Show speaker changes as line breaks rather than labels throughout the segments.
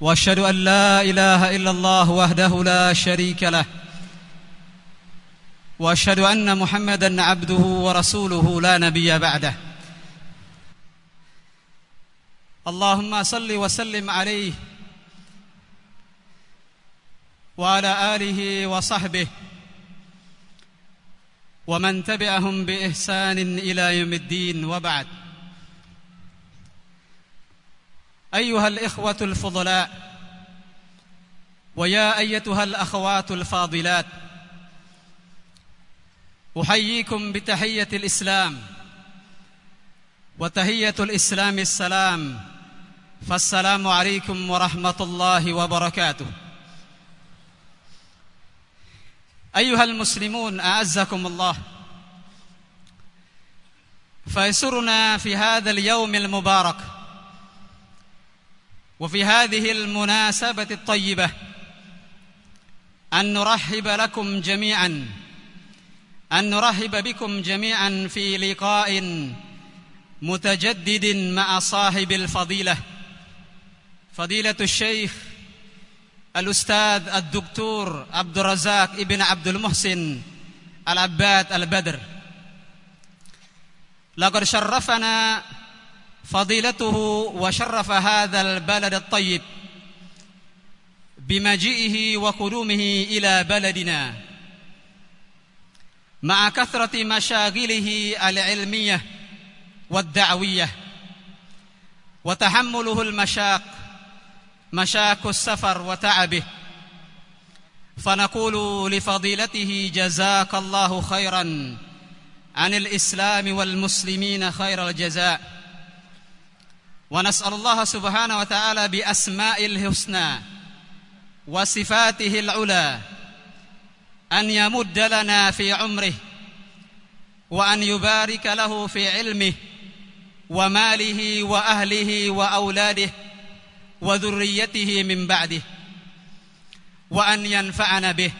واشهد أن لا إله إلا الله وحده لا شريك له. واشهد أن محمدا عبده ورسوله لا نبي بعده. اللهم صل وسلم عليه وعلى آله وصحبه ومن تبعهم بإحسان إلى يوم الدين وبعد. أيها الإخوة الفضلاء ويا أيتها الأخوات الفاضلات أحييكم بتحية الإسلام وتحية الإسلام السلام فالسلام عليكم ورحمة الله وبركاته. أيها المسلمون أعزكم الله. فيسرنا في هذا اليوم المبارك وفي هذه المناسبة الطيبة أن نرحب لكم جميعا أن نرحب بكم جميعا في لقاء متجدد مع صاحب الفضيلة فضيلة الشيخ الأستاذ الدكتور عبد الرزاق ابن عبد المحسن العباد البدر. لقد شرفنا فضيلته وشرف هذا البلد الطيب بمجيئه وقدومه إلى بلدنا. مع كثرة مشاغله العلمية والدعوية وتحمله المشاق مشاق السفر وتعبه فنقول لفضيلته جزاك الله خيرا عن الإسلام والمسلمين خير الجزاء. ونسأل الله سبحانه وتعالى بأسماء الحسنى وصفاته العلى أن يمد لنا في عمره وأن يبارك له في علمه وماله وأهله وأولاده وذريته من بعده وأن ينفعنا به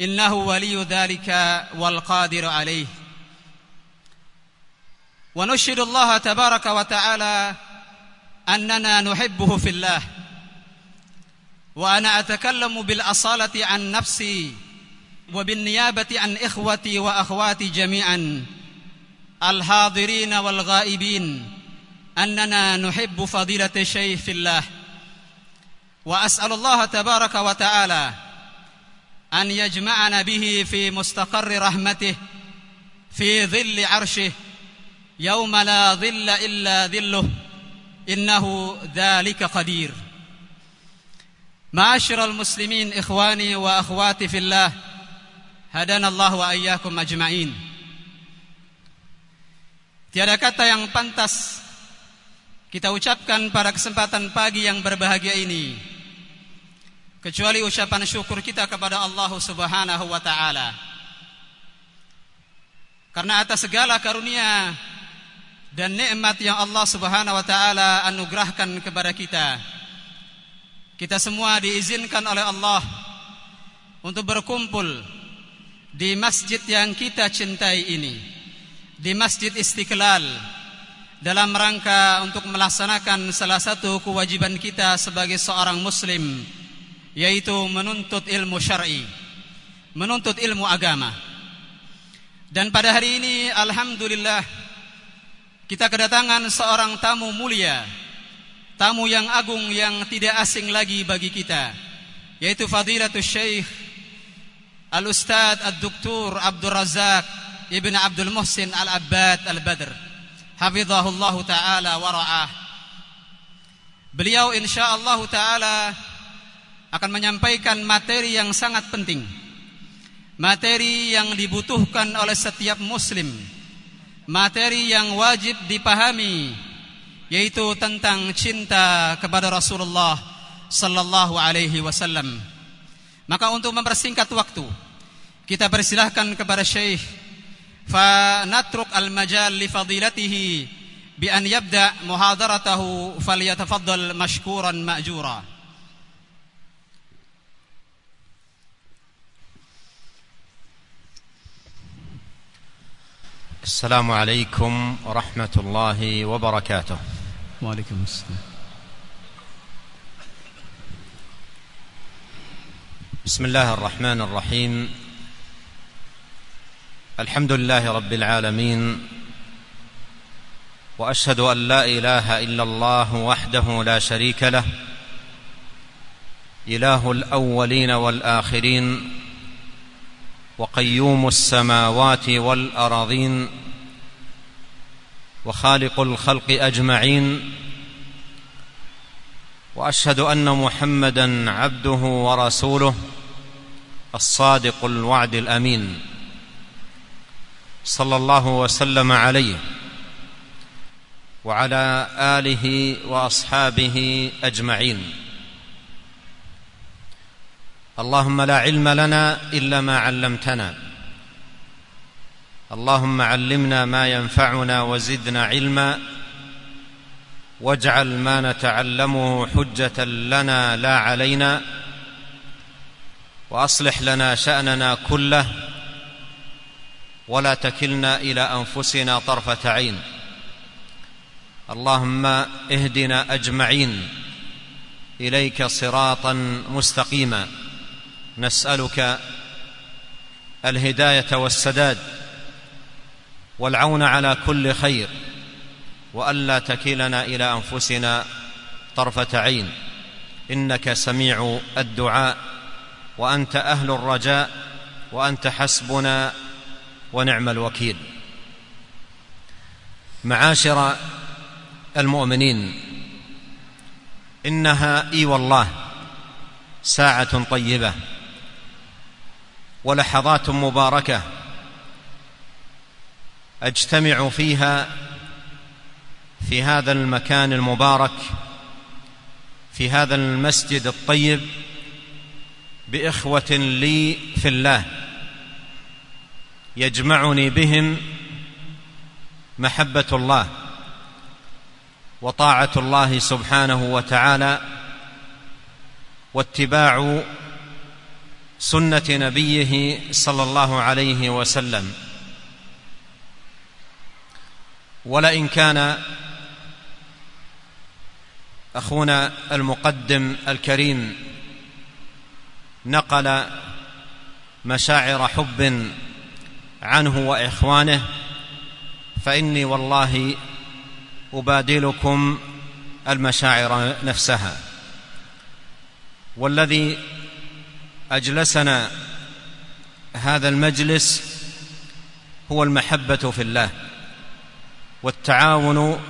إنه ولي ذلك والقادر عليه ونشهد الله تبارك وتعالى أننا نحبه في الله. وأنا أتكلم بالأصالة عن نفسي وبالنيابة عن إخوتي وأخواتي جميعا الحاضرين والغائبين أننا نحب فضيلة الشيخ في الله. وأسأل الله تبارك وتعالى أن يجمعنا به في مستقر رحمته في ظل عرشه يوم لا ظل الا ظله انه ذلك قدير معاشر المسلمين اخواني واخواتي في الله hadana Allah wa iyyakum ajma'in Tiada kata yang pantas kita ucapkan pada kesempatan pagi yang berbahagia ini kecuali ucapan syukur kita kepada Allah Subhanahu wa taala karena atas segala karunia dan nikmat yang Allah Subhanahu wa taala anugerahkan kepada kita. Kita semua diizinkan oleh Allah untuk berkumpul di masjid yang kita cintai ini, di Masjid Istiqlal dalam rangka untuk melaksanakan salah satu kewajiban kita sebagai seorang muslim yaitu menuntut ilmu syar'i, menuntut ilmu agama. Dan pada hari ini alhamdulillah kita kedatangan seorang tamu mulia, tamu yang agung yang tidak asing lagi bagi kita, yaitu Fadilatul Syekh Al-Ustadz Ad-Doktor Abdul Razak Ibn Abdul Muhsin Al-Abbad Al-Badr. Hafizahullah Ta'ala wa ra'ah. Beliau insyaallah Ta'ala akan menyampaikan materi yang sangat penting. Materi yang dibutuhkan oleh setiap muslim materi yang wajib dipahami yaitu tentang cinta kepada Rasulullah sallallahu alaihi wasallam Maka untuk mempersingkat waktu, kita persilahkan kepada Syekh fa natruk al-majal li fadilatihi bi an yabda muhadaratahu falyatafaddal mashkuran ma'jura.
السلام عليكم ورحمة الله وبركاته.
وعليكم السلام.
بسم الله الرحمن الرحيم الحمد لله رب العالمين وأشهد أن لا إله إلا الله وحده لا شريك له إله الأولين والآخرين وقيوم السماوات والارضين وخالق الخلق أجمعين وأشهد أن محمدا عبده ورسوله الصادق الوعد الأمين صلى الله وسلم عليه وعلى آله وأصحابه أجمعين اللهم لا علم لنا إلا ما علمتنا. اللهم علمنا ما ينفعنا وزدنا علما. واجعل ما نتعلمه حجة لنا لا علينا. وأصلح لنا شأننا كله. ولا تكلنا إلى أنفسنا طرفة عين. اللهم اهدنا أجمعين. إليك صراطا مستقيما. نسألك الهداية والسداد والعون على كل خير وألا تكلنا إلى أنفسنا طرفة عين. إنك سميع الدعاء وأنت أهل الرجاء وأنت حسبنا ونعم الوكيل. معاشر المؤمنين إنها إي والله ساعة طيبة ولحظات مباركة أجتمع فيها في هذا المكان المبارك في هذا المسجد الطيب بإخوة لي في الله يجمعني بهم محبة الله وطاعة الله سبحانه وتعالى واتباع سنة نبيه صلى الله عليه وسلم. ولئن كان أخونا المقدم الكريم نقل مشاعر حب عنه وإخوانه فإني والله أبادلكم المشاعر نفسها. والذي أجلسنا هذا المجلس هو المحبة في الله والتعاون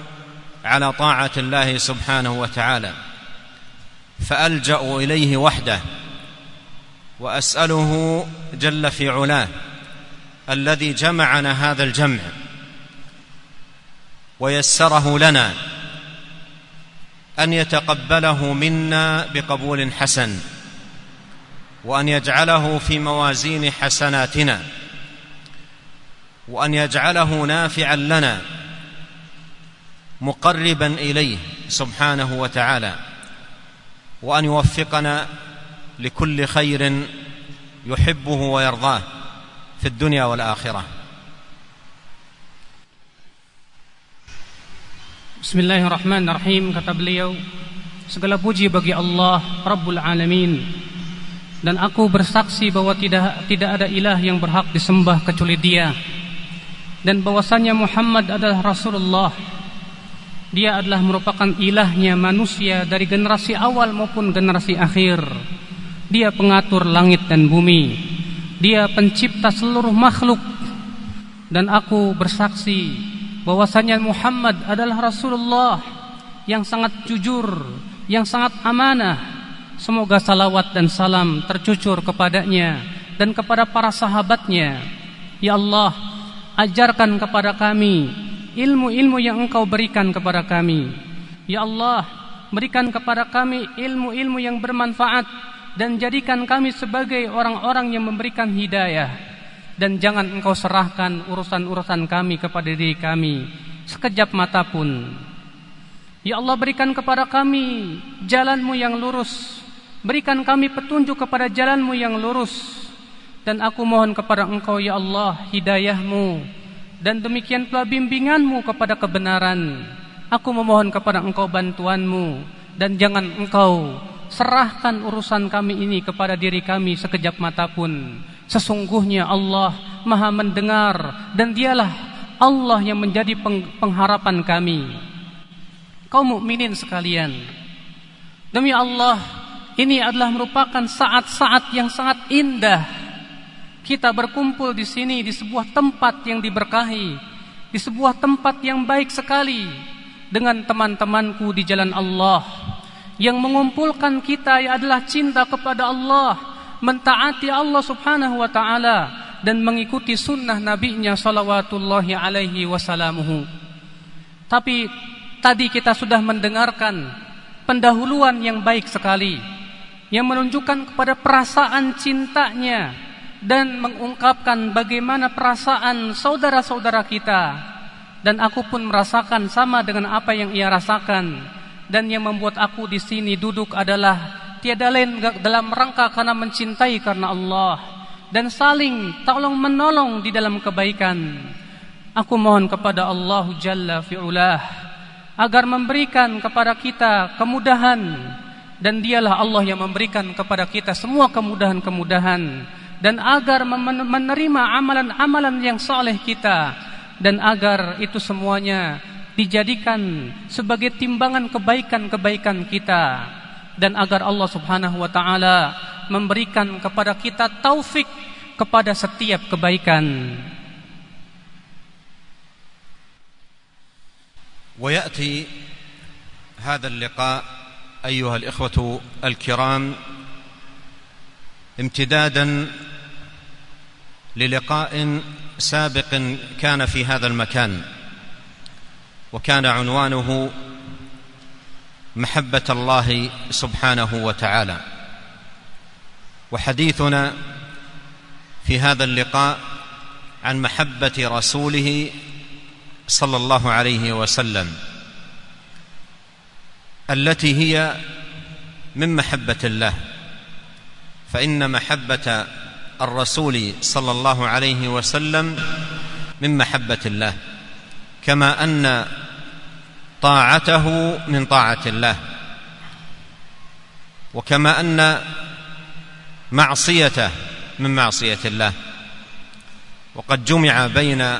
على طاعة الله سبحانه وتعالى فألجأ إليه وحده وأسأله جل في علاه الذي جمعنا هذا الجمع ويسره لنا أن يتقبله منا بقبول حسن. وأن يجعله في موازين حسناتنا وأن يجعله نافعا لنا مقربا إليه سبحانه وتعالى وأن يوفقنا لكل خير يحبه ويرضاه في الدنيا والآخرة.
Bismillahirrahmanirrahim kata beliau. Segala puji bagi Allah Rabbul Alamin. Dan aku bersaksi bahwa tidak tidak ada ilah yang berhak disembah kecuali Dia dan bahwasanya Muhammad adalah Rasulullah dia adalah merupakan ilahnya manusia dari generasi awal maupun generasi akhir. Dia pengatur langit dan bumi. Dia pencipta seluruh makhluk. Dan aku bersaksi bahwasanya Muhammad adalah Rasulullah yang sangat jujur, yang sangat amanah. Semoga salawat dan salam tercucur kepadanya dan kepada para sahabatnya. Ya Allah, ajarkan kepada kami ilmu-ilmu yang engkau berikan kepada kami. Ya Allah, berikan kepada kami ilmu-ilmu yang bermanfaat dan jadikan kami sebagai orang-orang yang memberikan hidayah dan jangan engkau serahkan urusan-urusan kami kepada diri kami sekejap mata pun Ya Allah berikan kepada kami jalanmu yang lurus Berikan kami petunjuk kepada jalanmu yang lurus. Dan aku mohon kepada engkau ya Allah hidayahmu. Dan demikian pula bimbinganmu kepada kebenaran. Aku memohon kepada engkau bantuanmu. Dan jangan engkau serahkan urusan kami ini kepada diri kami sekejap mata pun. Sesungguhnya Allah maha mendengar Dan dialah Allah yang menjadi pengharapan kami. Kaum mukminin sekalian. Demi Allah, ini adalah merupakan saat-saat yang sangat indah. Kita berkumpul di sini di sebuah tempat yang diberkahi, di sebuah tempat yang baik sekali dengan teman-temanku di jalan Allah. Yang mengumpulkan kita adalah cinta kepada Allah, mentaati Allah Subhanahu wa taala dan mengikuti sunnah nabinya salawatullahi alaihi wasallamuhu. Tapi Tadi kita sudah mendengarkan pendahuluan yang baik sekali yang menunjukkan kepada perasaan cintanya dan mengungkapkan bagaimana perasaan saudara-saudara kita. Dan aku pun merasakan sama dengan apa yang ia rasakan. Dan yang membuat aku di sini duduk adalah tiada lain dalam rangka karena mencintai karena Allah. Dan saling tolong menolong di dalam kebaikan. Aku mohon kepada Allah Jalla fi'ulah agar memberikan kepada kita kemudahan dan dialah Allah yang memberikan kepada kita semua kemudahan-kemudahan dan agar menerima amalan-amalan yang saleh kita dan agar itu semuanya dijadikan sebagai timbangan kebaikan-kebaikan kita dan agar Allah Subhanahu wa taala memberikan kepada kita taufik kepada setiap kebaikan.
وياتي هذا اللقاء أيها الإخوة الكرام امتدادا للقاء سابق كان في هذا المكان وكان عنوانه محبة الله سبحانه وتعالى. وحديثنا في هذا اللقاء عن محبة رسوله صلى الله عليه وسلم. التي هي من محبة الله. فإن محبة الرسول صلى الله عليه وسلم من محبة الله كما أن طاعته من طاعة الله وكما أن معصيته من معصية الله. وقد جمع بين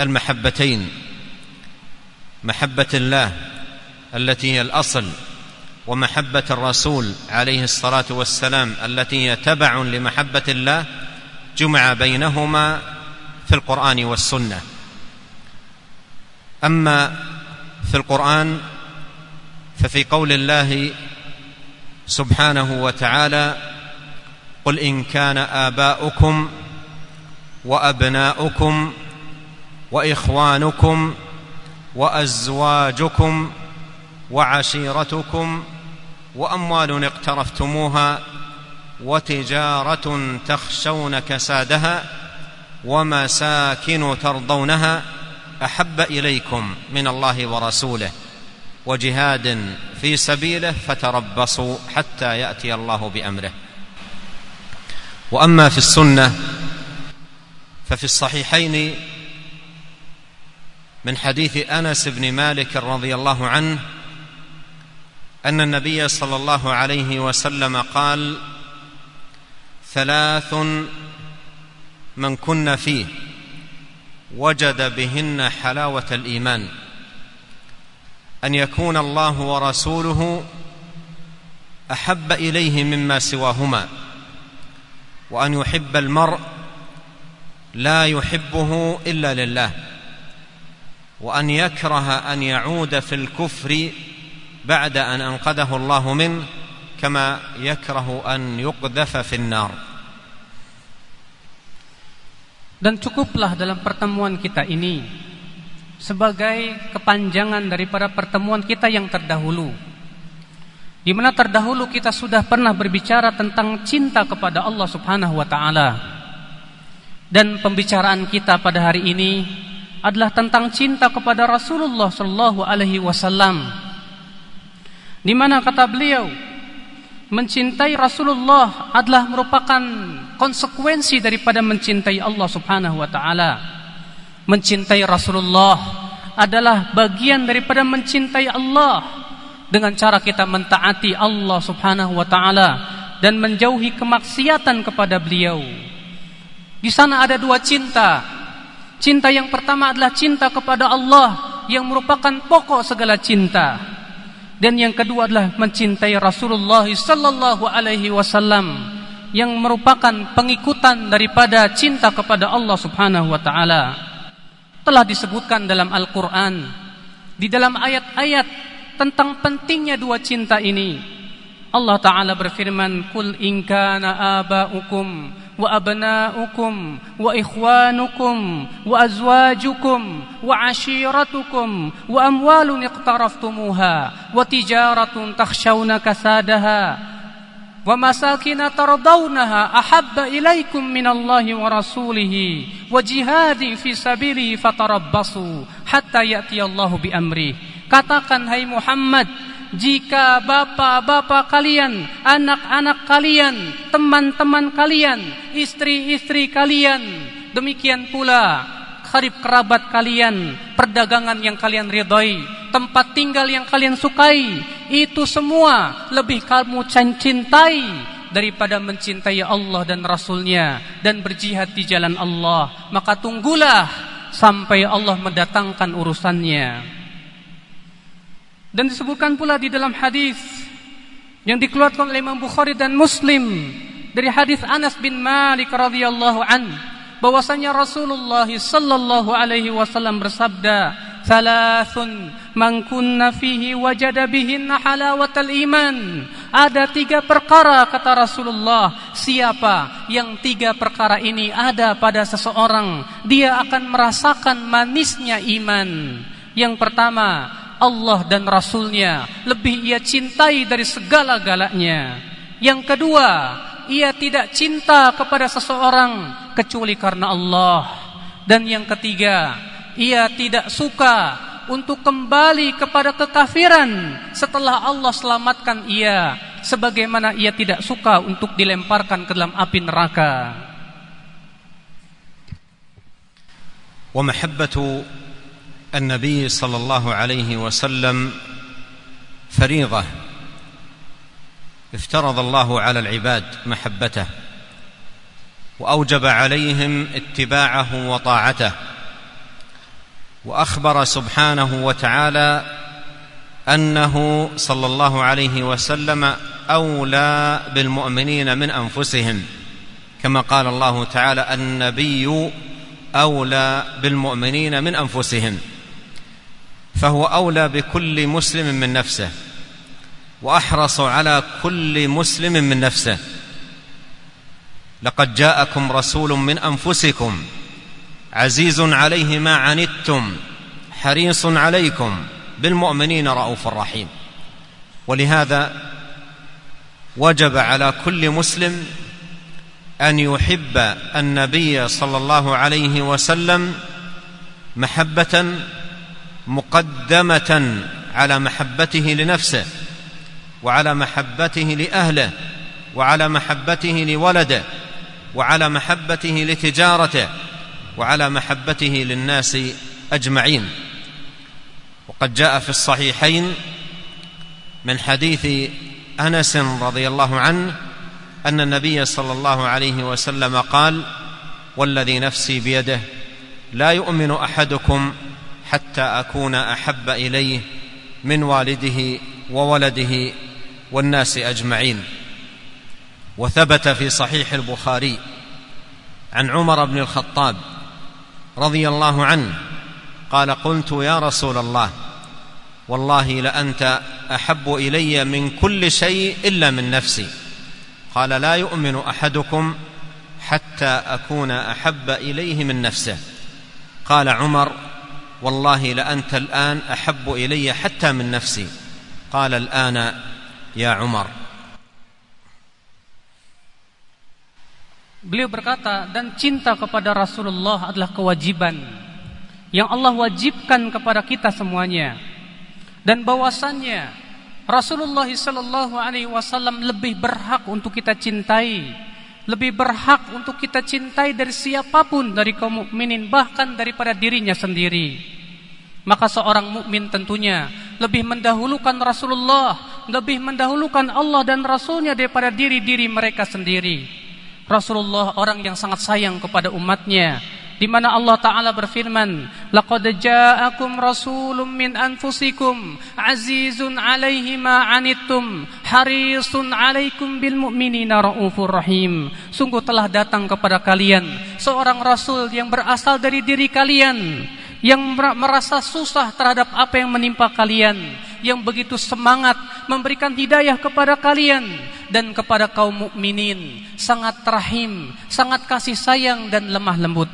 المحبتين محبة الله التي هي الأصل ومحبة الرسول عليه الصلاة والسلام التي هي تبع لمحبة الله جمع بينهما في القرآن والسنة. أما في القرآن ففي قول الله سبحانه وتعالى قل إن كان آباؤكم وأبناؤكم وإخوانكم وأزواجكم وعشيرتكم وأموال اقترفتموها وتجارة تخشون كسادها ومساكن ترضونها أحب إليكم من الله ورسوله وجهاد في سبيله فتربصوا حتى يأتي الله بأمره. وأما في السنة ففي الصحيحين من حديث أنس بن مالك رضي الله عنه أن النبي صلى الله عليه وسلم قال ثلاث من كن فيه وجد بهن حلاوة الإيمان أن يكون الله ورسوله أحب إليه مما سواهما وأن يحب المرء لا يحبه إلا لله وأن يكره أن يعود في الكفر بعد ان انقذه الله منه كما يكره ان يقذف في النار
Dan cukuplah dalam pertemuan kita ini sebagai kepanjangan daripada pertemuan kita yang terdahulu. di mana terdahulu kita sudah pernah berbicara tentang cinta kepada Allah Subhanahu wa taala. Dan pembicaraan kita pada hari ini adalah tentang cinta kepada Rasulullah sallallahu alaihi wasallam. di mana kata beliau, mencintai Rasulullah adalah merupakan konsekuensi daripada mencintai Allah Subhanahu wa taala. Mencintai Rasulullah adalah bagian daripada mencintai Allah dengan cara kita mentaati Allah Subhanahu wa taala dan menjauhi kemaksiatan kepada beliau. Di sana ada dua cinta. Cinta yang pertama adalah cinta kepada Allah yang merupakan pokok segala cinta. Dan yang kedua adalah mencintai Rasulullah sallallahu alaihi wasallam yang merupakan pengikutan daripada cinta kepada Allah Subhanahu wa taala. Telah disebutkan dalam Al-Qur'an di dalam ayat-ayat tentang pentingnya dua cinta ini. Allah Ta'ala berfirman, Kul in kana aba'ukum وأبناؤكم وإخوانكم وأزواجكم وعشيرتكم وأموال اقترفتموها وتجارة تخشون كسادها ومساكن ترضونها أحب إليكم من الله ورسوله وجهاد في سبيله فتربصوا حتى يأتي الله بأمره. Katakan hai Muhammad jika bapak-bapak kalian, anak-anak kalian, teman-teman kalian, istri-istri kalian, demikian pula karib kerabat kalian, perdagangan yang kalian ridhoi, tempat tinggal yang kalian sukai, itu semua lebih kamu cintai daripada mencintai Allah dan Rasulnya dan berjihad di jalan Allah. Maka tunggulah sampai Allah mendatangkan urusannya. Dan disebutkan pula di dalam hadis yang dikeluarkan oleh Imam Bukhari dan Muslim dari hadis Anas bin Malik radhiyallahu an bahwasanya Rasulullah sallallahu alaihi wasallam bersabda thalathun man kunna fihi wajada bihinna halawatal iman. Ada tiga perkara kata Rasulullah. Siapa yang tiga perkara ini ada pada seseorang dia akan merasakan manisnya iman. Yang pertama Allah dan Rasulnya lebih ia cintai dari segala-galanya. Yang kedua, ia tidak cinta kepada seseorang kecuali karena Allah. Dan yang ketiga, ia tidak suka untuk kembali kepada kekafiran setelah Allah selamatkan ia sebagaimana ia tidak suka untuk dilemparkan ke dalam api neraka.
ومحبة النبي صلى الله عليه وسلم فريضة. افترض الله على العباد محبته وأوجب عليهم اتباعه وطاعته وأخبر سبحانه وتعالى أنه صلى الله عليه وسلم أولى بالمؤمنين من أنفسهم. كما قال الله تعالى النبي أولى بالمؤمنين من أنفسهم. فهو أولى بكل مسلم من نفسه وأحرص على كل مسلم من نفسه. لقد جاءكم رسول من أنفسكم عزيز عليه ما عنتم حريص عليكم بالمؤمنين رؤوف رحيم. ولهذا وجب على كل مسلم أن يحب النبي صلى الله عليه وسلم محبة مقدمة على محبته لنفسه وعلى محبته لأهله وعلى محبته لولده وعلى محبته لتجارته وعلى محبته للناس أجمعين. وقد جاء في الصحيحين من حديث أنس رضي الله عنه أن النبي صلى الله عليه وسلم قال والذي نفسي بيده لا يؤمن أحدكم حتى أكون أحب إليه من والده وولده والناس أجمعين. وثبت في صحيح البخاري عن عمر بن الخطاب رضي الله عنه قال قلت يا رسول الله والله لأنت أحب إلي من كل شيء إلا من نفسي. قال لا يؤمن أحدكم حتى أكون أحب إليه من نفسه. قال عمر والله لانت الان احب الي حتى من نفسي قال الان يا عمر
Beliau berkata dan cinta kepada Rasulullah adalah kewajiban yang Allah wajibkan kepada kita semuanya dan bahwasannya Rasulullah sallallahu alaihi wasallam lebih berhak untuk kita cintai lebih berhak untuk kita cintai dari siapapun dari kaum mukminin bahkan daripada dirinya sendiri maka seorang mukmin tentunya lebih mendahulukan Rasulullah lebih mendahulukan Allah dan Rasulnya daripada diri-diri mereka sendiri. Rasulullah orang yang sangat sayang kepada umatnya di mana Allah taala berfirman laqad ja'akum rasulun min anfusikum azizun 'alaihi ma 'anittum harisun 'alaikum bil mu'minina raufur rahim. Sungguh telah datang kepada kalian seorang rasul yang berasal dari diri kalian yang merasa susah terhadap apa yang menimpa kalian yang begitu semangat memberikan hidayah kepada kalian dan kepada kaum mukminin sangat rahim, sangat kasih sayang dan lemah lembut.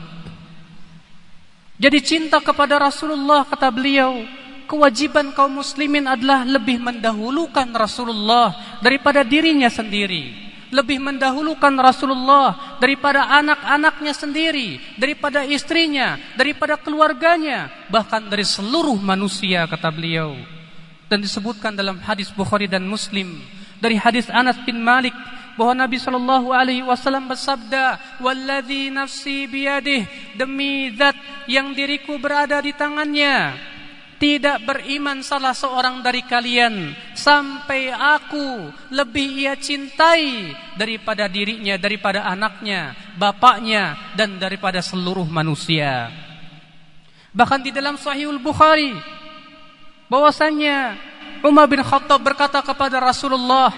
Jadi cinta kepada Rasulullah kata beliau, kewajiban kaum muslimin adalah lebih mendahulukan Rasulullah daripada dirinya sendiri. Lebih mendahulukan Rasulullah daripada anak-anaknya sendiri, daripada istrinya, daripada keluarganya, bahkan dari seluruh manusia kata beliau. Dan disebutkan dalam hadis Bukhari dan Muslim dari hadis Anas bin Malik bahwa Nabi Shallallahu Alaihi Wasallam bersabda, "Walladhi nafsi biyadih demi zat yang diriku berada di tangannya, tidak beriman salah seorang dari kalian sampai aku lebih ia cintai daripada dirinya, daripada anaknya, bapaknya, dan daripada seluruh manusia." Bahkan di dalam Sahihul Bukhari bahwasanya Umar bin Khattab berkata kepada Rasulullah,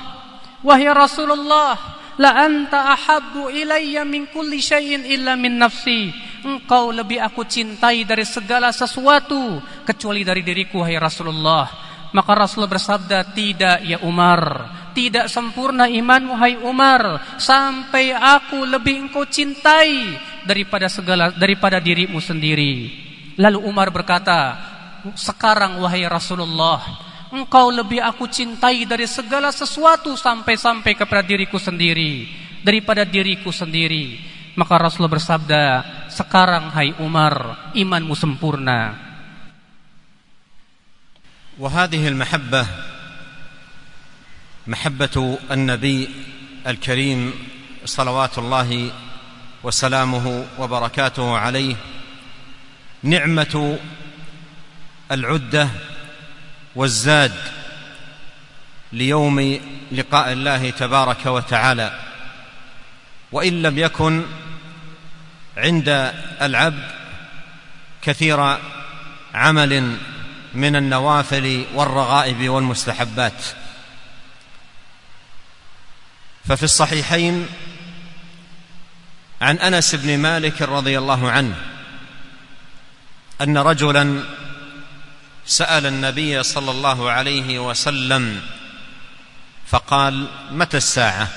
"Wahai Rasulullah, la anta ahabbu ilayya min kulli syai'in illa min nafsi." Engkau lebih aku cintai dari segala sesuatu kecuali dari diriku wahai Rasulullah. Maka Rasulullah bersabda, "Tidak ya Umar, tidak sempurna iman wahai Umar sampai aku lebih engkau cintai daripada segala daripada dirimu sendiri." Lalu Umar berkata, sekarang wahai Rasulullah engkau lebih aku cintai dari segala sesuatu sampai-sampai kepada diriku sendiri daripada diriku sendiri maka Rasulullah bersabda sekarang hai Umar imanmu sempurna.
وهذه المحبة محبة النبي الكريم صلوات الله وسلامه وبركاته عليه نعمة العده والزاد ليوم لقاء الله تبارك وتعالى وإن لم يكن عند العبد كثير عمل من النوافل والرغائب والمستحبات. ففي الصحيحين عن أنس بن مالك رضي الله عنه أن رجلا سأل النبي صلى الله عليه وسلم فقال متى الساعة؟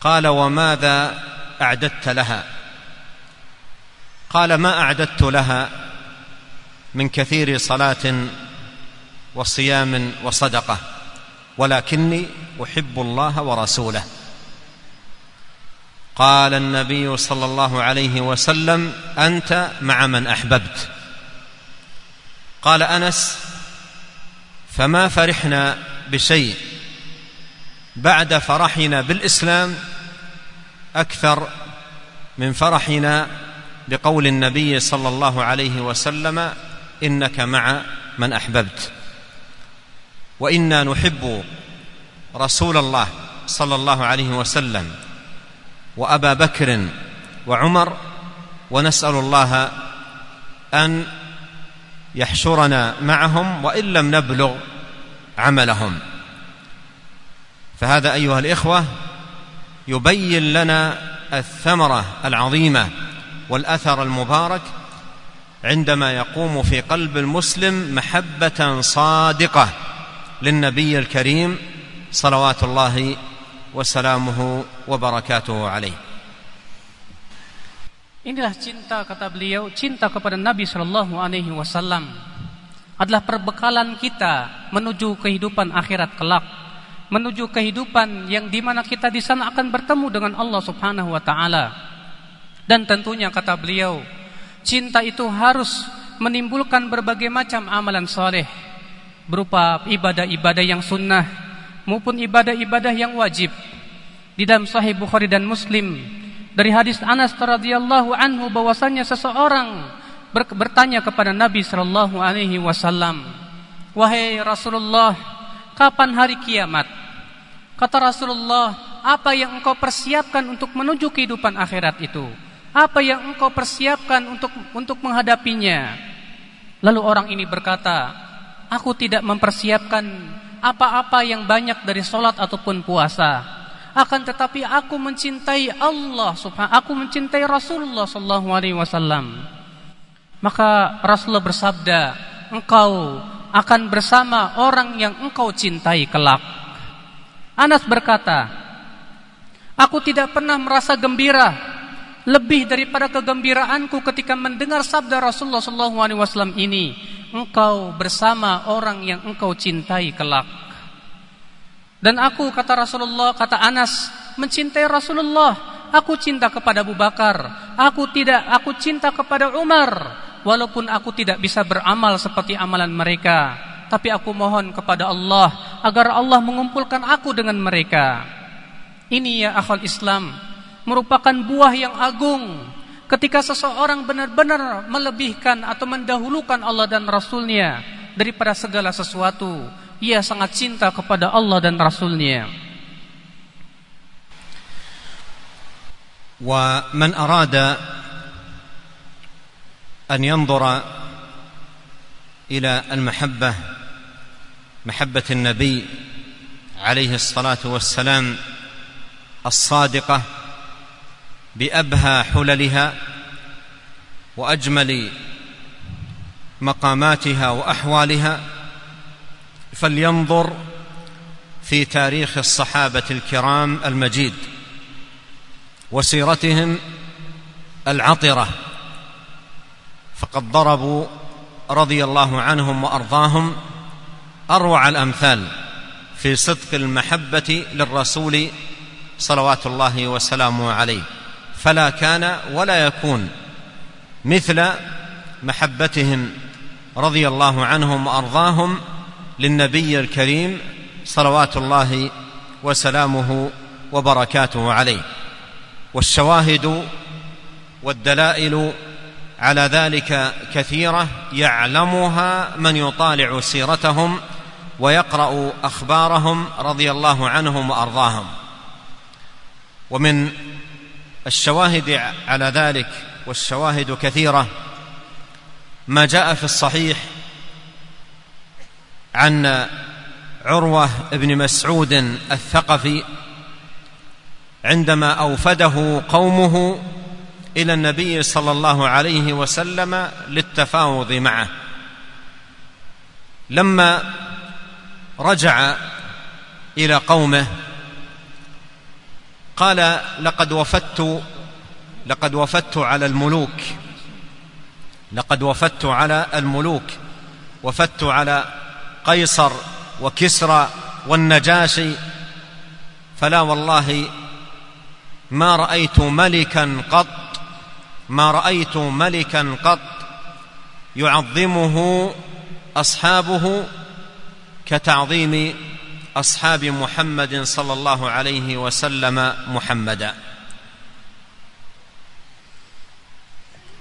قال وماذا أعددت لها؟ قال ما أعددت لها من كثير صلاة وصيام وصدقة ولكني أحب الله ورسوله. قال النبي صلى الله عليه وسلم أنت مع من أحببت. قال أنس فما فرحنا بشيء بعد فرحنا بالإسلام أكثر من فرحنا بقول النبي صلى الله عليه وسلم إنك مع من أحببت. وإنا نحب رسول الله صلى الله عليه وسلم وأبا بكر وعمر ونسأل الله أن يحشرنا معهم وإن لم نبلغ عملهم. فهذا أيها الإخوة يبين لنا الثمرة العظيمة والأثر المبارك عندما يقوم في قلب المسلم محبة صادقة للنبي الكريم صلوات الله وسلامه وبركاته عليه
Inilah cinta kata beliau, cinta kepada Nabi Shallallahu Alaihi Wasallam. adalah perbekalan kita menuju kehidupan akhirat kelak, menuju kehidupan yang di mana kita di sana akan bertemu dengan Allah Subhanahu wa taala. Dan tentunya kata beliau, cinta itu harus menimbulkan berbagai macam amalan soleh berupa ibadah-ibadah yang sunnah maupun ibadah-ibadah yang wajib. Di dalam Sahih Bukhari dan Muslim dari hadis Anas radhiyallahu anhu bahwasanya seseorang bertanya kepada Nabi sallallahu alaihi wasallam, "Wahai Rasulullah, kapan hari kiamat?" Kata Rasulullah, "Apa yang engkau persiapkan untuk menuju kehidupan akhirat itu? Apa yang engkau persiapkan untuk untuk menghadapinya?" Lalu orang ini berkata, "Aku tidak mempersiapkan apa-apa yang banyak dari solat ataupun puasa." akan tetapi aku mencintai Allah subhanahu aku mencintai Rasulullah sallallahu alaihi wasallam maka Rasulullah bersabda, engkau akan bersama orang yang engkau cintai kelak. Anas berkata, aku tidak pernah merasa gembira lebih daripada kegembiraanku ketika mendengar sabda Rasulullah SAW ini. Engkau bersama orang yang engkau cintai kelak. Dan aku kata Rasulullah, kata Anas, mencintai Rasulullah. Aku cinta kepada Abu Bakar. Aku tidak, aku cinta kepada Umar walaupun aku tidak bisa beramal seperti amalan mereka tapi aku mohon kepada Allah agar Allah mengumpulkan aku dengan mereka ini ya akhwal Islam merupakan buah yang agung ketika seseorang benar-benar melebihkan atau mendahulukan Allah dan Rasulnya daripada segala sesuatu ia sangat cinta kepada Allah dan Rasulnya
ومن أراد أن ينظر إلى المحبة محبة النبي عليه الصلاة والسلام الصادقة بأبهى حللها وأجمل مقاماتها وأحوالها فلينظر في تاريخ الصحابة الكرام المجيد وسيرتهم العطرة. فقد ضربوا رضي الله عنهم وأرضاهم أروع الأمثال في صدق المحبة للرسول صلوات الله وسلامه عليه. فلا كان ولا يكون مثل محبتهم رضي الله عنهم وأرضاهم للنبي الكريم صلوات الله وسلامه وبركاته عليه. والشواهد والدلائل على ذلك كثيرة يعلمها من يطالع سيرتهم ويقرأ أخبارهم رضي الله عنهم وأرضاهم. ومن الشواهد على ذلك والشواهد كثيرة ما جاء في الصحيح عن عروة بن مسعود الثقفي عندما أوفده قومه إلى النبي صلى الله عليه وسلم للتفاوض معه. لما رجع إلى قومه قال لقد وفدت لقد وفدت على الملوك لقد وفدت على الملوك وفدت على قيصر وكسرى والنجاشي فلا والله ما رأيت ملكا قط ما رايت ملكا قط يعظمه اصحابه كتعظيم اصحاب محمد صلى الله عليه وسلم محمدا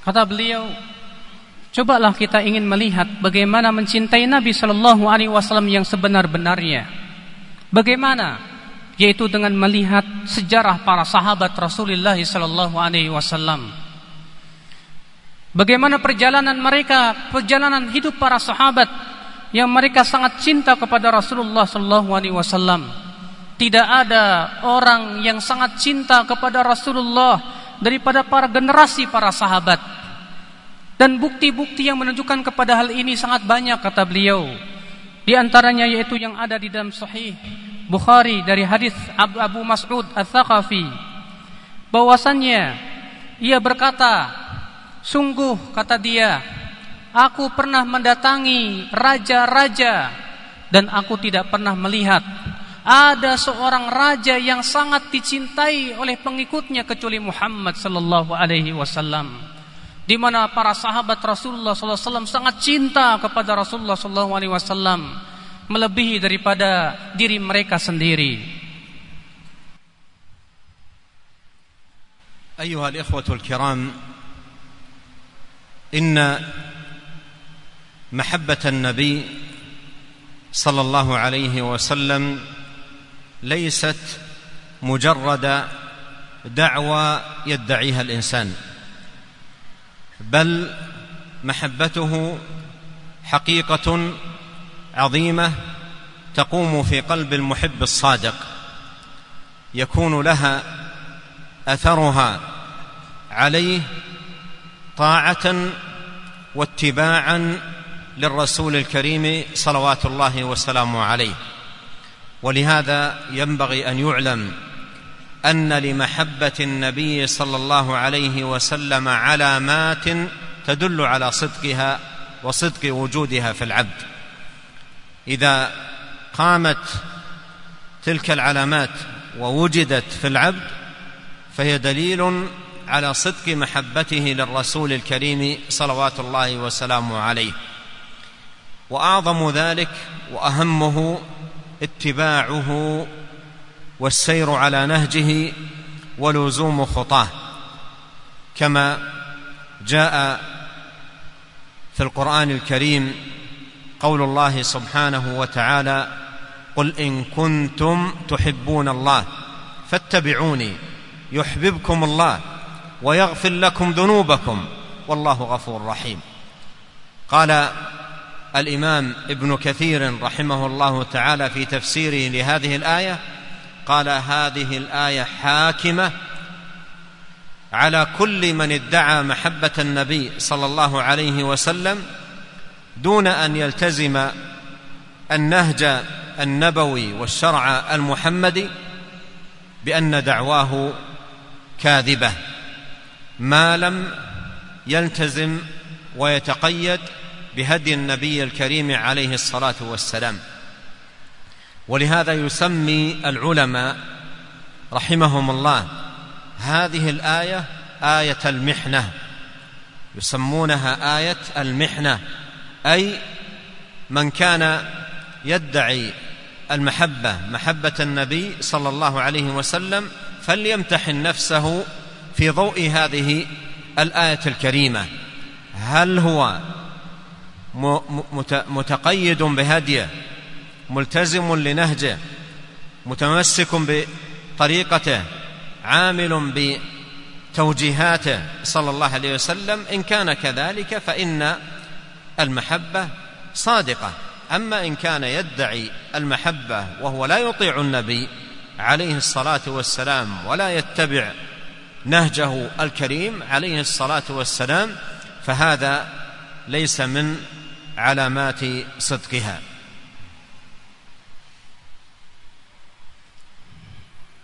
Kata beliau, cobalah kita ingin melihat bagaimana mencintai Nabi Shallallahu Alaihi Wasallam yang sebenar-benarnya. Bagaimana? Yaitu dengan melihat sejarah para sahabat Rasulullah Shallallahu Alaihi Wasallam Bagaimana perjalanan mereka, perjalanan hidup para sahabat yang mereka sangat cinta kepada Rasulullah sallallahu alaihi wasallam. Tidak ada orang yang sangat cinta kepada Rasulullah daripada para generasi para sahabat. Dan bukti-bukti yang menunjukkan kepada hal ini sangat banyak kata beliau. Di antaranya yaitu yang ada di dalam sahih Bukhari dari hadis Abu Mas'ud Ats-Tsaqafi bahwasannya ia berkata Sungguh kata dia Aku pernah mendatangi raja-raja dan aku tidak pernah melihat ada seorang raja yang sangat dicintai oleh pengikutnya kecuali Muhammad sallallahu alaihi wasallam di mana para sahabat Rasulullah sallallahu alaihi wasallam sangat cinta kepada Rasulullah sallallahu alaihi wasallam melebihi daripada diri mereka sendiri
أيها الإخوة الكرام إن محبة النبي صلى الله عليه وسلم ليست مجرد دعوى يدعيها الإنسان بل محبته حقيقة عظيمة تقوم في قلب المحب الصادق يكون لها أثرها عليه طاعة واتباعا للرسول الكريم صلوات الله وسلامه عليه. ولهذا ينبغي أن يعلم أن لمحبة النبي صلى الله عليه وسلم علامات تدل على صدقها وصدق وجودها في العبد. إذا قامت تلك العلامات ووجدت في العبد فهي دليل على صدق محبته للرسول الكريم صلوات الله وسلامه عليه. وأعظم ذلك وأهمه اتباعه والسير على نهجه ولزوم خطاه. كما جاء في القرآن الكريم قول الله سبحانه وتعالى قل إن كنتم تحبون الله فاتبعوني يحببكم الله ويغفر لكم ذنوبكم. والله غفور رحيم. قال الإمام ابن كثير رحمه الله تعالى في تفسيره لهذه الآية قال هذه الآية حاكمة على كل من ادعى محبة النبي صلى الله عليه وسلم دون أن يلتزم النهج النبوي والشرع المحمدي بأن دعواه كاذبة. ما لم يلتزم ويتقيد بهدي النبي الكريم عليه الصلاة والسلام. ولهذا يسمي العلماء رحمهم الله هذه الآية آية المحنة. يسمونها آية المحنة أي من كان يدعي المحبة محبة النبي صلى الله عليه وسلم فليمتحن نفسه في ضوء هذه الآية الكريمة. هل هو متقيد بهديه ملتزم لنهجه متمسك بطريقته عامل بتوجيهاته صلى الله عليه وسلم؟ إن كان كذلك فإن المحبة صادقة. أما إن كان يدعي المحبة وهو لا يطيع النبي عليه الصلاة والسلام ولا يتبع نهجه الكريم عليه الصلاه والسلام فهذا ليس من علامات صدقها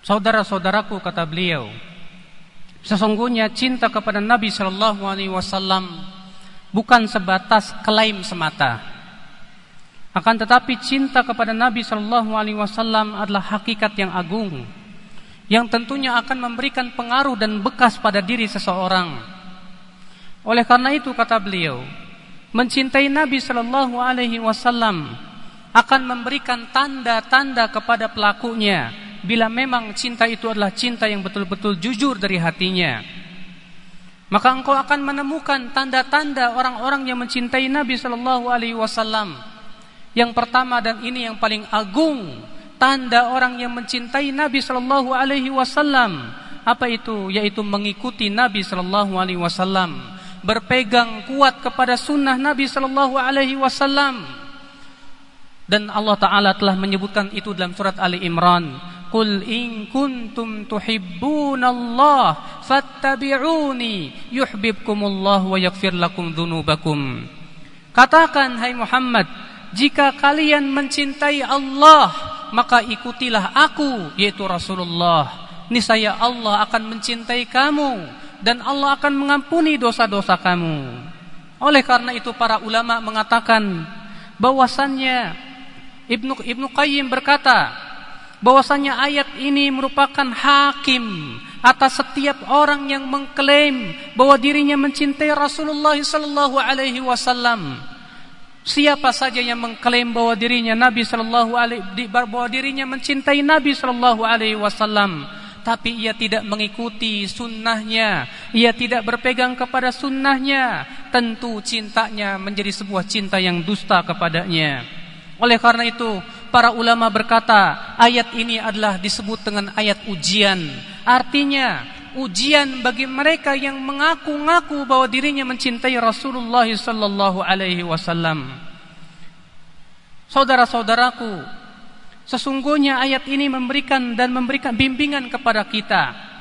Saudara-saudaraku kata beliau, sesungguhnya cinta kepada Nabi Shallallahu Alaihi Wasallam bukan sebatas klaim semata, akan tetapi cinta kepada Nabi Shallallahu Alaihi Wasallam adalah hakikat yang agung, yang tentunya akan memberikan pengaruh dan bekas pada diri seseorang. Oleh karena itu kata beliau, mencintai Nabi Shallallahu Alaihi Wasallam akan memberikan tanda-tanda kepada pelakunya bila memang cinta itu adalah cinta yang betul-betul jujur dari hatinya. Maka engkau akan menemukan tanda-tanda orang-orang yang mencintai Nabi Shallallahu Alaihi Wasallam yang pertama dan ini yang paling agung tanda orang yang mencintai Nabi sallallahu alaihi wasallam. Apa itu? Yaitu mengikuti Nabi sallallahu alaihi wasallam. Berpegang kuat kepada sunnah Nabi sallallahu alaihi wasallam. Dan Allah taala telah menyebutkan itu dalam surat Ali Imran. Qul in kuntum tuhibbunallaha fattabi'uni yuhibbukumullah wa yaghfir lakum dzunubakum Katakan hai Muhammad jika kalian mencintai Allah maka ikutilah aku yaitu Rasulullah niscaya Allah akan mencintai kamu dan Allah akan mengampuni dosa-dosa kamu Oleh karena itu para ulama mengatakan bahwasannya Ibnu Ibnu Qayyim berkata bahwasannya ayat ini merupakan hakim atas setiap orang yang mengklaim bahwa dirinya mencintai Rasulullah sallallahu alaihi wasallam. Siapa saja yang mengklaim bahwa dirinya Nabi sallallahu alaihi bahwa dirinya mencintai Nabi sallallahu alaihi wasallam tapi ia tidak mengikuti sunnahnya, ia tidak berpegang kepada sunnahnya, tentu cintanya menjadi sebuah cinta yang dusta kepadanya. Oleh karena itu, para ulama berkata, ayat ini adalah disebut dengan ayat ujian. Artinya, ujian bagi mereka yang mengaku-ngaku bahwa dirinya mencintai Rasulullah sallallahu alaihi wasallam. Saudara-saudaraku, Sesungguhnya ayat ini memberikan dan memberikan bimbingan kepada kita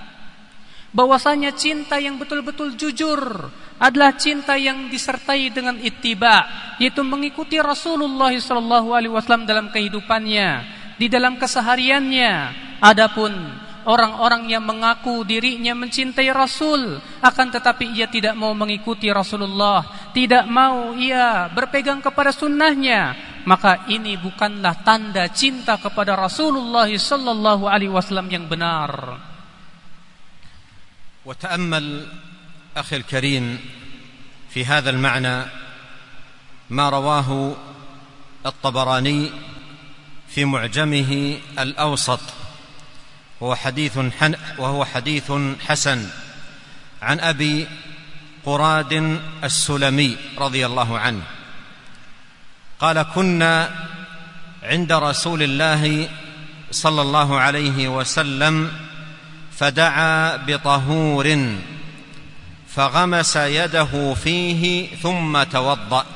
bahwasanya cinta yang betul-betul jujur adalah cinta yang disertai dengan ittiba yaitu mengikuti Rasulullah sallallahu alaihi wasallam dalam kehidupannya di dalam kesehariannya adapun orang-orang yang mengaku dirinya mencintai Rasul akan tetapi ia tidak mau mengikuti Rasulullah tidak mau ia berpegang kepada sunnahnya maka ini bukanlah tanda cinta kepada Rasulullah sallallahu alaihi wasallam yang benar
وتأمل أخي الكريم في هذا المعنى ما رواه الطبراني في معجمه الأوسط وهو حديث وهو حديث حسن. عن أبي قراد السلمي رضي الله عنه. قال كنا عند رسول الله صلى الله عليه وسلم فدعا بطهور فغمس يده فيه ثم توضأ.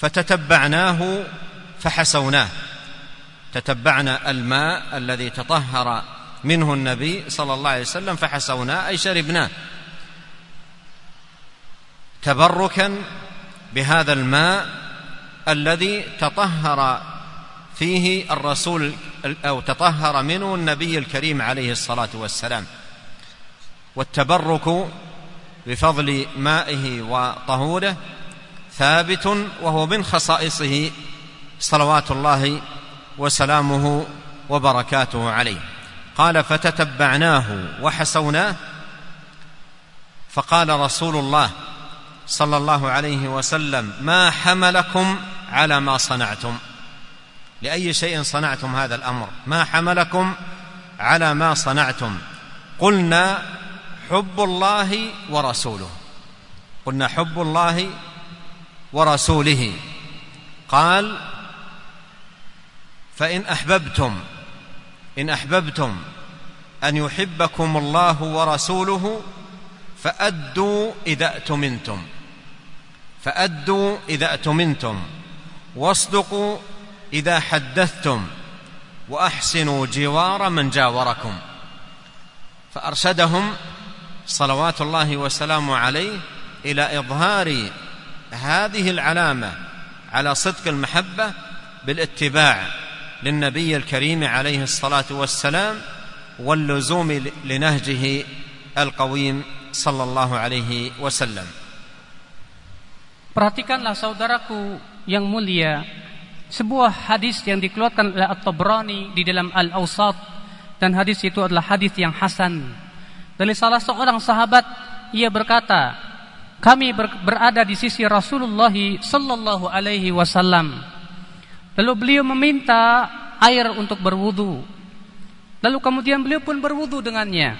فتتبعناه فحسوناه. تتبعنا الماء الذي تطهر منه النبي صلى الله عليه وسلم فحسوناه أي شربناه تبركا بهذا الماء الذي تطهر فيه الرسول أو تطهر منه النبي الكريم عليه الصلاة والسلام. والتبرك بفضل مائه وطهوره ثابت وهو من خصائصه صلوات الله وسلامه وبركاته عليه. قال فتتبعناه وحسوناه؟ فقال رسول الله صلى الله عليه وسلم ما حملكم على ما صنعتم. لأي شيء صنعتم هذا الأمر؟ ما حملكم على ما صنعتم. قلنا حب الله ورسوله. قلنا حب الله ورسوله. قال فإن أحببتم إن أحببتم أن يحبكم الله ورسوله فأدوا إذا أتمنتم فأدوا إذا أتمنتم واصدقوا إذا حدثتم وأحسنوا جوار من جاوركم. فأرشدهم صلوات الله وسلامه عليه إلى إظهار هذه العلامة على صدق المحبة بالاتباع. للنبي الكريم عليه الصلاه والسلام واللزوم لنهجه القويم صلى الله عليه وسلم
Perhatikanlah saudaraku yang mulia sebuah hadis yang dikeluarkan oleh At-Tabrani di dalam Al-Awsat dan hadis itu adalah hadis yang hasan. Dari salah seorang sahabat ia berkata, kami berada di sisi Rasulullah sallallahu alaihi wasallam Lalu beliau meminta air untuk berwudu. Lalu kemudian beliau pun berwudu dengannya.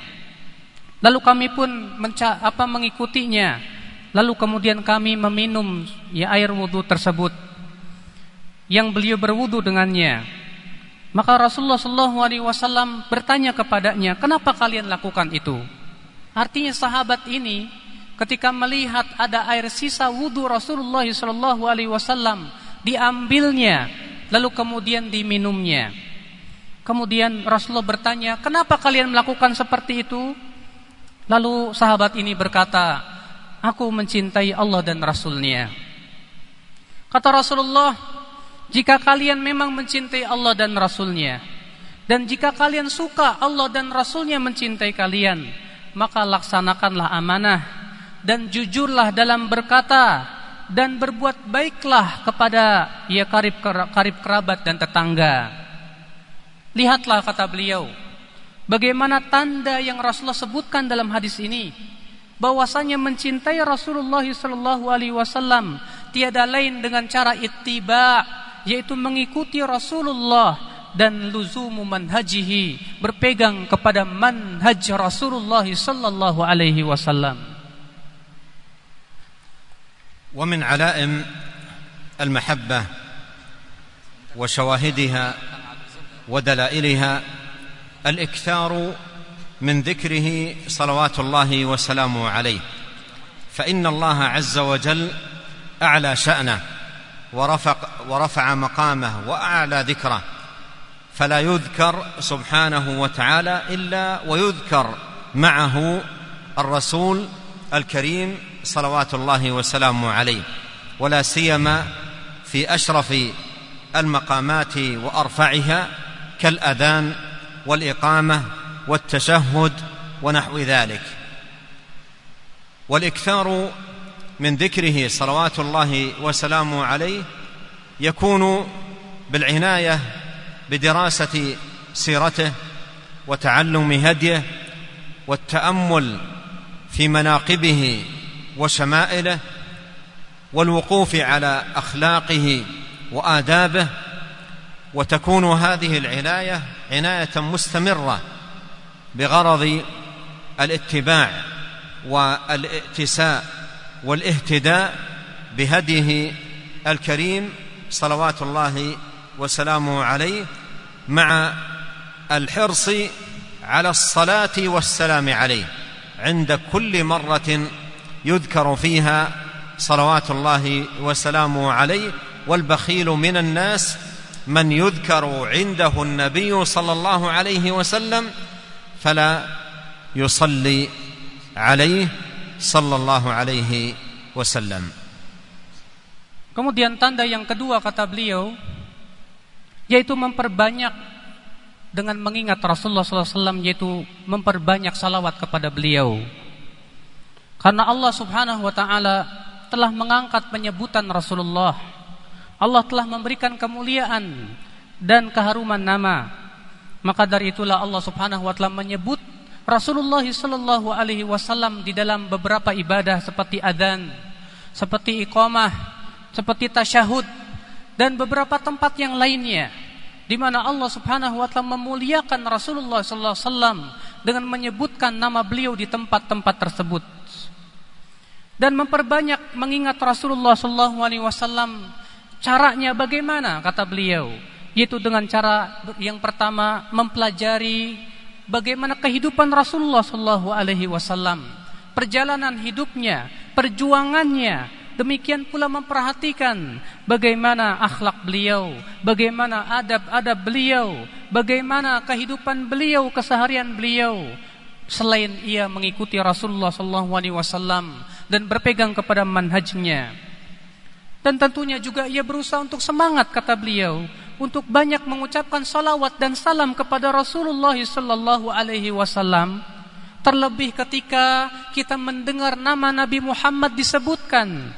Lalu kami pun apa mengikutinya. Lalu kemudian kami meminum ya air wudu tersebut yang beliau berwudu dengannya. Maka Rasulullah Shallallahu Alaihi Wasallam bertanya kepadanya, kenapa kalian lakukan itu? Artinya sahabat ini ketika melihat ada air sisa wudu Rasulullah Shallallahu Alaihi Wasallam diambilnya lalu kemudian diminumnya. Kemudian Rasulullah bertanya, "Kenapa kalian melakukan seperti itu?" Lalu sahabat ini berkata, "Aku mencintai Allah dan Rasulnya." Kata Rasulullah, "Jika kalian memang mencintai Allah dan Rasulnya, dan jika kalian suka Allah dan Rasulnya mencintai kalian, maka laksanakanlah amanah dan jujurlah dalam berkata dan berbuat baiklah kepada ya karib karib kerabat dan tetangga. Lihatlah kata beliau, bagaimana tanda yang Rasulullah sebutkan dalam hadis ini bahwasanya mencintai Rasulullah sallallahu alaihi wasallam tiada lain dengan cara ittiba yaitu mengikuti Rasulullah dan luzumu manhajihi berpegang kepada manhaj Rasulullah sallallahu alaihi wasallam.
ومن علائم المحبة وشواهدها ودلائلها الإكثار من ذكره صلوات الله وسلامه عليه. فإن الله عز وجل أعلى شأنه ورفق ورفع مقامه وأعلى ذكره. فلا يذكر سبحانه وتعالى إلا ويذكر معه الرسول الكريم صلوات الله وسلامه عليه ولا سيما في أشرف المقامات وأرفعها كالأذان والإقامة والتشهد ونحو ذلك. والإكثار من ذكره صلوات الله وسلامه عليه يكون بالعناية بدراسة سيرته وتعلم هديه والتأمل في مناقبه وشمائله والوقوف على أخلاقه وآدابه وتكون هذه العناية عناية مستمرة بغرض الاتباع والائتساء والاهتداء بهديه الكريم صلوات الله وسلامه عليه مع الحرص على الصلاة والسلام عليه عند كل مرة يذكر فيها صلوات الله وسلامه عليه والبخيل من الناس من يذكر عنده النبي صلى الله عليه وسلم فلا يصلي عليه صلى الله عليه وسلم
Kemudian tanda yang kedua kata beliau yaitu memperbanyak dengan mengingat Rasulullah SAW yaitu memperbanyak salawat kepada beliau. Karena Allah Subhanahu wa taala telah mengangkat penyebutan Rasulullah. Allah telah memberikan kemuliaan dan keharuman nama. Maka dari itulah Allah Subhanahu wa taala menyebut Rasulullah sallallahu alaihi wasallam di dalam beberapa ibadah seperti adzan, seperti iqamah, seperti tasyahud dan beberapa tempat yang lainnya di mana Allah Subhanahu wa taala memuliakan Rasulullah sallallahu alaihi wasallam dengan menyebutkan nama beliau di tempat-tempat tersebut dan memperbanyak mengingat Rasulullah Shallallahu Alaihi Wasallam. Caranya bagaimana? Kata beliau, yaitu dengan cara yang pertama mempelajari bagaimana kehidupan Rasulullah Shallallahu Alaihi Wasallam, perjalanan hidupnya, perjuangannya. Demikian pula memperhatikan bagaimana akhlak beliau, bagaimana adab-adab beliau, bagaimana kehidupan beliau, keseharian beliau. Selain ia mengikuti Rasulullah Wasallam dan berpegang kepada manhajnya. Dan tentunya juga ia berusaha untuk semangat kata beliau untuk banyak mengucapkan salawat dan salam kepada Rasulullah sallallahu alaihi wasallam terlebih ketika kita mendengar nama Nabi Muhammad disebutkan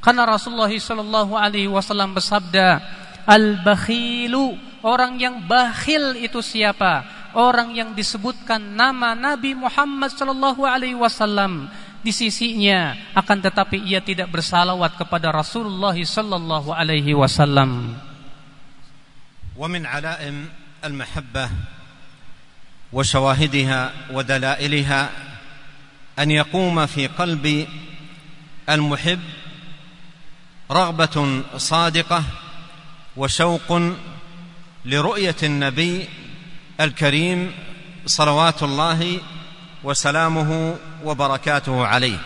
karena Rasulullah sallallahu alaihi wasallam bersabda al-bakhilu orang yang bakhil itu siapa orang yang disebutkan nama Nabi Muhammad sallallahu alaihi wasallam di sisinya akan tetapi ia tidak bersalawat kepada Rasulullah sallallahu alaihi wasallam.
ومن علائم المحبة وشواهدها ودلائلها أن يقوم في قلب المحب رغبة صادقة وشوق لرؤية النبي الكريم صلوات الله وسلامه وبركاته عليه.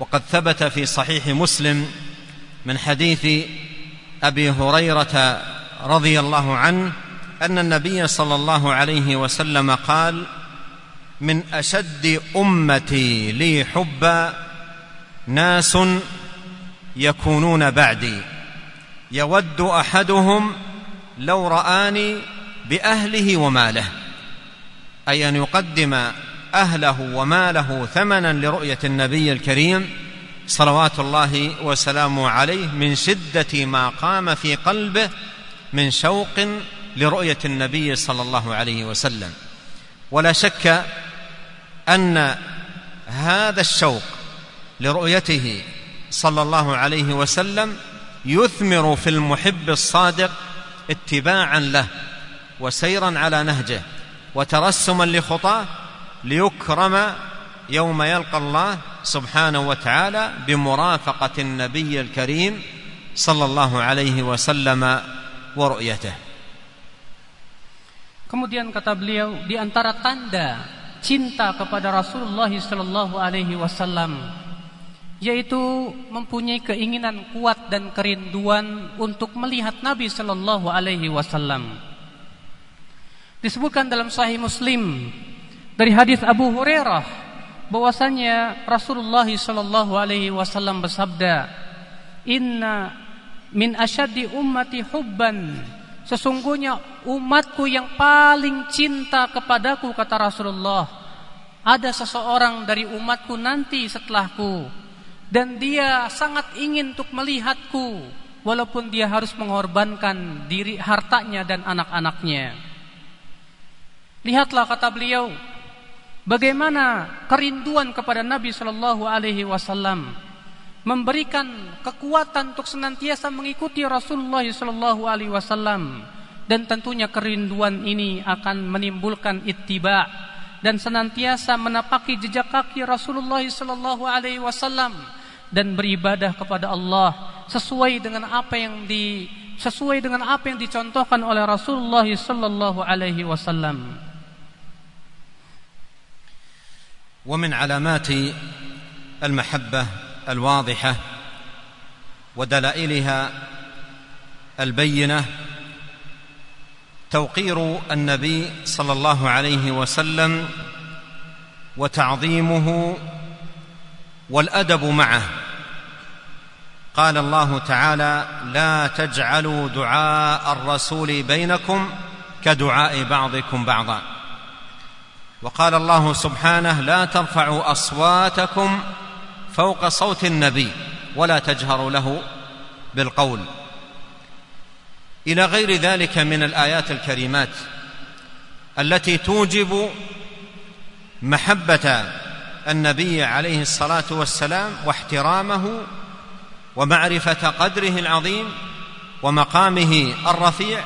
وقد ثبت في صحيح مسلم من حديث أبي هريرة رضي الله عنه أن النبي صلى الله عليه وسلم قال من أشد أمتي لي حبا ناس يكونون بعدي. يود أحدهم لو رآني بأهله وماله. أي أن يقدم أهله وماله ثمنا لرؤية النبي الكريم صلوات الله وسلامه عليه من شدة ما قام في قلبه من شوق لرؤية النبي صلى الله عليه وسلم. ولا شك أن هذا الشوق لرؤيته صلى الله عليه وسلم يثمر في المحب الصادق اتباعا له وسيرا على نهجه وترسما لخطاه ليكرم يوم يلقى الله سبحانه وتعالى بمرافقة النبي الكريم صلى الله عليه وسلم ورؤيته.
Kemudian kata beliau di antara tanda cinta kepada Rasulullah sallallahu alaihi wasallam yaitu mempunyai keinginan kuat dan kerinduan untuk melihat Nabi sallallahu alaihi wasallam. Disebutkan dalam Sahih Muslim dari hadis Abu Hurairah bahwasanya Rasulullah sallallahu alaihi wasallam bersabda, "Inna min asyaddi ummati hubban Sesungguhnya umatku yang paling cinta kepadaku kata Rasulullah Ada seseorang dari umatku nanti setelahku Dan dia sangat ingin untuk melihatku Walaupun dia harus mengorbankan diri hartanya dan anak-anaknya. Lihatlah kata beliau Bagaimana kerinduan kepada Nabi Shallallahu Alaihi Wasallam memberikan kekuatan untuk senantiasa mengikuti Rasulullah sallallahu alaihi wasallam. Dan tentunya kerinduan ini akan menimbulkan ittiba dan senantiasa menapaki jejak kaki Rasulullah sallallahu alaihi wasallam dan beribadah kepada Allah sesuai dengan apa yang di sesuai dengan apa yang dicontohkan oleh Rasulullah sallallahu alaihi wasallam.
ومن علامات المحبه الواضحه ودلائلها البينه توقير النبي صلى الله عليه وسلم وتعظيمه والأدب معه. قال الله تعالى لا تجعلوا دعاء الرسول بينكم كدعاء بعضكم بعضا. وقال الله سبحانه لا ترفعوا أصواتكم فوق صوت النبي ولا تجهروا له بالقول. إلى غير ذلك من الآيات الكريمات التي توجب محبة النبي عليه الصلاة والسلام واحترامه ومعرفة قدره العظيم ومقامه الرفيع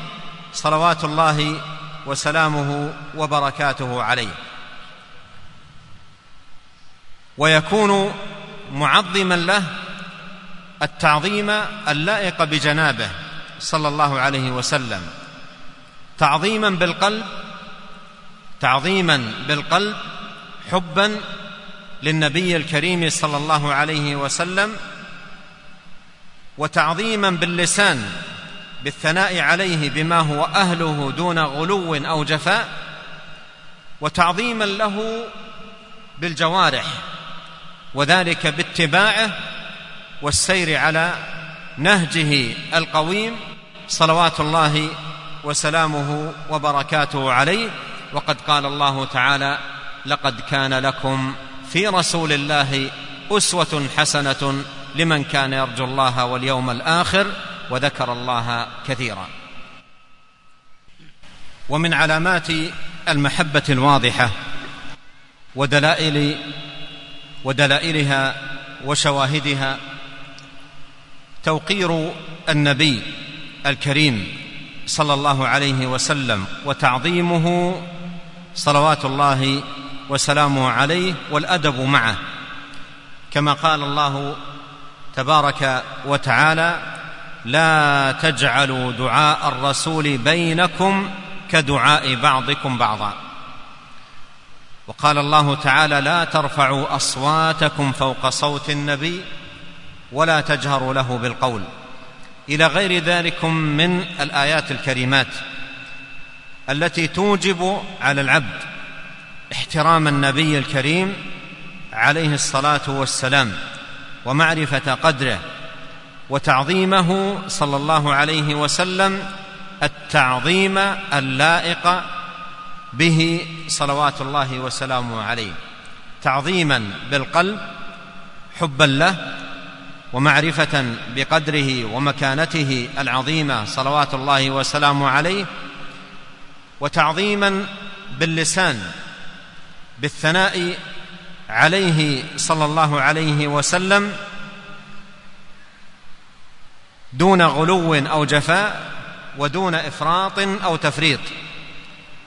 صلوات الله وسلامه وبركاته عليه. ويكون معظما له التعظيم اللائق بجنابه صلى الله عليه وسلم. تعظيما بالقلب تعظيما بالقلب حبا للنبي الكريم صلى الله عليه وسلم وتعظيما باللسان بالثناء عليه بما هو أهله دون غلو أو جفاء وتعظيما له بالجوارح وذلك باتباعه والسير على نهجه القويم صلوات الله وسلامه وبركاته عليه. وقد قال الله تعالى لقد كان لكم في رسول الله أسوة حسنة لمن كان يرجو الله واليوم الآخر وذكر الله كثيرا. ومن علامات المحبة الواضحة ودلائل ودلائلها وشواهدها توقير النبي الكريم صلى الله عليه وسلم وتعظيمه صلوات الله وسلامه عليه والأدب معه. كما قال الله تبارك وتعالى لا تجعلوا دعاء الرسول بينكم كدعاء بعضكم بعضا. وقال الله تعالى لا ترفعوا أصواتكم فوق صوت النبي ولا تجهروا له بالقول. إلى غير ذلك من الآيات الكريمات التي توجب على العبد احترام النبي الكريم عليه الصلاة والسلام ومعرفة قدره وتعظيمه صلى الله عليه وسلم التعظيم اللائق به صلوات الله وسلامه عليه. تعظيما بالقلب حبا له ومعرفة بقدره ومكانته العظيمة صلوات الله وسلامه عليه وتعظيما باللسان بالثناء عليه صلى الله عليه وسلم دون غلو أو جفاء ودون إفراط أو تفريط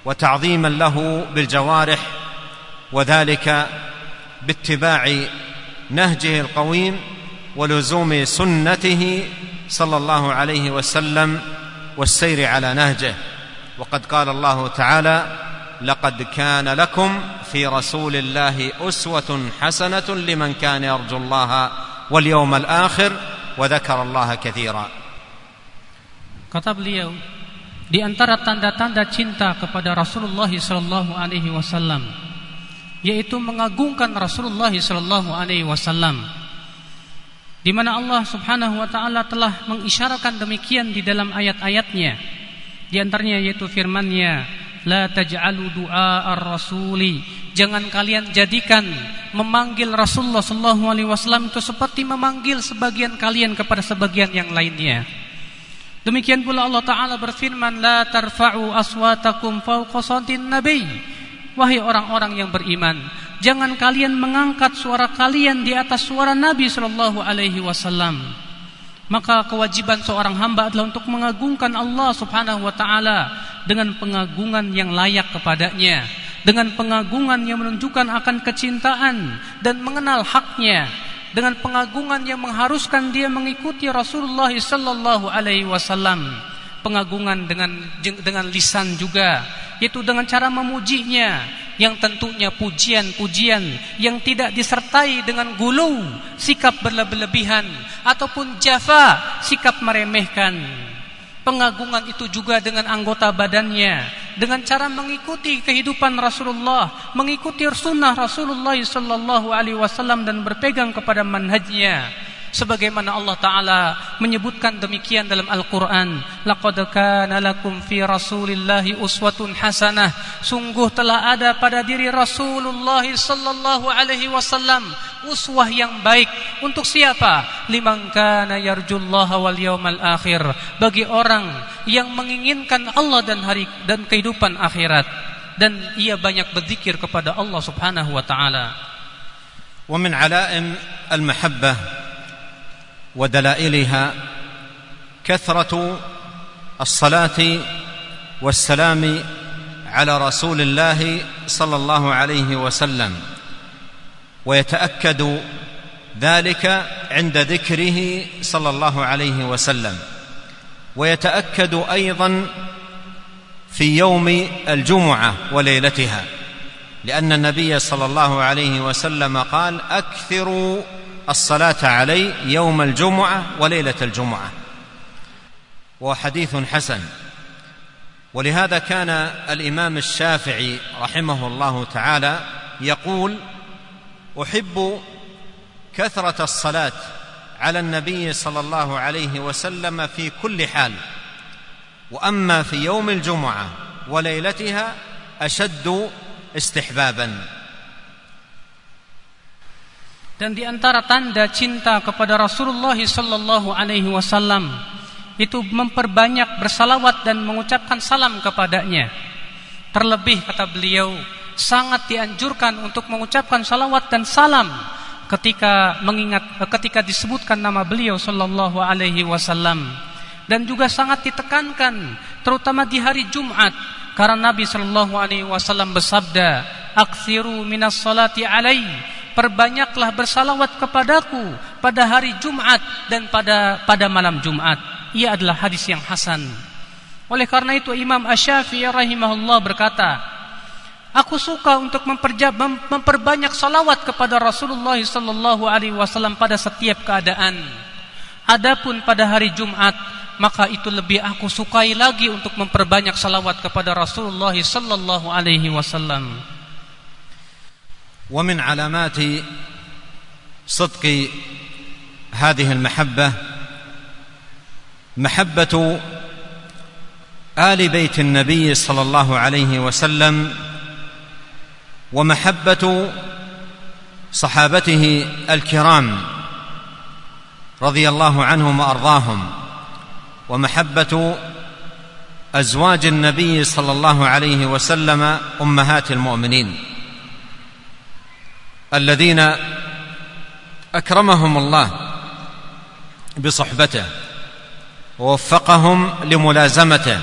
وتعظيما له بالجوارح وذلك باتباع نهجه القويم ولزوم سنته صلى الله عليه وسلم والسير على نهجه. وقد قال الله تعالى لقد كان لكم في رسول الله اسوه حسنه لمن كان يرجو الله واليوم الآخر وذكر الله كثيرا
Kata beliau, di antara tanda-tanda cinta kepada Rasulullah sallallahu alaihi wasallam yaitu mengagungkan Rasulullah sallallahu alaihi wasallam di mana Allah Subhanahu wa taala telah mengisyaratkan demikian di dalam ayat-ayatnya di antaranya yaitu firman-Nya la taj'alu du'a ar-rasuli. Jangan kalian jadikan memanggil Rasulullah sallallahu alaihi wasallam itu seperti memanggil sebagian kalian kepada sebagian yang lainnya. Demikian pula Allah Ta'ala berfirman La tarfa'u aswatakum fauqa sautin nabi. Wahai orang-orang yang beriman Jangan kalian mengangkat suara kalian di atas suara Nabi Sallallahu Alaihi Wasallam Maka kewajiban seorang hamba adalah untuk mengagungkan Allah Subhanahu Wa Ta'ala Dengan pengagungan yang layak kepadanya Dengan pengagungan yang menunjukkan akan kecintaan Dan mengenal haknya dengan pengagungan yang mengharuskan dia mengikuti Rasulullah sallallahu alaihi wasallam pengagungan dengan dengan lisan juga yaitu dengan cara memujinya yang tentunya pujian-pujian yang tidak disertai dengan gulu sikap berlebihan ataupun jafa sikap meremehkan pengagungan itu juga dengan anggota badannya dengan cara mengikuti kehidupan Rasulullah, mengikuti sunnah Rasulullah sallallahu alaihi wasallam dan berpegang kepada manhajnya Sebagaimana Allah Ta'ala menyebutkan demikian dalam Al-Quran Laqad kana lakum fi rasulillahi uswatun hasanah Sungguh telah ada pada diri Rasulullah sallallahu alaihi wasallam uswah yang baik untuk siapa? Liman kana yarjullaha wal yawmal akhir. Bagi orang yang menginginkan Allah dan hari dan kehidupan akhirat dan ia banyak berzikir kepada Allah Subhanahu wa taala.
ومن علائم المحبة ودلائلها كثرة الصلاة والسلام على رسول الله صلى الله عليه وسلم. ويتأكد ذلك عند ذكره صلى الله عليه وسلم. ويتأكد أيضا في يوم الجمعة وليلتها لأن النبي صلى الله عليه وسلم قال أكثروا الصلاة علي يوم الجمعة وليلة الجمعة. وحديث حسن. ولهذا كان الإمام الشافعي رحمه الله تعالى يقول أحب كثرة الصلاة على النبي صلى الله عليه وسلم في كل حال وأما في يوم الجمعة وليلتها أشد استحبابا.
Dan di antara tanda cinta kepada Rasulullah sallallahu alaihi wasallam itu memperbanyak bersalawat dan mengucapkan salam kepadanya. Terlebih kata beliau sangat dianjurkan untuk mengucapkan salawat dan salam ketika mengingat ketika disebutkan nama beliau sallallahu alaihi wasallam. Dan juga sangat ditekankan terutama di hari Jumat karena Nabi sallallahu alaihi wasallam bersabda aksiru minas salati alai perbanyaklah bersalawat kepadaku pada hari Jumat dan pada pada malam Jumat ia adalah hadis yang hasan oleh karena itu Imam Asy-Syafi'i rahimahullah berkata Aku suka untuk memperbanyak salawat kepada Rasulullah sallallahu alaihi wasallam pada setiap keadaan. Adapun pada hari Jumat, maka itu lebih aku sukai lagi untuk memperbanyak salawat kepada Rasulullah sallallahu alaihi wasallam.
ومن علامات صدق هذه المحبة محبة آل بيت النبي صلى الله عليه وسلم ومحبة صحابته الكرام رضي الله عنهم وأرضاهم ومحبة أزواج النبي صلى الله عليه وسلم أمهات المؤمنين. الذين أكرمهم الله بصحبته ووفقهم لملازمته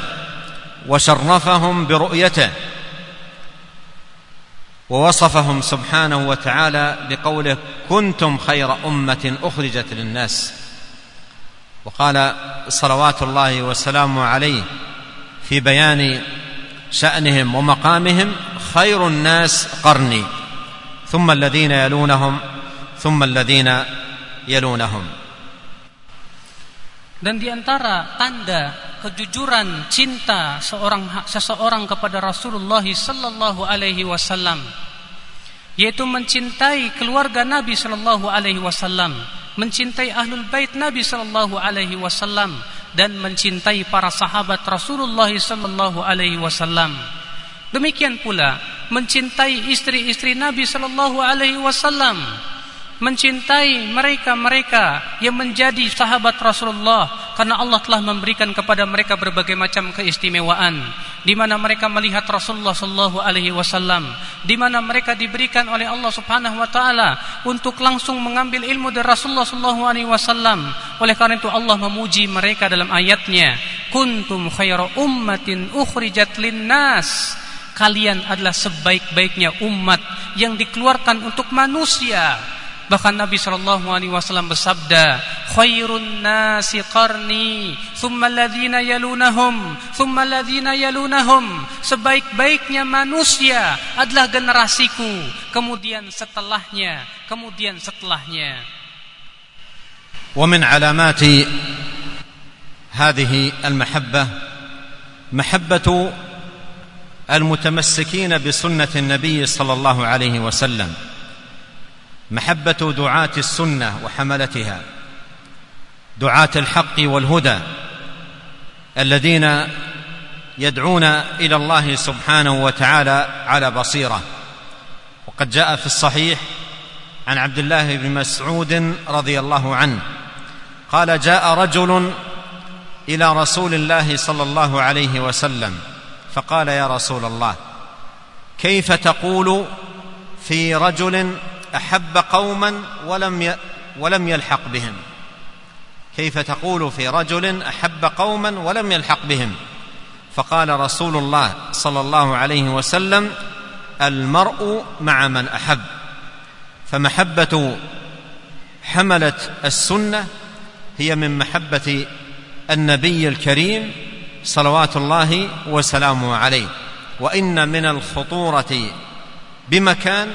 وشرفهم برؤيته ووصفهم سبحانه وتعالى بقوله كنتم خير أمة أخرجت للناس وقال صلوات الله وسلامه عليه في بيان شأنهم ومقامهم خير الناس قرني ثم الذين يلونهم ثم الذين يلونهم
Dan di antara tanda kejujuran cinta seorang seseorang kepada Rasulullah sallallahu alaihi wasallam yaitu mencintai keluarga Nabi sallallahu alaihi wasallam, mencintai ahlul bait Nabi sallallahu alaihi wasallam dan mencintai para sahabat Rasulullah sallallahu alaihi wasallam. Demikian pula mencintai istri-istri Nabi sallallahu alaihi wasallam mencintai mereka-mereka yang menjadi sahabat Rasulullah karena Allah telah memberikan kepada mereka berbagai macam keistimewaan di mana mereka melihat Rasulullah sallallahu alaihi wasallam di mana mereka diberikan oleh Allah Subhanahu wa taala untuk langsung mengambil ilmu dari Rasulullah sallallahu alaihi wasallam. Oleh karena itu Allah memuji mereka dalam ayatnya kuntum khairu ummatin ukhrijat linnas kalian adalah sebaik-baiknya umat yang dikeluarkan untuk manusia Bahkan Nabi Shallallahu Alaihi Wasallam bersabda, "Khairun nasi qarni, thumma alladhina yalunahum, thumma alladhina yalunahum." Sebaik-baiknya manusia adalah generasiku, kemudian setelahnya, kemudian setelahnya.
ومن علامات هذه المحبة محبة المتمسكين بسنة النبي صلى الله عليه وسلم محبة دعاة السنة وحملتها دعاة الحق والهدى الذين يدعون إلى الله سبحانه وتعالى على بصيرة. وقد جاء في الصحيح عن عبد الله بن مسعود رضي الله عنه قال جاء رجل إلى رسول الله صلى الله عليه وسلم فقال يا رسول الله كيف تقول في رجل أحب قوما ولم ولم يلحق بهم؟ كيف تقول في رجل أحب قوما ولم يلحق بهم؟ فقال رسول الله صلى الله عليه وسلم المرء مع من أحب فمحبة حمله السنة هي من محبة النبي الكريم صلوات الله وسلامه عليه وان من الخطوره بمكان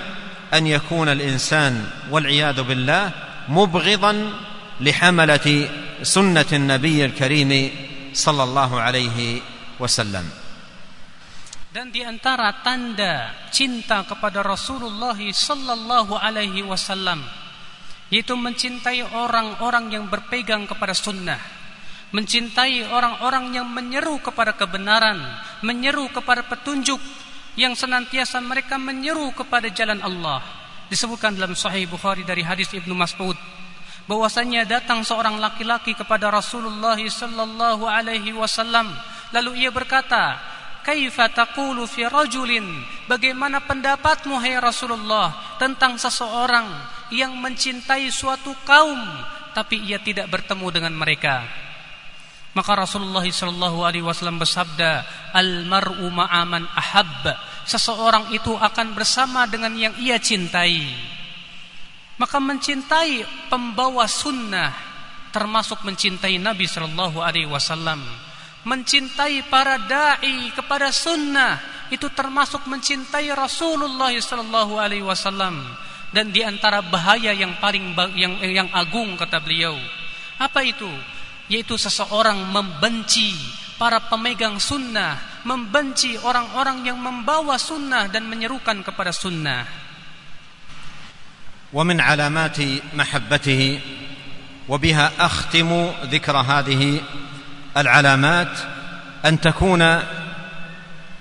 ان يكون الانسان والعياذ بالله مبغضا لحمله سنه النبي الكريم صلى الله عليه وسلم
dan di antara tanda cinta kepada Rasulullah sallallahu alaihi wasallam yaitu mencintai orang-orang yang berpegang kepada sunnah mencintai orang-orang yang menyeru kepada kebenaran menyeru kepada petunjuk yang senantiasa mereka menyeru kepada jalan Allah. Disebutkan dalam Sahih Bukhari dari hadis Ibnu Mas'ud bahwasanya datang seorang laki-laki kepada Rasulullah sallallahu alaihi wasallam lalu ia berkata, "Kaifa taqulu fi rajulin?" Bagaimana pendapatmu hai Rasulullah tentang seseorang yang mencintai suatu kaum tapi ia tidak bertemu dengan mereka? Maka Rasulullah sallallahu alaihi wasallam bersabda, "Al mar'u ma'aman ahab." Seseorang itu akan bersama dengan yang ia cintai. Maka mencintai pembawa sunnah termasuk mencintai Nabi sallallahu alaihi wasallam. Mencintai para dai kepada sunnah itu termasuk mencintai Rasulullah sallallahu alaihi wasallam dan di antara bahaya yang paling yang yang agung kata beliau. Apa itu? Yaitu seseorang membenci para pemegang sunnah, membenci orang-orang yang membawa sunnah dan menyerukan kepada sunnah.
ومن علامات محبته وبها أختم ذكر هذه العلامات أن تكون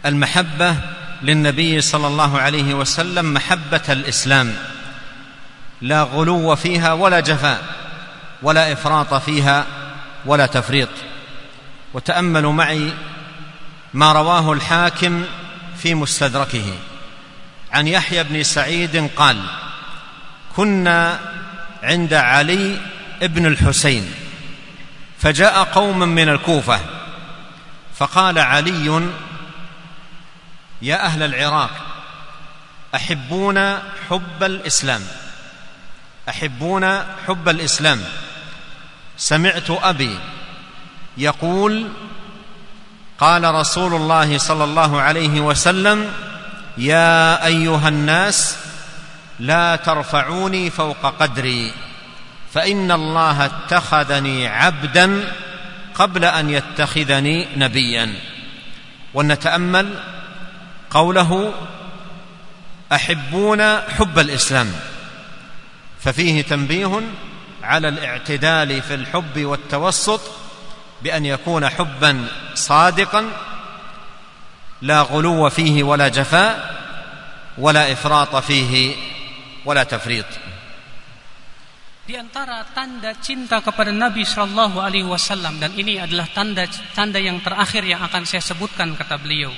المحبة للنبي صلى الله عليه وسلم محبة الإسلام لا غلو فيها ولا جفاء ولا إفراط فيها ولا تفريط. وتأملوا معي ما رواه الحاكم في مستدركه. عن يحيى بن سعيد قال كنا عند علي بن الحسين فجاء قوم من الكوفة فقال علي يا أهل العراق أحبون حب الإسلام أحبون حب الإسلام سمعت أبي يقول قال رسول الله صلى الله عليه وسلم يا أيها الناس لا ترفعوني فوق قدري فإن الله اتخذني عبدا قبل أن يتخذني نبيا. ونتامل قوله أحبون حب الإسلام. ففيه تنبيه على الاعتدال في الحب والتوسط بان يكون حبا صادقا لا غلو فيه ولا جفاء ولا افراط فيه ولا تفريط
Di antara tanda cinta kepada Nabi Shallallahu Alaihi Wasallam dan ini adalah tanda tanda yang terakhir yang akan saya sebutkan kata beliau,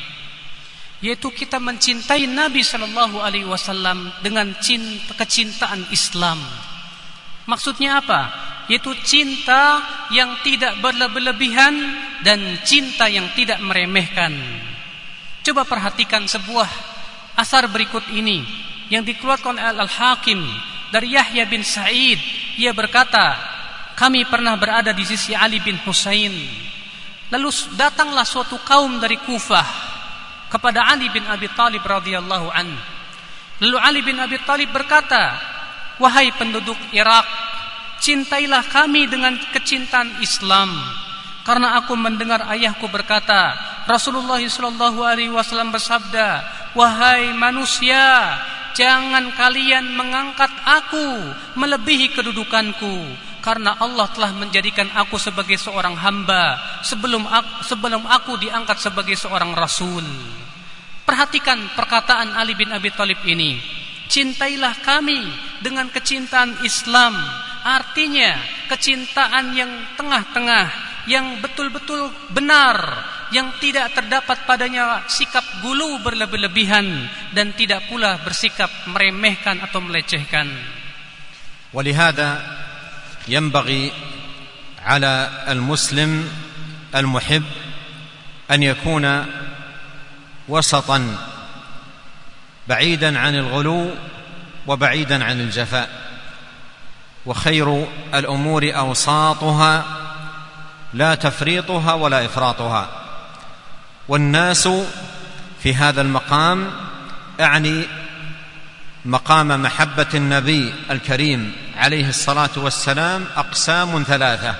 yaitu kita mencintai Nabi Shallallahu Alaihi Wasallam dengan cinta, kecintaan Islam. Maksudnya apa? Yaitu cinta yang tidak berlebihan dan cinta yang tidak meremehkan. Coba perhatikan sebuah asar berikut ini yang dikeluarkan oleh Al-Hakim dari Yahya bin Sa'id ia berkata kami pernah berada di sisi Ali bin Husain lalu datanglah suatu kaum dari Kufah kepada Ali bin Abi Talib radhiyallahu an lalu Ali bin Abi Talib berkata wahai penduduk Irak cintailah kami dengan kecintaan Islam karena aku mendengar ayahku berkata Rasulullah sallallahu alaihi wasallam bersabda wahai manusia Jangan kalian mengangkat aku melebihi kedudukanku karena Allah telah menjadikan aku sebagai seorang hamba sebelum aku, sebelum aku diangkat sebagai seorang rasul. Perhatikan perkataan Ali bin Abi Thalib ini. Cintailah kami dengan kecintaan Islam. Artinya kecintaan yang tengah-tengah, yang betul-betul benar, yang tidak terdapat padanya sikap gulu berlebih-lebihan dan tidak pula bersikap meremehkan atau melecehkan.
ولهذا ينبغي على المسلم المحب أن يكون وسطا بعيدا عن الغلو وبعيدا عن الجفاء. وخير الأمور أوساطها لا تفريطها ولا إفراطها. والناس في هذا المقام أعني مقام محبة النبي الكريم عليه الصلاة والسلام أقسام ثلاثة.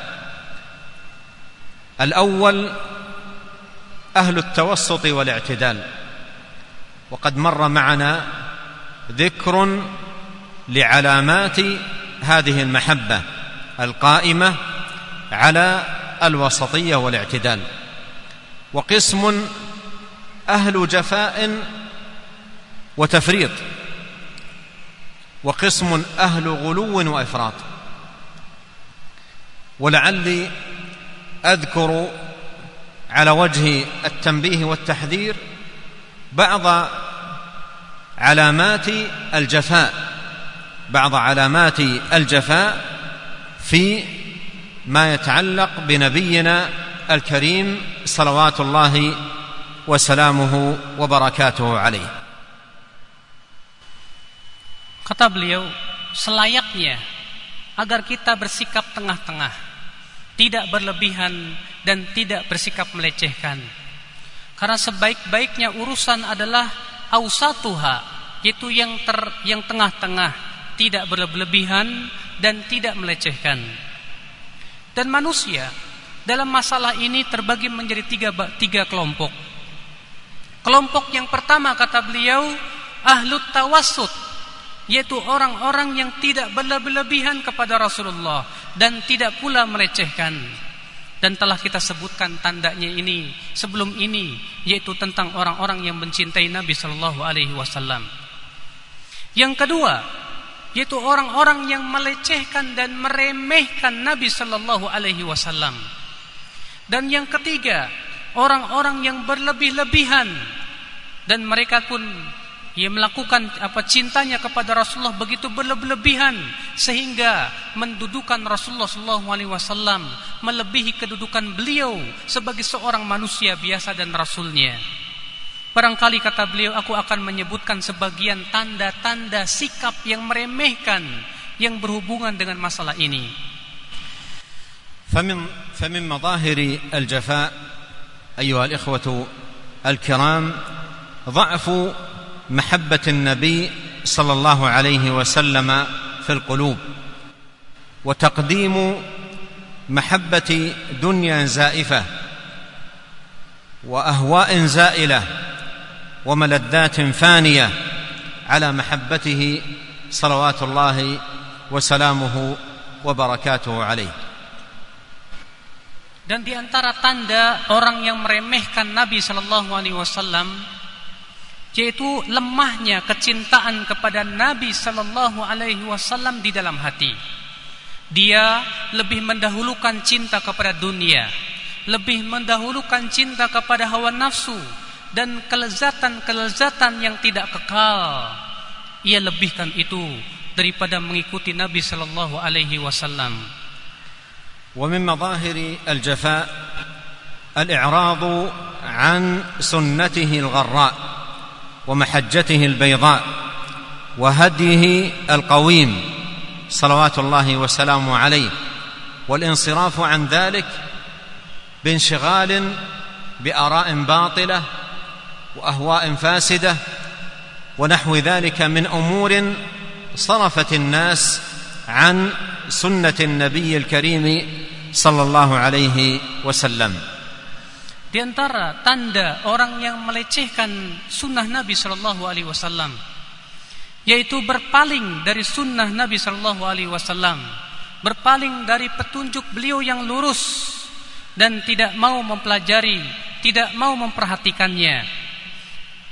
الأول أهل التوسط والاعتدال. وقد مر معنا ذكر لعلامات هذه المحبة القائمة على الوسطية والاعتدال. وقسم أهل جفاء وتفريط. وقسم أهل غلو وإفراط. ولعلي أذكر على وجه التنبيه والتحذير بعض علامات الجفاء بعض علامات الجفاء في ما يتعلق بنبينا الكريم صلوات الله وسلامه وبركاته عليه
Kata beliau, selayaknya agar kita bersikap tengah-tengah, tidak berlebihan dan tidak bersikap melecehkan. Karena sebaik-baiknya urusan adalah ausatuha, yaitu yang ter, yang tengah-tengah, tidak berlebihan dan tidak melecehkan. Dan manusia dalam masalah ini terbagi menjadi tiga, tiga kelompok. Kelompok yang pertama kata beliau ahlut tawassut yaitu orang-orang yang tidak berlebihan kepada Rasulullah dan tidak pula melecehkan. Dan telah kita sebutkan tandanya ini sebelum ini yaitu tentang orang-orang yang mencintai Nabi Shallallahu Alaihi Wasallam. Yang kedua yaitu orang-orang yang melecehkan dan meremehkan Nabi Shallallahu Alaihi Wasallam. Dan yang ketiga orang-orang yang berlebih-lebihan dan mereka pun ia melakukan apa cintanya kepada Rasulullah begitu berlebihan sehingga mendudukan Rasulullah sallallahu alaihi wasallam melebihi kedudukan beliau sebagai seorang manusia biasa dan rasulnya. Barangkali kata beliau aku akan menyebutkan sebagian tanda-tanda sikap yang meremehkan yang berhubungan dengan masalah ini.
فمن فمن مظاهر الجفاء أيها الإخوة الكرام ضعف محبة النبي صلى الله عليه وسلم في القلوب وتقديم محبة دنيا زائفة وأهواء زائلة وملذات فانية على محبته صلوات الله وسلامه وبركاته عليه.
Dan di antara tanda orang yang meremehkan Nabi Shallallahu Alaihi Wasallam yaitu lemahnya kecintaan kepada Nabi sallallahu alaihi wasallam di dalam hati. Dia lebih mendahulukan cinta kepada dunia, lebih mendahulukan cinta kepada hawa nafsu dan kelezatan-kelezatan yang tidak kekal. Ia lebihkan itu daripada mengikuti Nabi sallallahu alaihi wasallam.
ومن مظاهر الجفاء الإعراض عن سنته الغراء ومحجته البيضاء وهديه القويم صلوات الله وسلامه عليه والانصراف عن ذلك بانشغال بآراء باطلة وأهواء فاسدة ونحو ذلك من أمور صرفت الناس عن سنة النبي الكريم صلى الله عليه وسلم.
Di antara tanda orang yang melecehkan sunnah Nabi Shallallahu Alaihi Wasallam, yaitu berpaling dari sunnah Nabi Shallallahu Alaihi Wasallam, berpaling dari petunjuk beliau yang lurus dan tidak mau mempelajari, tidak mau memperhatikannya.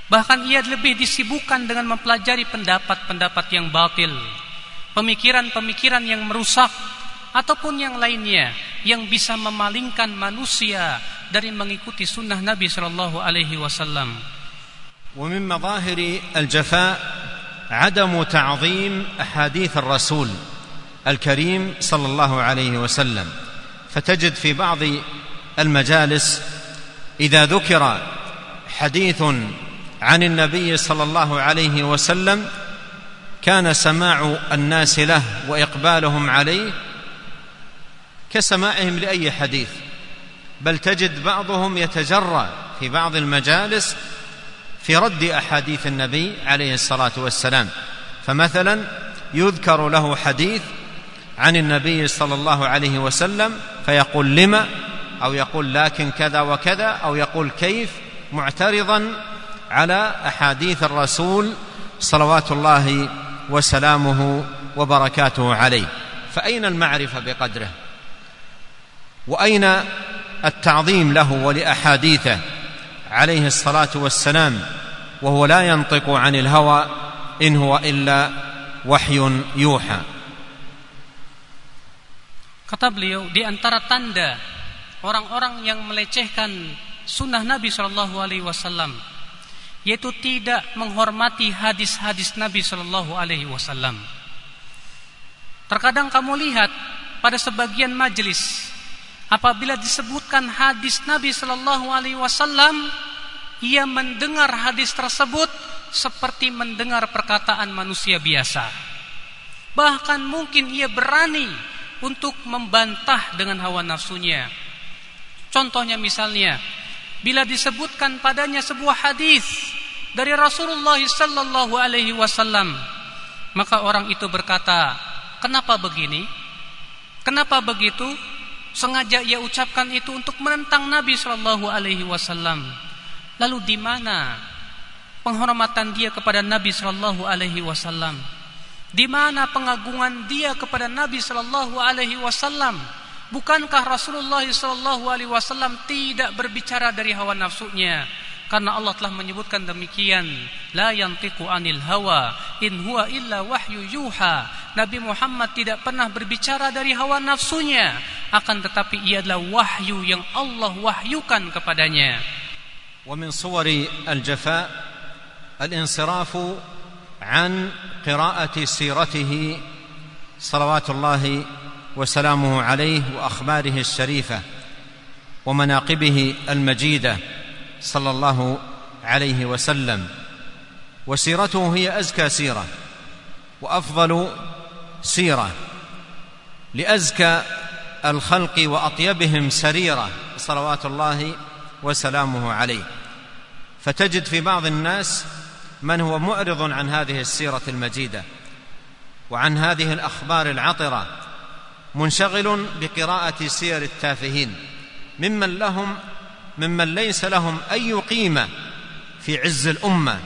Bahkan ia lebih disibukkan dengan mempelajari pendapat-pendapat yang batil, pemikiran-pemikiran yang merusak, ataupun yang lainnya yang bisa memalingkan manusia dari mengikuti sunnah Nabi sallallahu alaihi wasallam.
ومن مظاهر الجفاء عدم تعظيم احاديث الرسول الكريم صلى الله عليه وسلم فتجد في بعض المجالس اذا ذكر حديث عن النبي صلى الله عليه وسلم كان سماع الناس له واقبالهم عليه كسماعهم لأي حديث. بل تجد بعضهم يتجرأ في بعض المجالس في رد أحاديث النبي عليه الصلاة والسلام. فمثلا يذكر له حديث عن النبي صلى الله عليه وسلم فيقول لما أو يقول لكن كذا وكذا؟ أو يقول كيف؟ معترضا على أحاديث الرسول صلوات الله وسلامه وبركاته عليه. فأين المعرفة بقدره؟ واين التعظيم له ولاحاديثه عليه الصلاه والسلام وهو لا ينطق عن الهوى ان هو الا وحي يوحى
Kata beliau di antara tanda orang-orang yang melecehkan sunnah Nabi Shallallahu Alaihi Wasallam yaitu tidak menghormati hadis-hadis Nabi Shallallahu Alaihi Wasallam. Terkadang kamu lihat pada sebagian majelis apabila disebutkan hadis Nabi Shallallahu Alaihi Wasallam, ia mendengar hadis tersebut seperti mendengar perkataan manusia biasa. Bahkan mungkin ia berani untuk membantah dengan hawa nafsunya. Contohnya misalnya, bila disebutkan padanya sebuah hadis dari Rasulullah Sallallahu Alaihi Wasallam, maka orang itu berkata, kenapa begini? Kenapa begitu? Sengaja ia ucapkan itu untuk menentang Nabi Shallallahu Alaihi Wasallam. Lalu di mana penghormatan dia kepada Nabi Shallallahu Alaihi Wasallam? Di mana pengagungan dia kepada Nabi Shallallahu Alaihi Wasallam? Bukankah Rasulullah SAW tidak berbicara dari hawa nafsunya? Karena Allah telah menyebutkan demikian, la yantiqu anil hawa in huwa illa wahyu yuha. Nabi Muhammad tidak pernah berbicara dari hawa nafsunya, akan tetapi ia adalah wahyu yang Allah wahyukan kepadanya.
ومن صور الجفاء الانصراف عن قراءة سيرته صلوات الله وسلامه عليه وأخباره الشريفة ومناقبه المجيدة صلى الله عليه وسلم. وسيرته هي أزكى سيرة وأفضل سيرة لأزكى الخلق وأطيبهم سريرة صلوات الله وسلامه عليه. فتجد في بعض الناس من هو معرض عن هذه السيرة المجيدة وعن هذه الأخبار العطرة منشغل بقراءة سير التافهين ممن لهم ممن ليس لهم أي قيمة في عز الأمة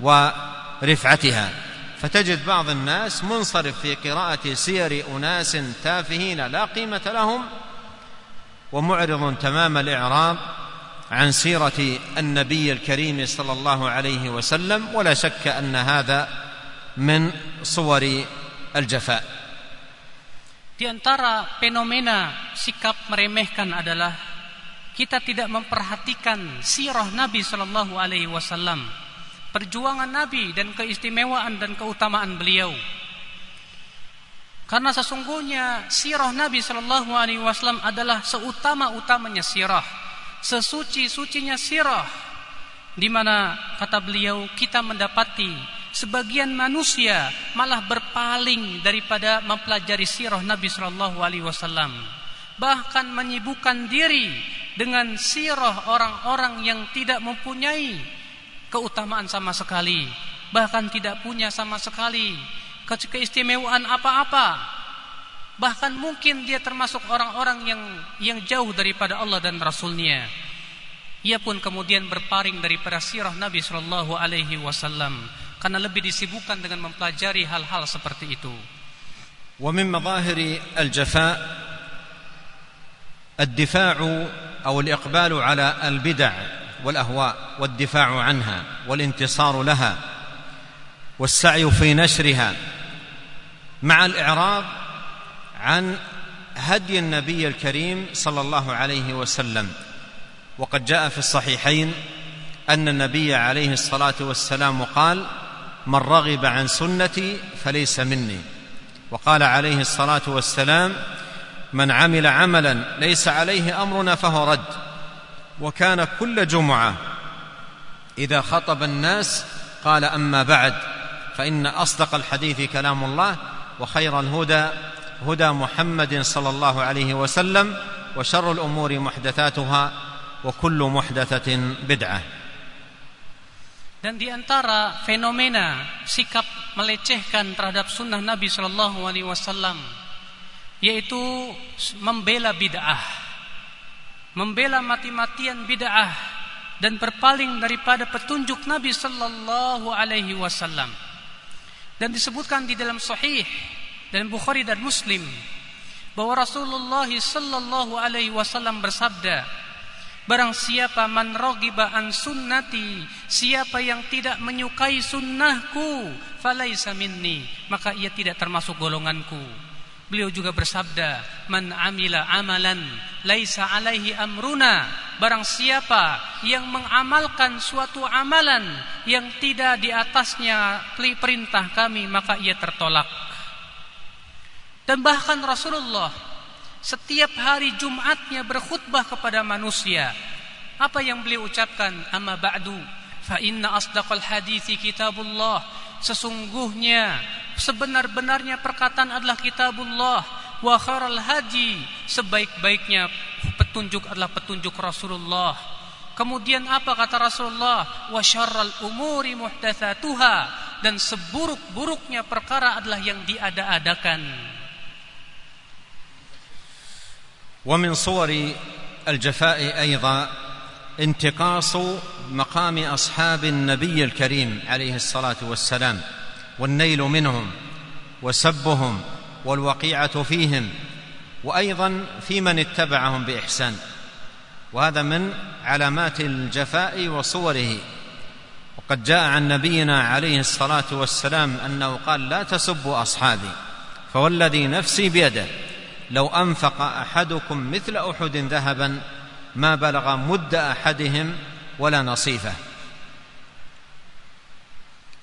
ورفعتها. فتجد بعض الناس منصرف في قراءة سير أناس تافهين لا قيمة لهم ومعرض تمام الاعراض عن سيرة النبي الكريم صلى الله عليه وسلم ولا شك أن هذا من صور الجفاء.
Di antara fenomena sikap meremehkan adalah kita tidak memperhatikan sirah Nabi Shallallahu Alaihi Wasallam, perjuangan Nabi dan keistimewaan dan keutamaan beliau. Karena sesungguhnya sirah Nabi Shallallahu Alaihi Wasallam adalah seutama-utamanya sirah, sesuci-sucinya sirah, di mana kata beliau kita mendapati sebagian manusia malah berpaling daripada mempelajari sirah Nabi Shallallahu Alaihi Wasallam, bahkan menyibukkan diri dengan sirah orang-orang yang tidak mempunyai keutamaan sama sekali, bahkan tidak punya sama sekali keistimewaan apa-apa. Bahkan mungkin dia termasuk orang-orang yang yang jauh daripada Allah dan Rasulnya. Ia pun kemudian berparing daripada sirah Nabi Shallallahu Alaihi Wasallam karena lebih disibukkan dengan mempelajari hal-hal seperti itu.
ومن مظاهر الجفاء الدفاع أو الإقبال على البدع والأهواء والدفاع عنها والانتصار لها والسعي في نشرها مع الإعراض عن هدي النبي الكريم صلى الله عليه وسلم. وقد جاء في الصحيحين أن النبي عليه الصلاة والسلام قال من رغب عن سنتي فليس مني. وقال عليه الصلاة والسلام من عمل عملا ليس عليه أمرنا فهو رد وكان كل جمعة. إذا خطب الناس قال أما بعد فإن أصدق الحديث كلام الله وخير الهدى هدى محمد صلى الله عليه وسلم وشر الأمور محدثاتها وكل محدثة بدعة.
Dan di antara fenomena sikap melecehkan terhadap sunnah Nabi Shallallahu Alaihi Wasallam yaitu membela bid'ah. Membela mati-matian bid'ah dan berpaling daripada petunjuk Nabi sallallahu alaihi wasallam. Dan disebutkan di dalam sahih dan Bukhari dan Muslim bahwa Rasulullah sallallahu alaihi wasallam bersabda Barang siapa man an sunnati Siapa yang tidak menyukai sunnahku Falaisa minni Maka ia tidak termasuk golonganku Beliau juga bersabda, "Man amila amalan laisa alaihi amruna." Barang siapa yang mengamalkan suatu amalan yang tidak di atasnya perintah kami, maka ia tertolak. Dan bahkan Rasulullah setiap hari Jumatnya berkhutbah kepada manusia. Apa yang beliau ucapkan? Amma ba'du, fa inna asdaqal hadithi kitabullah. Sesungguhnya sebenar-benarnya perkataan adalah kitabullah wa khairal haji sebaik-baiknya petunjuk adalah petunjuk Rasulullah kemudian apa kata Rasulullah wa syarral umuri muhdatsatuha dan seburuk-buruknya perkara adalah yang diada-adakan
ومن صور الجفاء ايضا انتقاص مقام اصحاب النبي الكريم عليه الصلاه والسلام والنيل منهم وسبهم والوقيعة فيهم وأيضا في من اتبعهم بإحسان وهذا من علامات الجفاء وصوره. وقد جاء عن نبينا عليه الصلاة والسلام أنه قال لا تسبوا أصحابي فوالذي نفسي بيده لو أنفق أحدكم مثل أحد ذهبا ما بلغ مد أحدهم ولا نصيفه.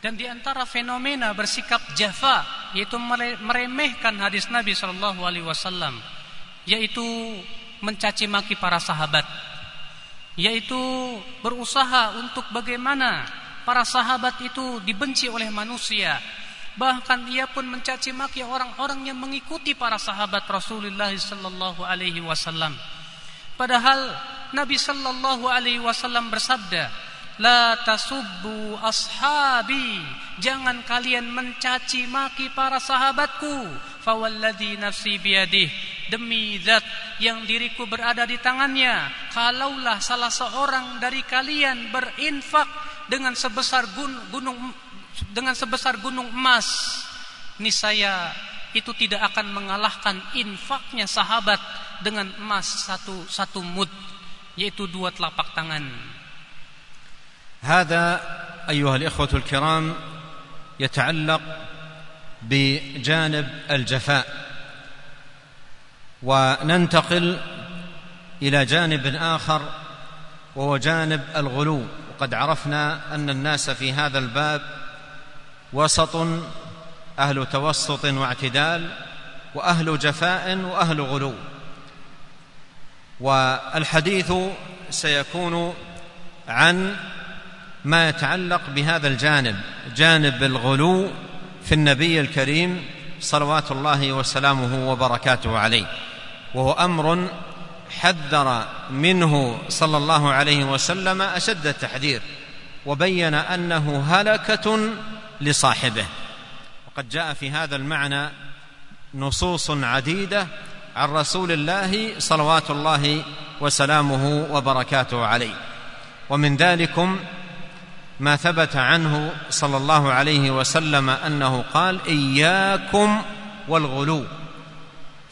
Dan di antara fenomena bersikap jafa yaitu meremehkan hadis Nabi Shallallahu Alaihi Wasallam, yaitu mencaci maki para sahabat, yaitu berusaha untuk bagaimana para sahabat itu dibenci oleh manusia. Bahkan ia pun mencaci maki orang-orang yang mengikuti para sahabat Rasulullah Sallallahu Alaihi Wasallam. Padahal Nabi Sallallahu Alaihi Wasallam bersabda, La tasubbu ashabi. Jangan kalian mencaci maki para sahabatku. Fawalladhi nafsi biadih Demi zat yang diriku berada di tangannya Kalaulah salah seorang dari kalian berinfak Dengan sebesar gunung, dengan sebesar gunung emas Niscaya itu tidak akan mengalahkan infaknya sahabat Dengan emas satu, satu mud Yaitu dua telapak tangan
هذا أيها الإخوة الكرام يتعلق بجانب الجفاء وننتقل إلى جانب آخر وهو جانب الغلو. وقد عرفنا أن الناس في هذا الباب وسط أهل توسط واعتدال وأهل جفاء وأهل غلو. والحديث سيكون عن ما يتعلق بهذا الجانب جانب الغلو في النبي الكريم صلوات الله وسلامه وبركاته عليه. وهو أمر حذر منه صلى الله عليه وسلم أشد التحذير وبين أنه هلكة لصاحبه. وقد جاء في هذا المعنى نصوص عديدة عن رسول الله صلوات الله وسلامه وبركاته عليه. ومن ذلكم ما ثبت عنه صلى الله عليه وسلم أنه قال إياكم والغلو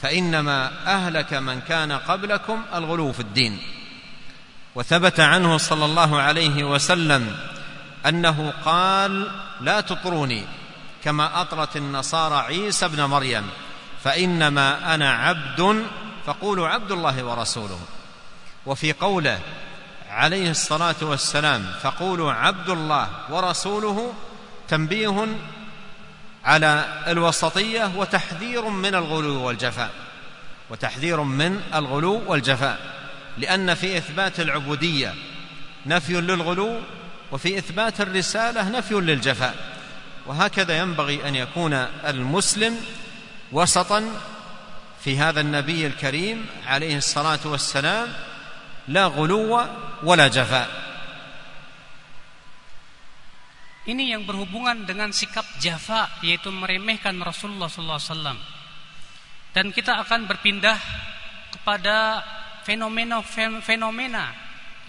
فإنما أهلك من كان قبلكم الغلو في الدين. وثبت عنه صلى الله عليه وسلم أنه قال لا تطروني كما أطرت النصارى عيسى ابن مريم فإنما أنا عبد فقولوا عبد الله ورسوله. وفي قوله عليه الصلاة والسلام فقولوا عبد الله ورسوله تنبيه على الوسطية وتحذير من الغلو والجفاء وتحذير من الغلو والجفاء لأن في إثبات العبودية نفي للغلو وفي إثبات الرسالة نفي للجفاء. وهكذا ينبغي أن يكون المسلم وسطا في هذا النبي الكريم عليه الصلاة والسلام لا غلو ولا جفاء
Ini yang berhubungan dengan sikap jafa yaitu meremehkan Rasulullah SAW. Dan kita akan berpindah kepada fenomena-fenomena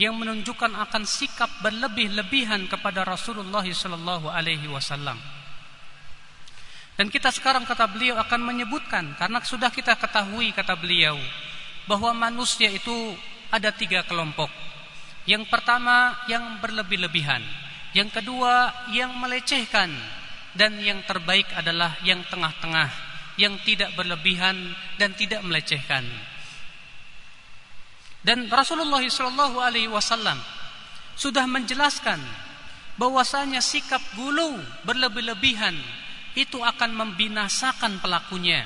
yang menunjukkan akan sikap berlebih-lebihan kepada Rasulullah SAW. Dan kita sekarang kata beliau akan menyebutkan karena sudah kita ketahui kata beliau bahwa manusia itu ada tiga kelompok. Yang pertama yang berlebih-lebihan, yang kedua yang melecehkan, dan yang terbaik adalah yang tengah-tengah, yang tidak berlebihan dan tidak melecehkan. Dan Rasulullah Shallallahu Alaihi Wasallam sudah menjelaskan bahwasanya sikap gulu berlebih-lebihan itu akan membinasakan pelakunya.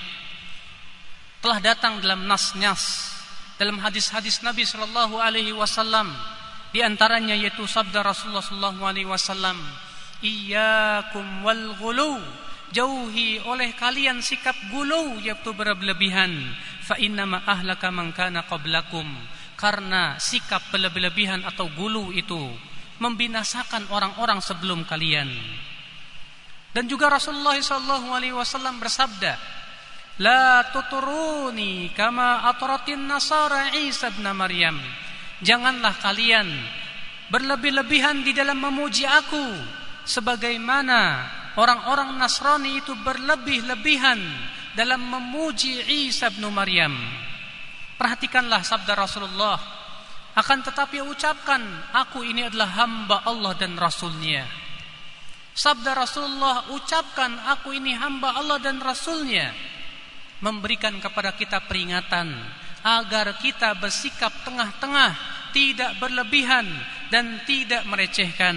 Telah datang dalam nas-nas dalam hadis-hadis Nabi Shallallahu Alaihi Wasallam di antaranya yaitu sabda Rasulullah Shallallahu Alaihi Wasallam Iyakum wal gulu jauhi oleh kalian sikap gulu yaitu berlebihan. Fa innama ahlaka man kana qablakum. Karena sikap berlebihan atau gulu itu membinasakan orang-orang sebelum kalian. Dan juga Rasulullah sallallahu alaihi wasallam bersabda La tuturuni kama atratin nasara Isa bin Maryam. Janganlah kalian berlebih-lebihan di dalam memuji aku sebagaimana orang-orang Nasrani itu berlebih-lebihan dalam memuji Isa bin Maryam. Perhatikanlah sabda Rasulullah. Akan tetapi ucapkan, aku ini adalah hamba Allah dan Rasulnya. Sabda Rasulullah, ucapkan, aku ini hamba Allah dan Rasulnya. Memberikan kepada kita peringatan, agar kita bersikap tengah-tengah, tidak berlebihan, dan tidak merecehkan.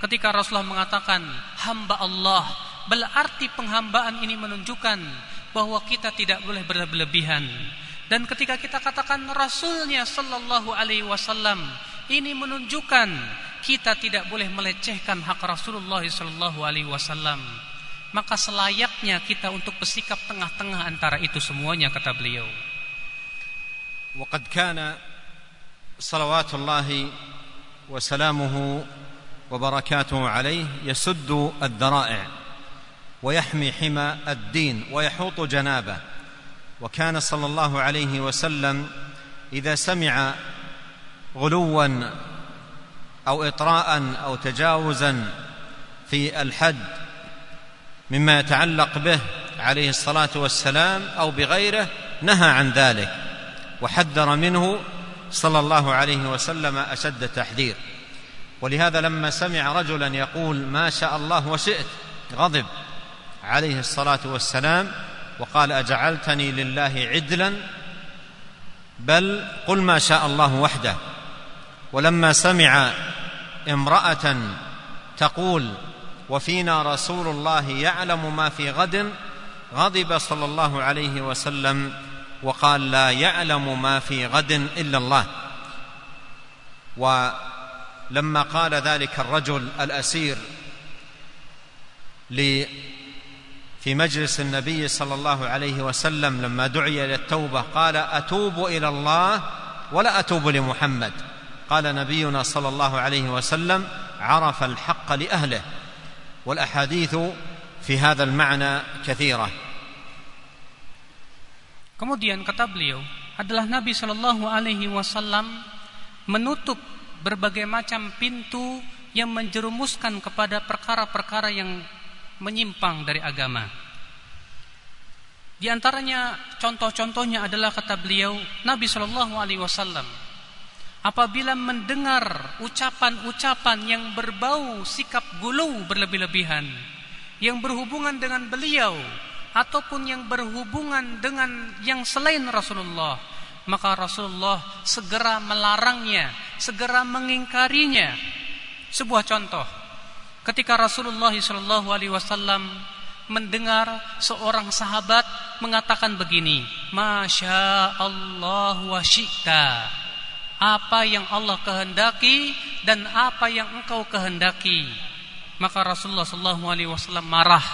Ketika Rasulullah mengatakan, hamba Allah, berarti penghambaan ini menunjukkan bahwa kita tidak boleh berlebihan dan ketika kita katakan Rasulnya Sallallahu Alaihi Wasallam ini menunjukkan kita tidak boleh melecehkan hak Rasulullah Sallallahu Alaihi Wasallam. Maka selayaknya kita untuk bersikap tengah-tengah antara itu semuanya kata beliau.
وقد كان صلوات الله وسلامه وبركاته عليه يسد الذرائع ويحمي حمى الدين ويحوط جنابه وكان صلى الله عليه وسلم اذا سمع غلوا أو اطراء أو تجاوزا في الحد مما يتعلق به عليه الصلاة والسلام أو بغيره نهى عن ذلك وحذر منه صلى الله عليه وسلم أشد التحذير. ولهذا لما سمع رجلا يقول ما شاء الله وشئت غضب عليه الصلاة والسلام وقال أجعلتني لله عدلا بل قل ما شاء الله وحده. ولما سمع امرأة تقول وفينا رسول الله يعلم ما في غد غضب صلى الله عليه وسلم وقال لا يعلم ما في غد إلا الله. ولما قال ذلك الرجل الأسير في مجلس النبي صلى الله عليه وسلم لما دعي إلى التوبة قال أتوب إلى الله ولا أتوب لمحمد. قال نبينا صلى الله عليه وسلم عرف الحق لأهله. والاحاديث في هذا المعنى كثيره
Kemudian kata beliau adalah Nabi Shallallahu Alaihi Wasallam menutup berbagai macam pintu yang menjerumuskan kepada perkara-perkara yang menyimpang dari agama. Di antaranya contoh-contohnya adalah kata beliau Nabi Shallallahu Alaihi Wasallam apabila mendengar ucapan-ucapan yang berbau sikap gulu berlebih-lebihan yang berhubungan dengan beliau ataupun yang berhubungan dengan yang selain Rasulullah maka Rasulullah segera melarangnya segera mengingkarinya sebuah contoh Ketika Rasulullah SAW Alaihi Wasallam mendengar seorang sahabat mengatakan begini, Masya Allah wa syikta. Apa yang Allah kehendaki dan apa yang engkau kehendaki. Maka Rasulullah SAW Alaihi Wasallam marah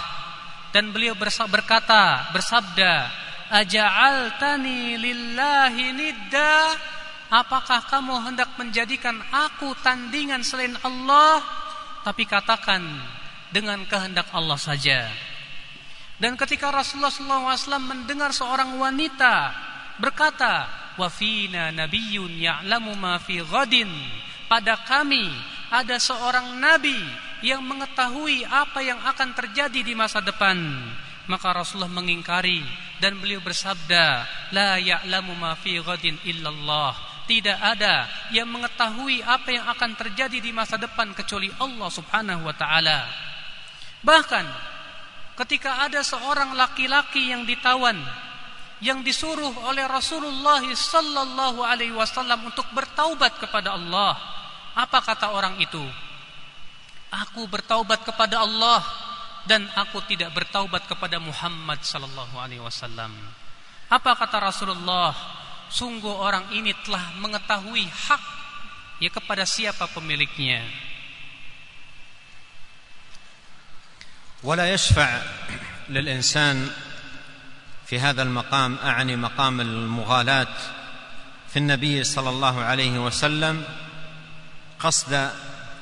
dan beliau berkata, bersabda, Aja'altani lillahi nidda. Apakah kamu hendak menjadikan aku tandingan selain Allah? tapi katakan dengan kehendak Allah saja. Dan ketika Rasulullah SAW mendengar seorang wanita berkata, "Wafina nabiyyun ya'lamu ma fi ghadin." Pada kami ada seorang nabi yang mengetahui apa yang akan terjadi di masa depan. Maka Rasulullah mengingkari dan beliau bersabda, "La ya'lamu ma fi ghadin illallah." tidak ada yang mengetahui apa yang akan terjadi di masa depan kecuali Allah Subhanahu wa taala. Bahkan ketika ada seorang laki-laki yang ditawan yang disuruh oleh Rasulullah sallallahu alaihi wasallam untuk bertaubat kepada Allah, apa kata orang itu? Aku bertaubat kepada Allah dan aku tidak bertaubat kepada Muhammad sallallahu alaihi wasallam. Apa kata Rasulullah? sungguh orang ini telah mengetahui hak ya kepada siapa pemiliknya.
ولا يشفع للإنسان في هذا المقام أعني مقام المغالاة في النبي صلى الله عليه وسلم قصد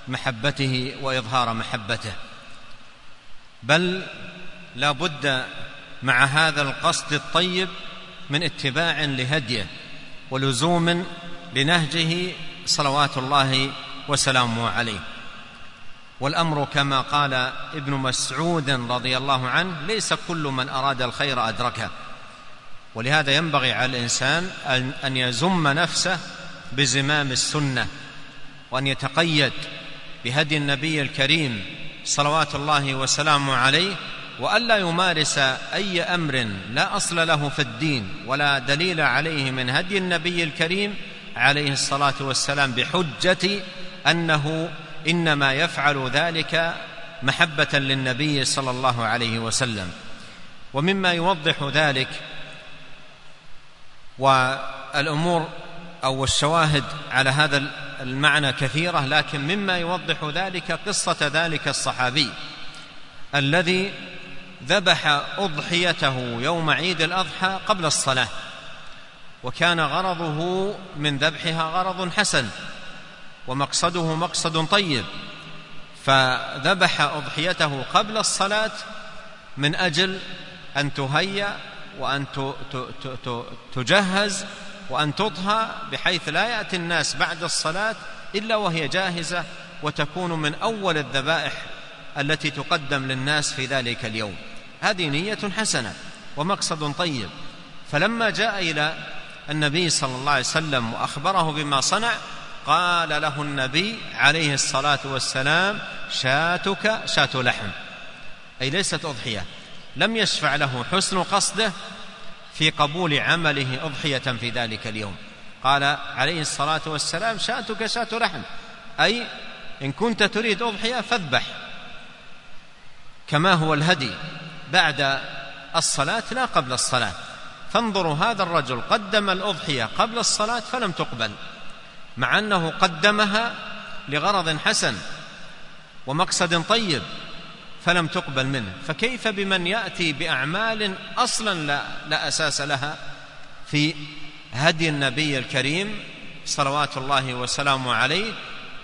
محبته وإظهار محبته. بل لا بد مع هذا القصد الطيب من اتباع لهديه ولزوم لنهجه صلوات الله وسلامه عليه. والأمر كما قال ابن مسعود رضي الله عنه ليس كل من أراد الخير أدركه. ولهذا ينبغي على الإنسان أن يزم نفسه بزمام السنة وأن يتقيد بهدي النبي الكريم صلوات الله وسلامه عليه والا يمارس أي أمر لا أصل له في الدين ولا دليل عليه من هدي النبي الكريم عليه الصلاة والسلام بحجة أنه إنما يفعل ذلك محبة للنبي صلى الله عليه وسلم. ومما يوضح ذلك والأمور أو الشواهد على هذا المعنى كثيرة لكن مما يوضح ذلك قصة ذلك الصحابي الذي ذبح أضحيته يوم عيد الأضحى قبل الصلاة وكان غرضه من ذبحها غرض حسن. ومقصده مقصد طيب. فذبح أضحيته قبل الصلاة من أجل أن تهيأ وأن تجهز وأن تطهى بحيث لا يأتي الناس بعد الصلاة إلا وهي جاهزة وتكون من أول الذبائح التي تقدم للناس في ذلك اليوم. هذه نية حسنة ومقصد طيب. فلما جاء إلى النبي صلى الله عليه وسلم وأخبره بما صنع قال له النبي عليه الصلاة والسلام شاتك شات لحم. أي ليست أضحية. لم يشفع له حسن قصده في قبول عمله أضحية في ذلك اليوم. قال عليه الصلاة والسلام شاتك شات لحم. أي إن كنت تريد أضحية فاذبح. كما هو الهدي بعد الصلاة لا قبل الصلاة. فانظروا هذا الرجل قدم الأضحية قبل الصلاة فلم تقبل. مع أنه قدمها لغرض حسن ومقصد طيب فلم تقبل منه. فكيف بمن يأتي بأعمال أصلا لا, لا أساس لها في هدي النبي الكريم صلوات الله وسلامه عليه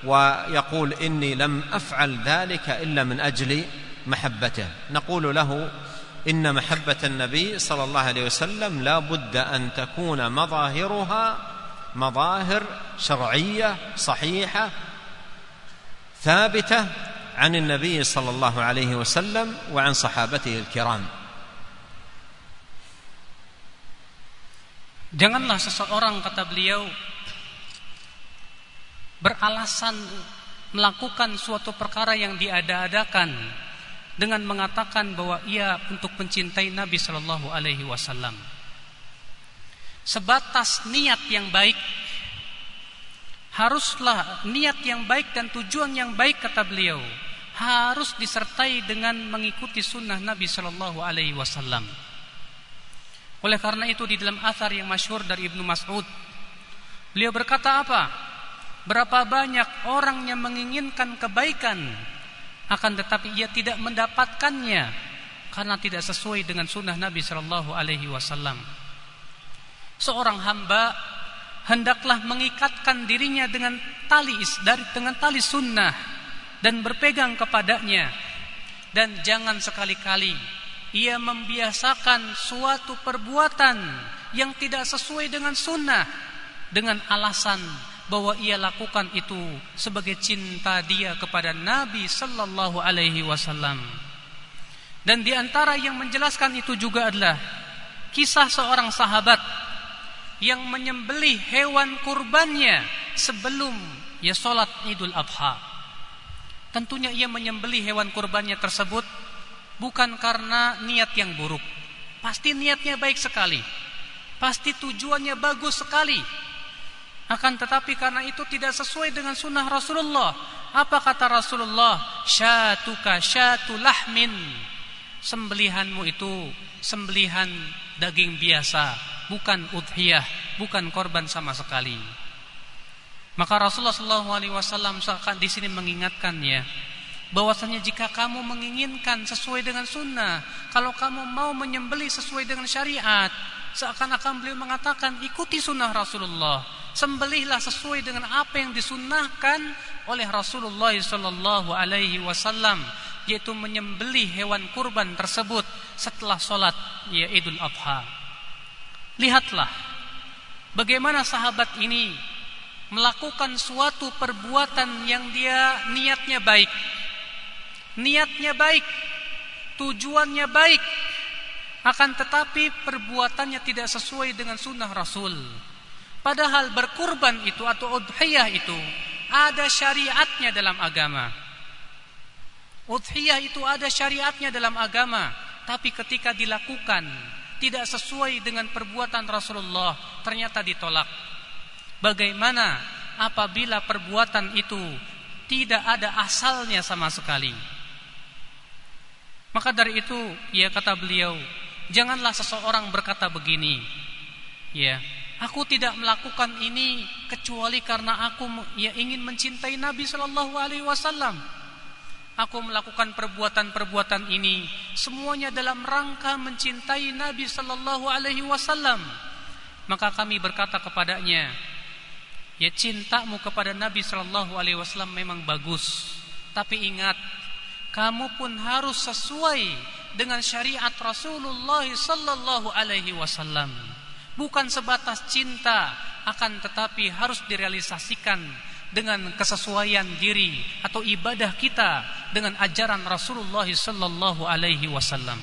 ويقول إني لم أفعل ذلك إلا من أجل محبته. نقول له إن محبة النبي صلى الله عليه وسلم لا بد أن تكون مظاهرها مظاهر شرعيه صحيحه ثابته عن النبي صلى الله عليه wasallam وعن صحابته الكرام
Janganlah seseorang kata beliau beralasan melakukan suatu perkara yang diada-adakan dengan mengatakan bahwa ia untuk mencintai Nabi Shallallahu Alaihi Wasallam. Sebatas niat yang baik haruslah niat yang baik dan tujuan yang baik kata beliau harus disertai dengan mengikuti sunnah Nabi Shallallahu Alaihi Wasallam. Oleh karena itu di dalam athar yang masyhur dari Ibnu Mas'ud, beliau berkata apa? Berapa banyak orang yang menginginkan kebaikan, akan tetapi ia tidak mendapatkannya karena tidak sesuai dengan sunnah Nabi Shallallahu Alaihi Wasallam. Seorang hamba hendaklah mengikatkan dirinya dengan tali dari dengan tali sunnah dan berpegang kepadanya dan jangan sekali-kali ia membiasakan suatu perbuatan yang tidak sesuai dengan sunnah dengan alasan bahwa ia lakukan itu sebagai cinta dia kepada Nabi sallallahu alaihi wasallam. Dan di antara yang menjelaskan itu juga adalah kisah seorang sahabat yang menyembelih hewan kurbannya sebelum ia salat Idul Adha. Tentunya ia menyembeli hewan kurbannya tersebut bukan karena niat yang buruk. Pasti niatnya baik sekali. Pasti tujuannya bagus sekali. Akan tetapi karena itu tidak sesuai dengan sunnah Rasulullah. Apa kata Rasulullah? Syatuka syatu lahmin. Sembelihanmu itu sembelihan daging biasa, bukan udhiyah, bukan korban sama sekali. Maka Rasulullah Alaihi Wasallam di sini mengingatkannya bahwasanya jika kamu menginginkan sesuai dengan sunnah, kalau kamu mau menyembeli sesuai dengan syariat, seakan-akan beliau mengatakan ikuti sunnah Rasulullah, sembelihlah sesuai dengan apa yang disunnahkan oleh Rasulullah Shallallahu Alaihi Wasallam, yaitu menyembelih hewan kurban tersebut setelah sholat ya Idul Adha. Lihatlah bagaimana sahabat ini melakukan suatu perbuatan yang dia niatnya baik. Niatnya baik, tujuannya baik. akan tetapi perbuatannya tidak sesuai dengan sunnah Rasul. Padahal berkurban itu atau udhiyah itu ada syariatnya dalam agama. Udhiyah itu ada syariatnya dalam agama, tapi ketika dilakukan tidak sesuai dengan perbuatan Rasulullah, ternyata ditolak. Bagaimana apabila perbuatan itu tidak ada asalnya sama sekali? Maka dari itu, ya kata beliau, Janganlah seseorang berkata begini, ya, aku tidak melakukan ini kecuali karena aku ya ingin mencintai Nabi Shallallahu Alaihi Wasallam. Aku melakukan perbuatan-perbuatan ini semuanya dalam rangka mencintai Nabi Shallallahu Alaihi Wasallam. Maka kami berkata kepadanya, ya cintamu kepada Nabi Shallallahu Alaihi Wasallam memang bagus, tapi ingat, kamu pun harus sesuai dengan syariat Rasulullah sallallahu alaihi wasallam. Bukan sebatas cinta, akan tetapi harus direalisasikan dengan kesesuaian diri atau ibadah kita dengan ajaran Rasulullah sallallahu alaihi wasallam.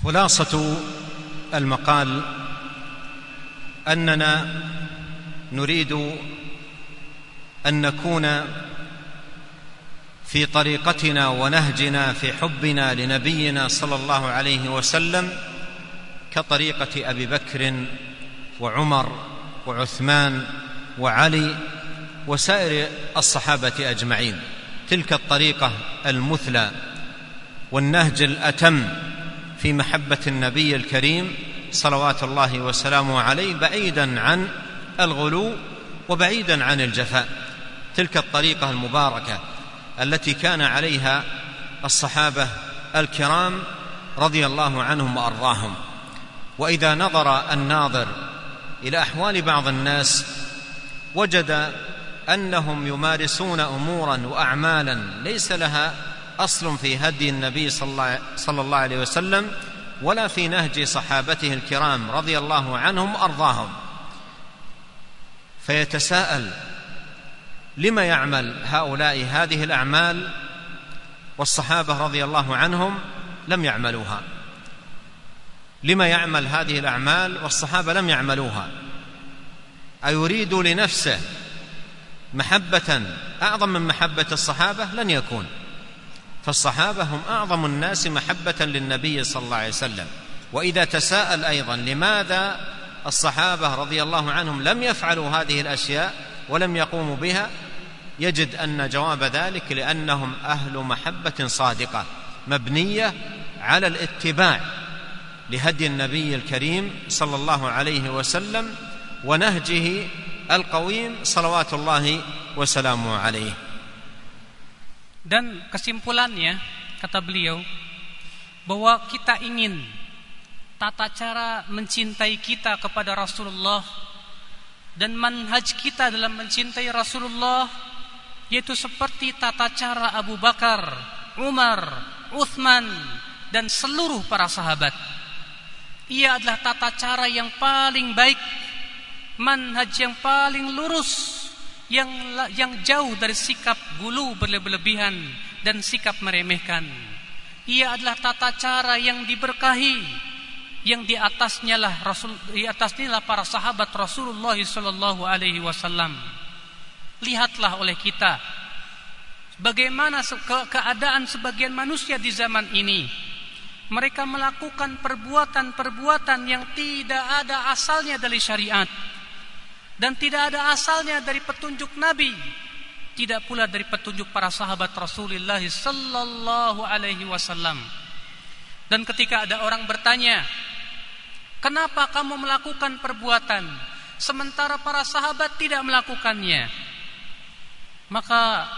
خلاصة المقال أننا نريد أن نكون في طريقتنا ونهجنا في حبنا لنبينا صلى الله عليه وسلم كطريقة أبي بكر وعمر وعثمان وعلي وسائر الصحابة أجمعين تلك الطريقة المثلى والنهج الأتم في محبة النبي الكريم صلوات الله وسلامه عليه بعيدا عن الغلو وبعيدا عن الجفاء. تلك الطريقة المباركة التي كان عليها الصحابة الكرام رضي الله عنهم وأرضاهم. وإذا نظر الناظر إلى أحوال بعض الناس وجد أنهم يمارسون أمورا وأعمالا ليس لها أصل في هدي النبي صلى الله عليه وسلم ولا في نهج صحابته الكرام رضي الله عنهم وأرضاهم. فيتساءل لما يعمل هؤلاء هذه الأعمال؟ والصحابة رضي الله عنهم لم يعملوها. لما يعمل هذه الأعمال؟ والصحابة لم يعملوها. أيريد لنفسه محبة أعظم من محبة الصحابة لن يكون. فالصحابة هم أعظم الناس محبة للنبي صلى الله عليه وسلم. وإذا تساءل أيضا لماذا الصحابة رضي الله عنهم لم يفعلوا هذه الأشياء ولم يقوموا بها؟ يجد أن جواب ذلك لأنهم أهل محبة صادقة مبنية على الاتباع لهدي النبي الكريم صلى الله عليه وسلم ونهجه القويم صلوات الله وسلامه عليه
dan kesimpulannya kata beliau bahwa kita ingin tata cara mencintai kita kepada Rasulullah dan manhaj kita dalam mencintai Rasulullah yaitu seperti tata cara Abu Bakar, Umar, Uthman dan seluruh para sahabat. Ia adalah tata cara yang paling baik, manhaj yang paling lurus, yang yang jauh dari sikap gulu berlebihan dan sikap meremehkan. Ia adalah tata cara yang diberkahi, yang di atasnya lah Rasul di atasnya lah para sahabat Rasulullah sallallahu alaihi wasallam. Lihatlah oleh kita bagaimana keadaan sebagian manusia di zaman ini. Mereka melakukan perbuatan-perbuatan yang tidak ada asalnya dari syariat dan tidak ada asalnya dari petunjuk Nabi. Tidak pula dari petunjuk para sahabat Rasulullah sallallahu alaihi wasallam. Dan ketika ada orang bertanya kenapa kamu melakukan perbuatan sementara para sahabat tidak melakukannya? Maka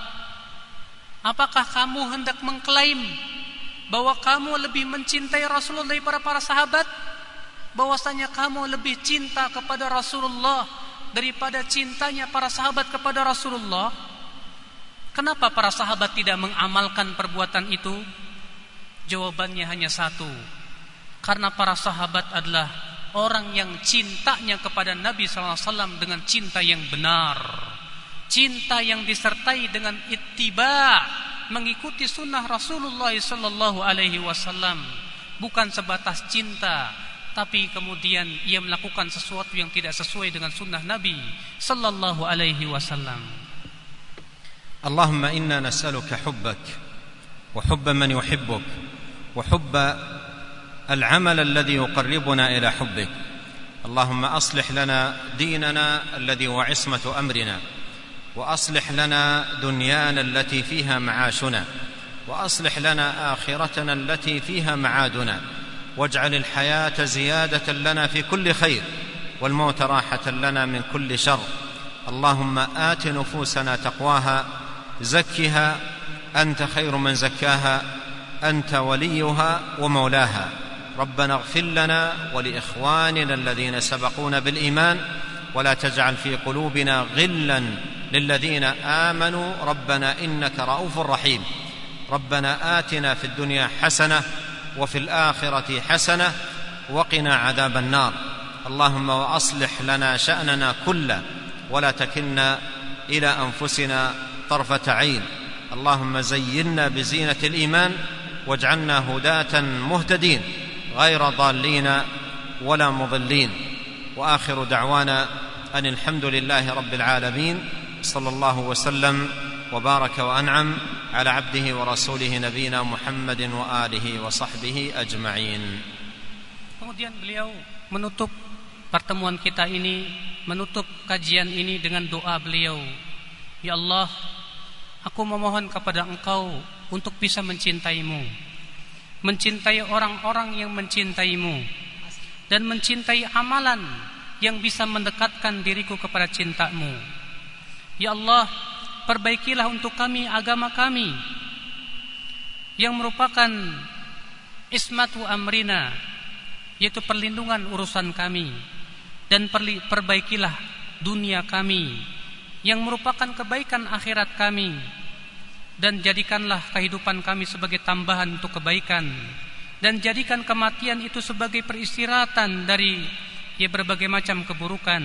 apakah kamu hendak mengklaim bahwa kamu lebih mencintai Rasulullah daripada para sahabat? Bahwasanya kamu lebih cinta kepada Rasulullah daripada cintanya para sahabat kepada Rasulullah? Kenapa para sahabat tidak mengamalkan perbuatan itu? Jawabannya hanya satu. Karena para sahabat adalah orang yang cintanya kepada Nabi SAW dengan cinta yang benar cinta yang disertai dengan ittiba mengikuti sunnah Rasulullah wasallam bukan sebatas cinta tapi kemudian ia melakukan sesuatu yang tidak sesuai dengan sunnah Nabi sallallahu alaihi wasallam.
اللهم أنا نسالك حبك وحب من يحبك وحب العمل الذي يقربنا إلى حبك اللهم اصلح لنا ديننا الذي هو عصمه امرنا واصلح لنا دنيانا التي فيها معاشنا واصلح لنا اخرتنا التي فيها معادنا واجعل الحياة زيادة لنا في كل خير والموت راحة لنا من كل شر. اللهم آت نفوسنا تقواها زكها أنت خير من زكاها أنت وليها ومولاها. ربنا اغفر لنا ولإخواننا الذين سبقونا بالإيمان ولا تجعل في قلوبنا غلا للذين آمنوا. ربنا إنك رؤوف رحيم. ربنا آتنا في الدنيا حسنة وفي الآخرة حسنة وقنا عذاب النار. اللهم وأصلح لنا شأننا كله ولا تكلنا إلى أنفسنا طرفة عين. اللهم زينا بزينة الإيمان واجعلنا هداة مهتدين غير ضالين ولا مضلين. وآخر دعوانا أن الحمد لله رب العالمين. صلى الله وسلم وبارك وانعم على عبده ورسوله نبينا محمد واله وصحبه اجمعين
Kemudian beliau menutup pertemuan kita ini, menutup kajian ini dengan doa beliau. Ya Allah, aku memohon kepada Engkau untuk bisa mencintaimu. Mencintai orang-orang yang mencintaimu dan mencintai amalan yang bisa mendekatkan diriku kepada cintamu. Ya Allah, perbaikilah untuk kami agama kami yang merupakan ismatu amrina yaitu perlindungan urusan kami dan perbaikilah dunia kami yang merupakan kebaikan akhirat kami dan jadikanlah kehidupan kami sebagai tambahan untuk kebaikan dan jadikan kematian itu sebagai peristirahatan dari ya berbagai macam keburukan.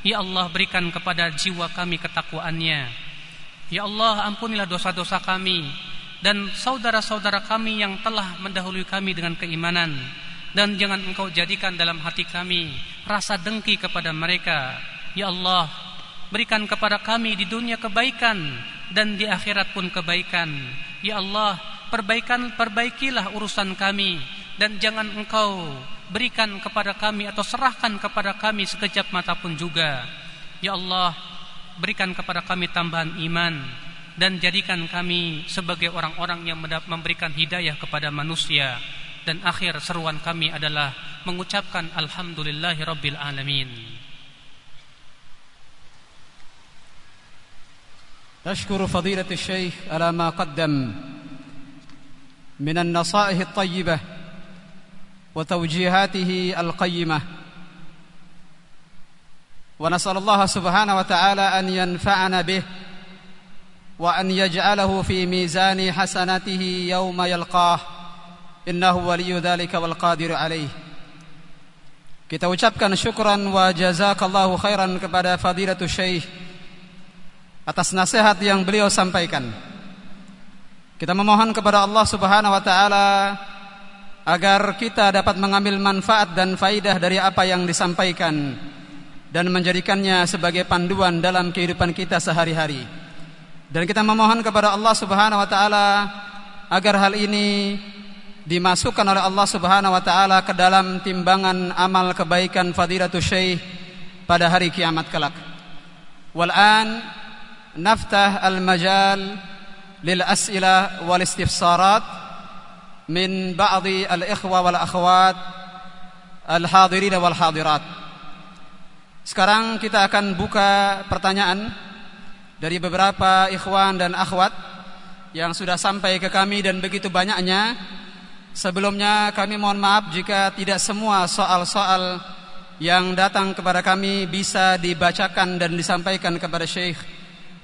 Ya Allah berikan kepada jiwa kami ketakwaannya ya Allah ampunilah dosa-dosa kami dan saudara-saudara kami yang telah mendahului kami dengan keimanan. Dan jangan engkau jadikan dalam hati kami rasa dengki kepada mereka. Ya Allah berikan kepada kami di dunia kebaikan dan di akhirat pun kebaikan. Ya Allah perbaikan perbaikilah urusan kami dan jangan engkau berikan kepada kami atau serahkan kepada kami sekejap mata pun juga. Ya Allah berikan kepada kami tambahan iman dan jadikan kami sebagai orang-orang yang memberikan hidayah kepada manusia dan akhir seruan kami adalah mengucapkan alhamdulillahi rabbil alamin
نشكر فضيلة الشيخ على ما قدم من النصائح الطيبة وتوجيهاته القيمة ونسأل الله سبحانه وتعالى أن ينفعنا به وأن يجعله في ميزان حسناته يوم يلقاه innahu waliyu dzalika wal qadir alaih kita ucapkan syukran wa jazakallahu khairan kepada fadilatul syekh atas nasihat yang beliau sampaikan kita memohon kepada Allah Subhanahu wa taala agar kita dapat mengambil manfaat dan faidah dari apa yang disampaikan dan menjadikannya sebagai panduan dalam kehidupan kita sehari-hari. Dan kita memohon kepada Allah Subhanahu wa taala agar hal ini dimasukkan oleh Allah Subhanahu wa taala ke dalam timbangan amal kebaikan fadilatul syekh pada hari kiamat kelak. Wal an naftah al majal lil as'ila wal istifsarat min ba'dhi al ikhwa wal akhwat al hadirin wal hadirat. Sekarang kita akan buka pertanyaan dari beberapa ikhwan dan akhwat yang sudah sampai ke kami dan begitu banyaknya Sebelumnya kami mohon maaf jika tidak semua soal-soal yang datang kepada kami bisa dibacakan dan disampaikan kepada Syekh.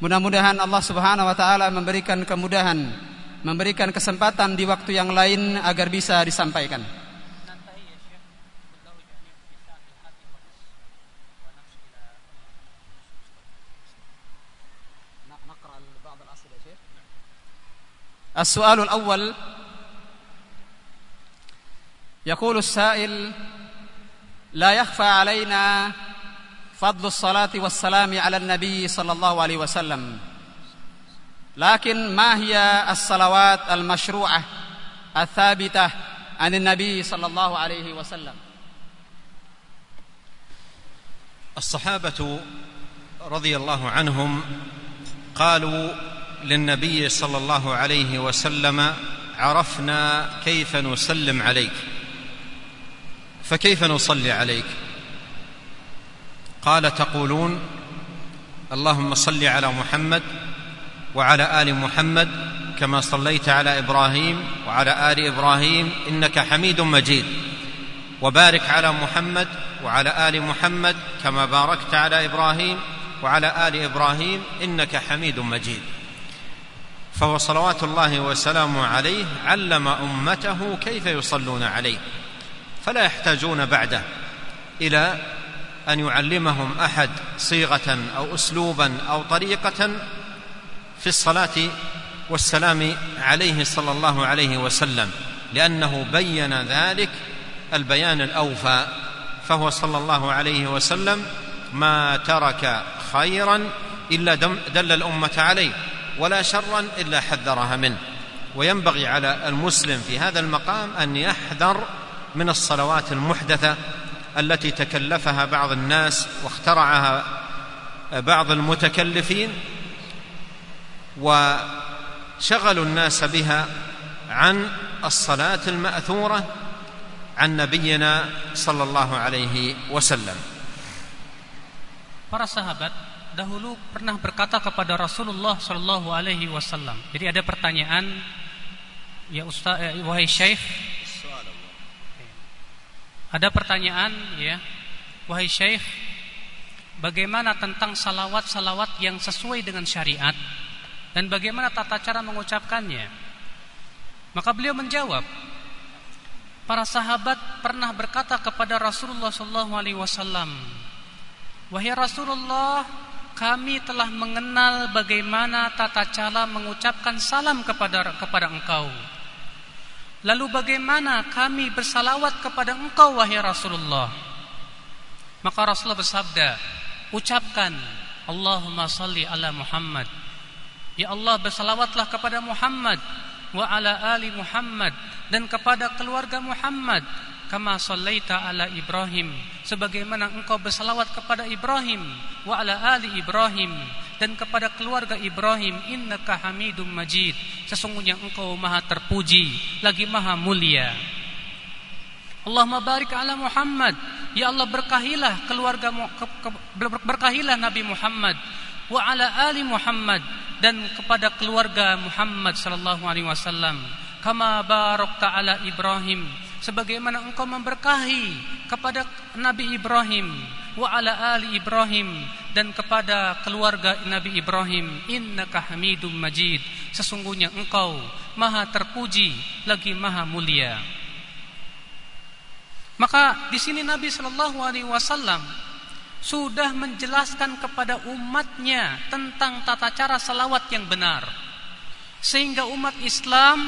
Mudah-mudahan Allah Subhanahu wa taala memberikan kemudahan, memberikan kesempatan di waktu yang lain agar bisa disampaikan. السؤال الأول يقول السائل لا يخفى علينا فضل الصلاة والسلام على النبي صلى الله عليه وسلم لكن ما هي الصلوات المشروعة الثابتة عن النبي صلى الله عليه وسلم؟
الصحابة رضي الله عنهم قالوا للنبي صلى الله عليه وسلم عرفنا كيف نسلم عليك. فكيف نصلي عليك؟ قال تقولون اللهم صل على محمد وعلى آل محمد كما صليت على إبراهيم وعلى آل إبراهيم إنك حميد مجيد. وبارك على محمد وعلى آل محمد كما باركت على إبراهيم وعلى آل إبراهيم إنك حميد مجيد. فهو صلوات الله وسلامه عليه علم أمته كيف يصلون عليه فلا يحتاجون بعده إلى أن يعلمهم أحد صيغة أو اسلوبا أو طريقة في الصلاة والسلام عليه صلى الله عليه وسلم لأنه بين ذلك البيان الأوفى فهو صلى الله عليه وسلم ما ترك خيرا إلا دل الأمة عليه. ولا شرا إلا حذرها منه. وينبغي على المسلم في هذا المقام أن يحذر من الصلوات المحدثة التي تكلفها بعض الناس واخترعها بعض المتكلفين وشغلوا الناس بها عن الصلاة المأثورة عن نبينا صلى الله عليه وسلم.
Para sahabat dahulu pernah berkata kepada Rasulullah Shallallahu Alaihi Wasallam. Jadi ada pertanyaan, ya Ustaz, eh, wahai Syekh, ada pertanyaan, ya, wahai Syekh, bagaimana tentang salawat-salawat yang sesuai dengan syariat dan bagaimana tata cara mengucapkannya? Maka beliau menjawab, para sahabat pernah berkata kepada Rasulullah Shallallahu Alaihi Wasallam, wahai Rasulullah kami telah mengenal bagaimana tata cara mengucapkan salam kepada kepada engkau. Lalu bagaimana kami bersalawat kepada engkau wahai Rasulullah? Maka Rasulullah bersabda, ucapkan Allahumma salli ala Muhammad. Ya Allah bersalawatlah kepada Muhammad wa ala ali Muhammad dan kepada keluarga Muhammad kama sallaita ala Ibrahim sebagaimana engkau bersalawat kepada Ibrahim wa ala ali Ibrahim dan kepada keluarga Ibrahim innaka Hamidum Majid. Sesungguhnya engkau maha terpuji lagi maha mulia. Allahumma barik ala Muhammad. Ya Allah berkahilah keluarga berkahilah Nabi Muhammad wa ala ali Muhammad dan kepada keluarga Muhammad sallallahu alaihi wasallam. Kama barakta ala Ibrahim sebagaimana engkau memberkahi kepada Nabi Ibrahim wa ala ali Ibrahim dan kepada keluarga Nabi Ibrahim innaka hamidum majid. Sesungguhnya engkau maha terpuji lagi maha mulia. Maka di sini Nabi Shallallahu alaihi wasallam sudah menjelaskan kepada umatnya tentang tata cara selawat yang benar. Sehingga umat Islam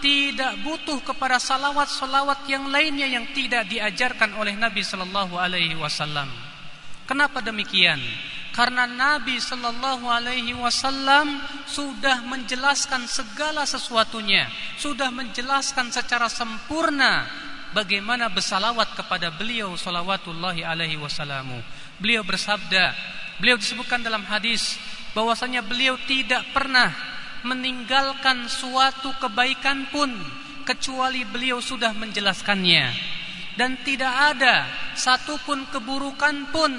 tidak butuh kepada salawat-salawat yang lainnya yang tidak diajarkan oleh Nabi Shallallahu Alaihi Wasallam. Kenapa demikian? Karena Nabi Shallallahu Alaihi Wasallam sudah menjelaskan segala sesuatunya, sudah menjelaskan secara sempurna bagaimana bersalawat kepada beliau salawatullahi alaihi wasallamu. Beliau bersabda, beliau disebutkan dalam hadis bahwasanya beliau tidak pernah meninggalkan suatu kebaikan pun kecuali beliau sudah menjelaskannya dan tidak ada satupun keburukan pun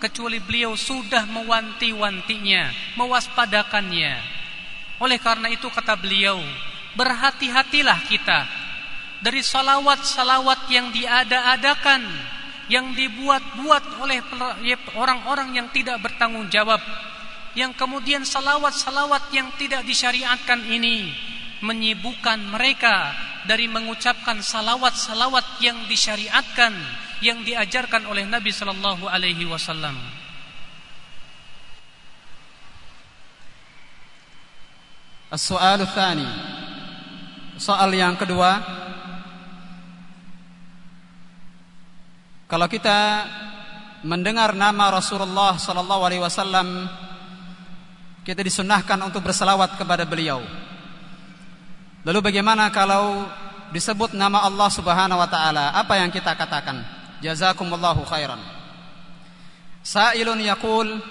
kecuali beliau sudah mewanti-wantinya, mewaspadakannya. Oleh karena itu kata beliau, berhati-hatilah kita dari salawat-salawat yang diada-adakan, yang dibuat-buat oleh orang-orang yang tidak bertanggung jawab yang kemudian salawat-salawat yang tidak disyariatkan ini menyibukkan mereka dari mengucapkan salawat-salawat yang disyariatkan yang diajarkan oleh Nabi Shallallahu Alaihi Wasallam.
Soal thani. Soal yang kedua, kalau kita mendengar nama Rasulullah Shallallahu Alaihi Wasallam kita disunahkan untuk berselawat kepada beliau. Lalu bagaimana kalau disebut nama Allah Subhanahu wa taala? Apa yang kita katakan? Jazakumullahu khairan. Sa'ilun yaqul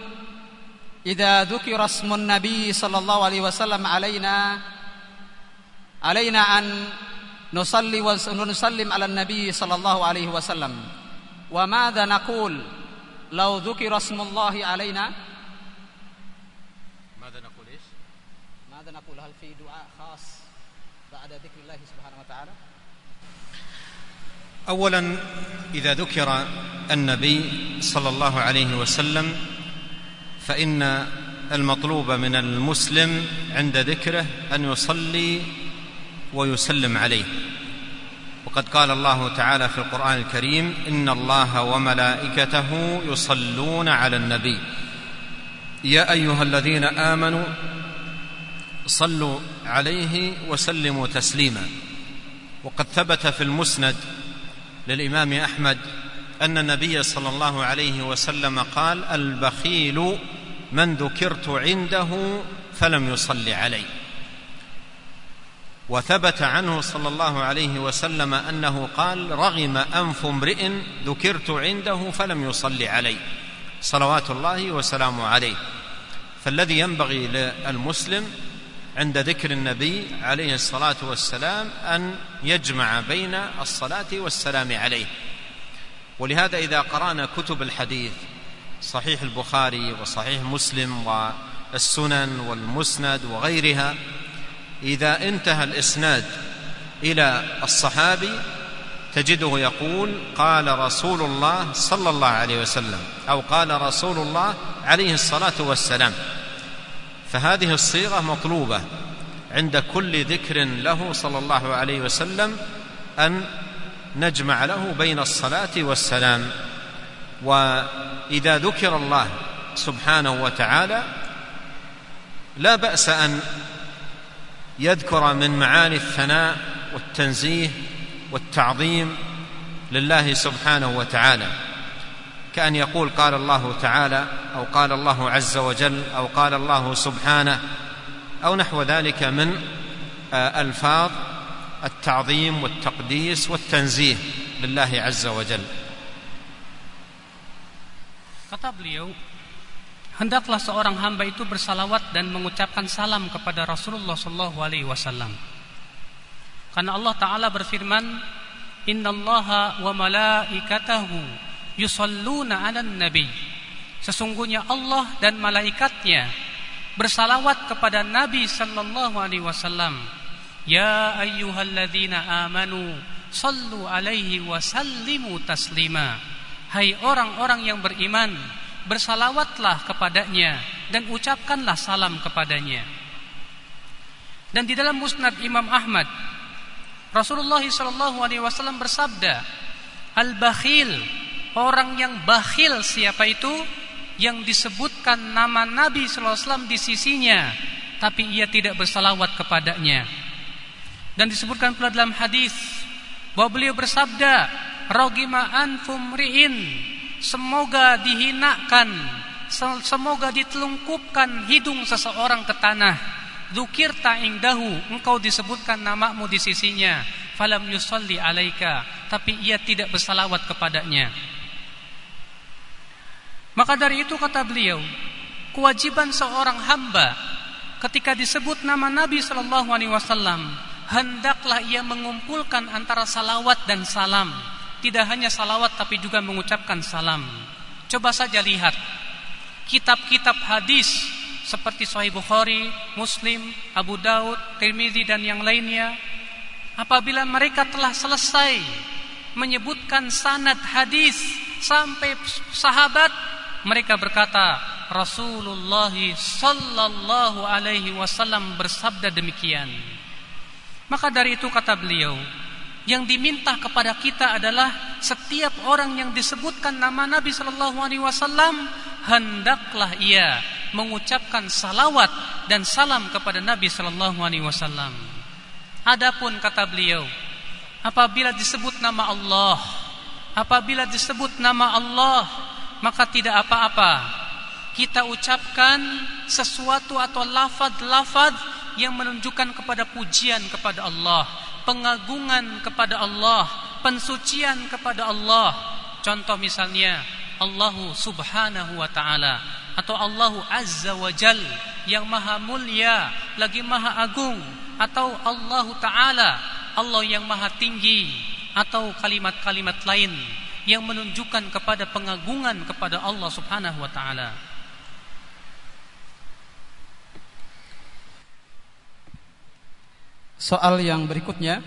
Idza dzukira ismun nabi sallallahu alaihi wasallam alaina alaina an nusalli wa nusallim ala nabi sallallahu alaihi wasallam. Wa madza naqul law dzukira ismullahi alaina? هل في دعاء خاص بعد ذكر الله سبحانه وتعالى؟
اولا إذا ذكر النبي صلى الله عليه وسلم فإن المطلوب من المسلم عند ذكره أن يصلي ويسلم عليه. وقد قال الله تعالى في القرآن الكريم إن الله وملائكته يصلون على النبي. يا أيها الذين آمنوا صلوا عليه وسلموا تسليما. وقد ثبت في المسند للإمام أحمد أن النبي صلى الله عليه وسلم قال البخيل من ذكرت عنده فلم يصل علي وثبت عنه صلى الله عليه وسلم أنه قال رغم أنف امرئ ذكرت عنده فلم يصل علي صلوات الله وسلامه عليه. فالذي ينبغي للمسلم عند ذكر النبي عليه الصلاة والسلام أن يجمع بين الصلاة والسلام عليه. ولهذا إذا قرأنا كتب الحديث صحيح البخاري وصحيح مسلم والسنن والمسند وغيرها إذا انتهى الإسناد إلى الصحابي تجده يقول قال رسول الله صلى الله عليه وسلم أو قال رسول الله عليه الصلاة والسلام. فهذه الصيغة مطلوبة عند كل ذكر له صلى الله عليه وسلم أن نجمع له بين الصلاة والسلام. وإذا ذكر الله سبحانه وتعالى لا بأس أن يذكر من معاني الثناء والتنزيه والتعظيم لله سبحانه وتعالى. كأن يقول قال الله تعالى أو قال الله عز وجل أو قال الله سبحانه أو نحو ذلك من ألفاظ التعظيم والتقديس والتنزيه لله عز وجل
Kata beliau, hendaklah seorang hamba itu bersalawat dan mengucapkan salam kepada Rasulullah Shallallahu Alaihi Wasallam. Karena Allah Taala berfirman, Inna Allah wa malaikatahu yusalluna 'alan nabi. Sesungguhnya Allah dan malaikatnya bersalawat kepada Nabi sallallahu alaihi wasallam. Ya ayyuhalladzina amanu sallu alaihi wa sallimu taslima. Hai orang-orang yang beriman, bersalawatlah kepadanya dan ucapkanlah salam kepadanya. Dan di dalam Musnad Imam Ahmad, Rasulullah sallallahu alaihi wasallam bersabda, "Al-bakhil Orang yang bakhil siapa itu? Yang disebutkan nama Nabi SAW di sisinya Tapi ia tidak bersalawat kepadanya. Dan disebutkan pula dalam hadis bahwa beliau bersabda Rogima anfum Semoga dihinakan Semoga ditelungkupkan hidung seseorang ke tanah. Dukir ta'ingdahu Engkau disebutkan namamu di sisinya. Falam yusalli alaika Tapi ia tidak bersalawat kepadanya maka dari itu kata beliau, kewajiban seorang hamba ketika disebut nama Nabi Shallallahu Alaihi Wasallam hendaklah ia mengumpulkan antara salawat dan salam. Tidak hanya salawat tapi juga mengucapkan salam. Coba saja lihat kitab-kitab hadis seperti Sahih Bukhari, Muslim, Abu Daud, Tirmidzi dan yang lainnya. Apabila mereka telah selesai menyebutkan sanad hadis sampai sahabat mereka berkata Rasulullah sallallahu alaihi wasallam bersabda demikian. Maka dari itu kata beliau, yang diminta kepada kita adalah setiap orang yang disebutkan nama Nabi sallallahu alaihi wasallam hendaklah ia mengucapkan salawat dan salam kepada Nabi sallallahu alaihi wasallam. Adapun kata beliau, apabila disebut nama Allah apabila disebut nama Allah maka tidak apa-apa kita ucapkan sesuatu atau lafad-lafad yang menunjukkan kepada pujian kepada Allah, pengagungan kepada Allah, pensucian kepada Allah. Contoh misalnya Allahu Subhanahu wa taala atau Allahu Azza wa Jal yang maha mulia lagi maha agung atau Allahu taala Allah yang maha tinggi atau kalimat-kalimat lain yang menunjukkan kepada pengagungan kepada Allah Subhanahu wa taala.
Soal yang berikutnya.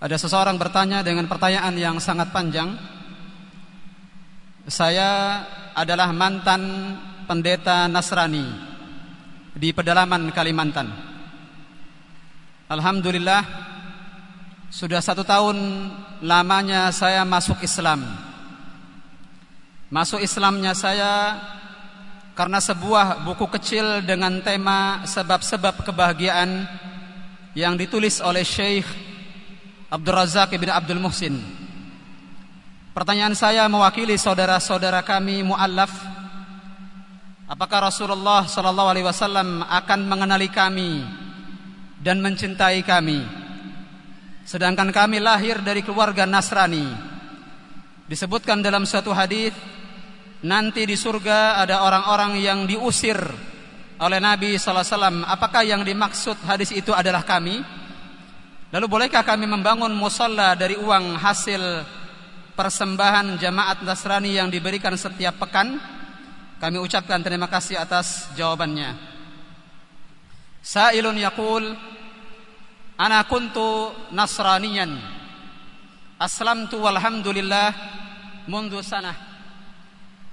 Ada seseorang bertanya dengan pertanyaan yang sangat panjang. Saya adalah mantan pendeta Nasrani Di pedalaman Kalimantan. Alhamdulillah Sudah satu tahun lamanya saya masuk Islam Masuk Islamnya saya karena sebuah buku kecil dengan tema sebab-sebab kebahagiaan yang ditulis oleh Syekh Abdul Razak bin Abdul Muhsin. Pertanyaan saya mewakili saudara-saudara kami muallaf Apakah Rasulullah wasallam akan mengenali kami dan mencintai kami sedangkan kami lahir dari keluarga Nasrani disebutkan dalam suatu hadis nanti di surga ada orang-orang yang diusir oleh Nabi sallallahu alaihi wasallam. Apakah yang dimaksud hadis itu adalah kami? Lalu bolehkah kami membangun musalla dari uang hasil persembahan jamaat Nasrani yang diberikan setiap pekan? Kami ucapkan terima kasih atas jawabannya. Sa'ilun yaqul Ana kuntu nasraniyan Aslamtu walhamdulillah mundu sanah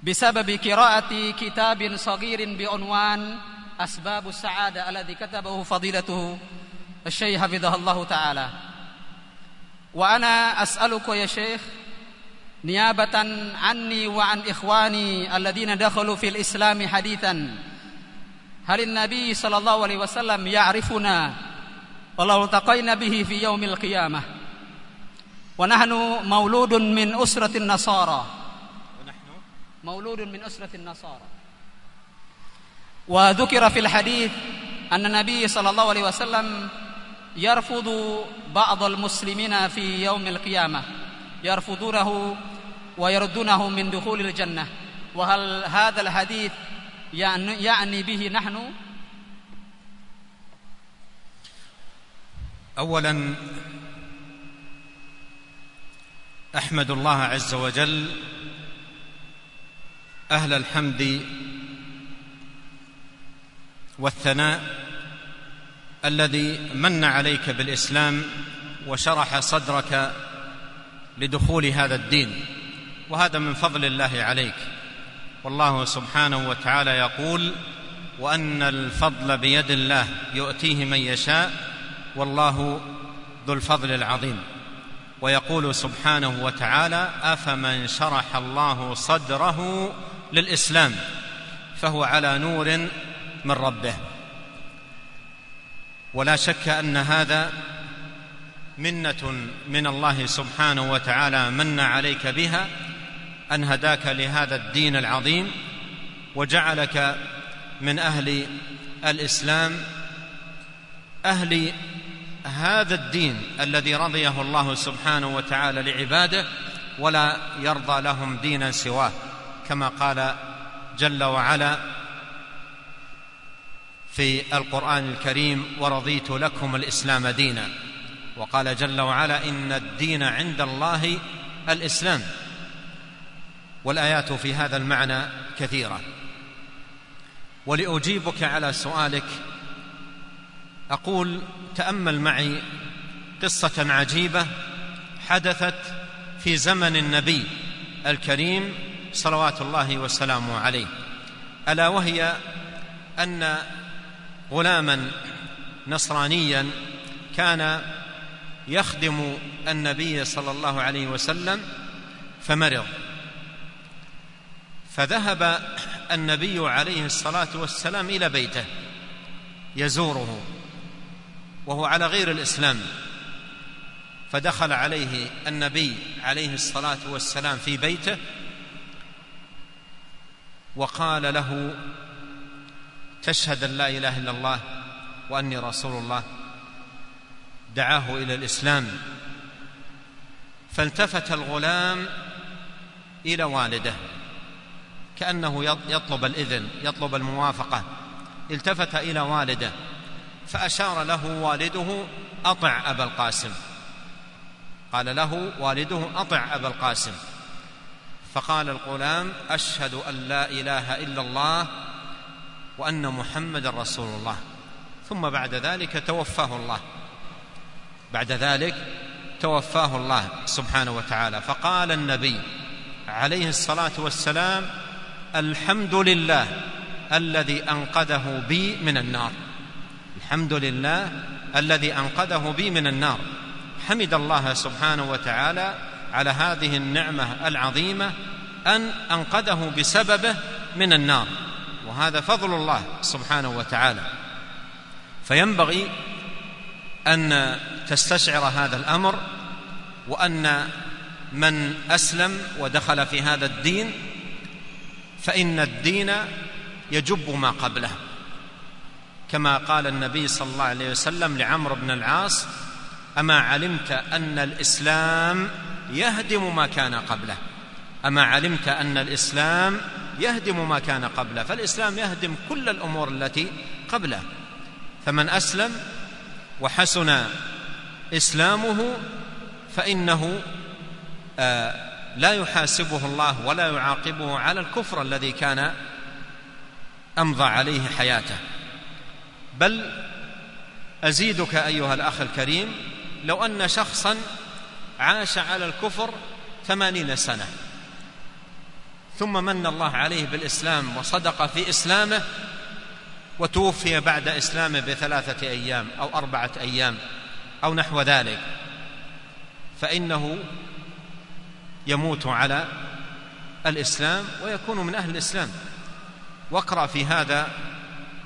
بسبب قراءة كتاب صغير بعنوان أسباب السعادة الذي كتبه فضيلته الشيخ حفظه الله تعالى وأنا أسألك يا شيخ نيابة عني وعن إخواني الذين دخلوا في الإسلام حديثا هل النبي صلى الله عليه وسلم يعرفنا ولو التقينا به في يوم القيامة ونحن مولود من أسرة النصارى مولود من أسرة النصارى وذكر في الحديث أن النبي صلى الله عليه وسلم يرفض بعض المسلمين في يوم القيامة يرفضونه ويردونه من دخول الجنة وهل هذا الحديث يعني به نحن
اولا أحمد الله عز وجل أهل الحمد والثناء الذي من عليك بالإسلام وشرح صدرك لدخول هذا الدين وهذا من فضل الله عليك. والله سبحانه وتعالى يقول وأن الفضل بيد الله يؤتيه من يشاء والله ذو الفضل العظيم. ويقول سبحانه وتعالى افمن شرح الله صدره للاسلام فهو على نور من ربه. ولا شك ان هذا منه من الله سبحانه وتعالى من عليك بها ان هداك لهذا الدين العظيم وجعلك من أهل الاسلام أهل هذا الدين الذي رضيه الله سبحانه وتعالى لعباده ولا يرضى لهم دينا سواه كما قال جل وعلا في القرآن الكريم ورضيت لكم الإسلام دينا وقال جل وعلا إن الدين عند الله الإسلام والآيات في هذا المعنى كثيرة. ولأجيبك على سؤالك أقول تأمل معي قصة عجيبة حدثت في زمن النبي الكريم صلوات الله وسلامه عليه. ألا وهي أن غلاما نصرانيا كان يخدم النبي صلى الله عليه وسلم فمرض. فذهب النبي عليه الصلاة والسلام إلى بيته يزوره. وهو على غير الإسلام. فدخل عليه النبي عليه الصلاة والسلام في بيته وقال له تشهد أن لا إله إلا الله وأني رسول الله. دعاه إلى الإسلام. فالتفت الغلام إلى والده كأنه يطلب الإذن يطلب الموافقة. التفت إلى والده فأشار له والده أطع أبا القاسم. قال له والده أطع أبا القاسم. فقال الغلام أشهد أن لا إله إلا الله وأن محمدا رسول الله. ثم بعد ذلك توفاه الله. بعد ذلك توفاه الله سبحانه وتعالى. فقال النبي عليه الصلاة والسلام الحمد لله الذي أنقذه بي من النار. الحمد لله الذي أنقذه بي من النار. حمد الله سبحانه وتعالى على هذه النعمة العظيمة أن أنقذه بسببه من النار. وهذا فضل الله سبحانه وتعالى. فينبغي أن تستشعر هذا الأمر وأن من أسلم ودخل في هذا الدين فإن الدين يجب ما قبله. كما قال النبي صلى الله عليه وسلم لعمرو بن العاص أما علمت أن الإسلام يهدم ما كان قبله. أما علمت أن الإسلام يهدم ما كان قبله فالإسلام يهدم كل الأمور التي قبله. فمن أسلم وحسن إسلامه فإنه آه لا يحاسبه الله ولا يعاقبه على الكفر الذي كان أمضى عليه حياته. بل أزيدك أيها الأخ الكريم لو أن شخصا عاش على الكفر ثمانين سنة ثم من الله عليه بالإسلام وصدق في إسلامه وتوفي بعد إسلامه بثلاثة أيام أو أربعة أيام أو نحو ذلك فإنه يموت على الإسلام ويكون من أهل الإسلام. واقرأ في هذا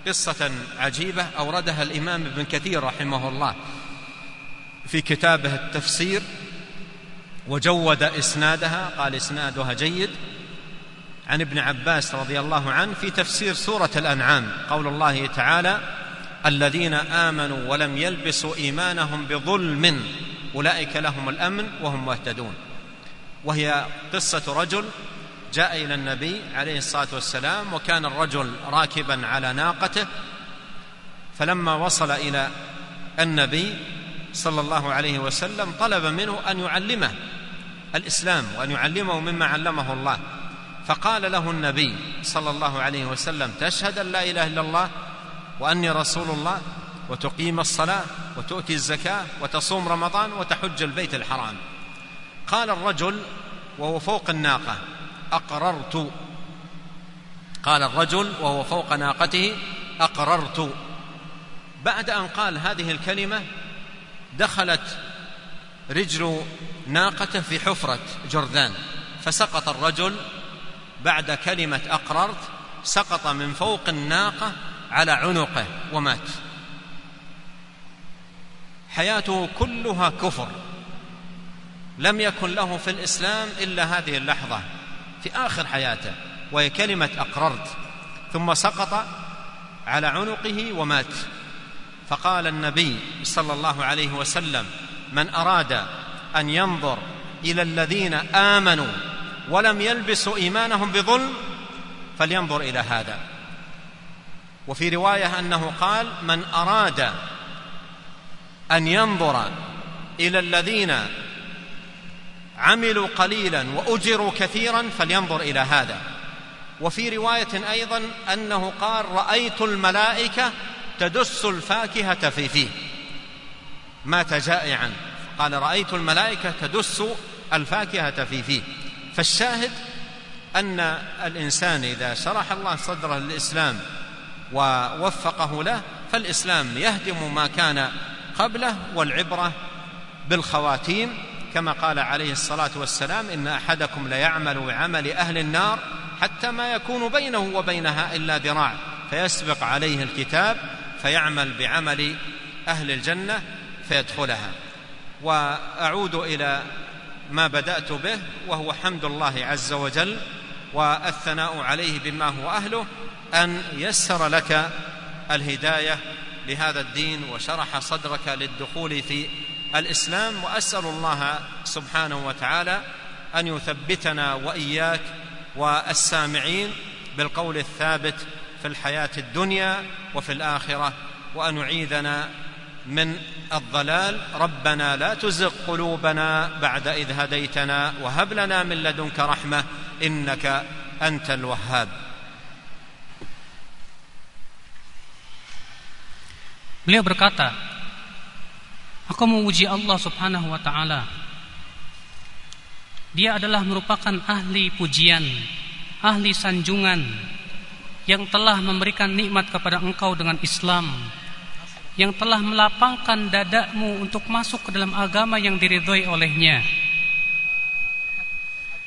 قصة عجيبة أوردها الإمام ابن كثير رحمه الله في كتابه التفسير وجود إسنادها قال إسنادها جيد عن ابن عباس رضي الله عنه في تفسير سورة الأنعام قول الله تعالى الذين آمنوا ولم يلبسوا إيمانهم بظلم أولئك لهم الأمن وهم مهتدون. وهي قصة رجل جاء إلى النبي عليه الصلاة والسلام وكان الرجل راكبا على ناقته فلما وصل إلى النبي صلى الله عليه وسلم طلب منه أن يعلمه الإسلام وأن يعلمه مما علمه الله. فقال له النبي صلى الله عليه وسلم تشهد أن لا إله إلا الله وأني رسول الله وتقيم الصلاة وتؤتي الزكاة وتصوم رمضان وتحج البيت الحرام. قال الرجل وهو فوق الناقة أقررت. قال الرجل وهو فوق ناقته أقررت. بعد أن قال هذه الكلمة دخلت رجل ناقته في حفرة جرذان فسقط الرجل بعد كلمة أقررت سقط من فوق الناقة على عنقه ومات. حياته كلها كفر. لم يكن له في الإسلام إلا هذه اللحظة. في آخر حياته وهي كلمة أقررت ثم سقط على عنقه ومات. فقال النبي صلى الله عليه وسلم من أراد أن ينظر إلى الذين آمنوا ولم يلبسوا إيمانهم بظلم فلينظر إلى هذا. وفي رواية أنه قال من أراد أن ينظر إلى الذين عملوا قليلا وأجروا كثيرا فلينظر إلى هذا. وفي رواية أيضا أنه قال رأيت الملائكة تدس الفاكهة في فيه. مات جائعا. قال رأيت الملائكة تدس الفاكهة في فيه. فالشاهد أن الإنسان إذا شرح الله صدره للإسلام ووفقه له فالإسلام يهدم ما كان قبله والعبرة بالخواتيم كما قال عليه الصلاة والسلام إن أحدكم ليعمل بعمل أهل النار حتى ما يكون بينه وبينها إلا ذراع فيسبق عليه الكتاب فيعمل بعمل أهل الجنة فيدخلها. وأعود إلى ما بدأت به وهو حمد الله عز وجل والثناء عليه بما هو أهله أن يسر لك الهداية لهذا الدين وشرح صدرك للدخول في الإسلام وأسأل الله سبحانه وتعالى أن يثبتنا وإياك والسامعين بالقول الثابت في الحياة الدنيا وفي الآخرة وأن يعيذنا من الضلال. ربنا لا تزغ قلوبنا بعد إذ هديتنا وهب لنا من لدنك رحمة إنك أنت الوهاب.
Beliau berkata, Aku memuji Allah subhanahu wa ta'ala. Dia adalah merupakan ahli pujian, ahli sanjungan, yang telah memberikan nikmat kepada engkau dengan Islam, yang telah melapangkan dadamu untuk masuk ke dalam agama yang diridhoi olehnya.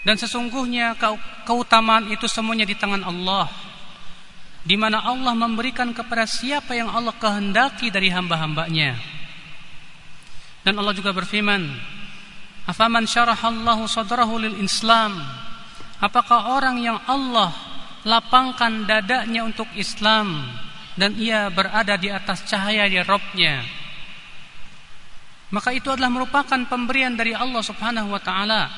Dan sesungguhnya keutamaan itu semuanya di tangan Allah di mana Allah memberikan kepada siapa yang Allah kehendaki dari hamba-hambanya. Dan Allah juga berfirman, "Afaman syarahallahu sadrahu lil Islam?" Apakah orang yang Allah lapangkan dadanya untuk Islam dan ia berada di atas cahaya di Robnya, maka itu adalah merupakan pemberian dari Allah Subhanahu wa taala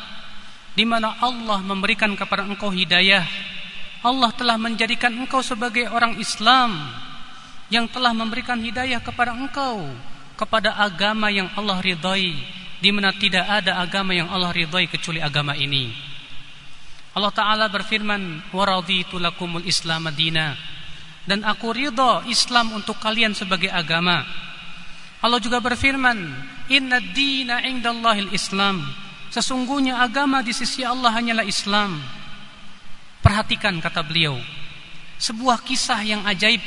di mana Allah memberikan kepada engkau hidayah. Allah telah menjadikan engkau sebagai orang Islam yang telah memberikan hidayah kepada engkau kepada agama yang Allah ridhai di mana tidak ada agama yang Allah ridhai kecuali agama ini. Allah taala berfirman, "Wa raditu lakumul Islam madina." Dan aku ridha Islam untuk kalian sebagai agama. Allah juga berfirman, "Inna dina indallahil Islam." Sesungguhnya agama di sisi Allah hanyalah Islam. Perhatikan kata beliau, sebuah kisah yang ajaib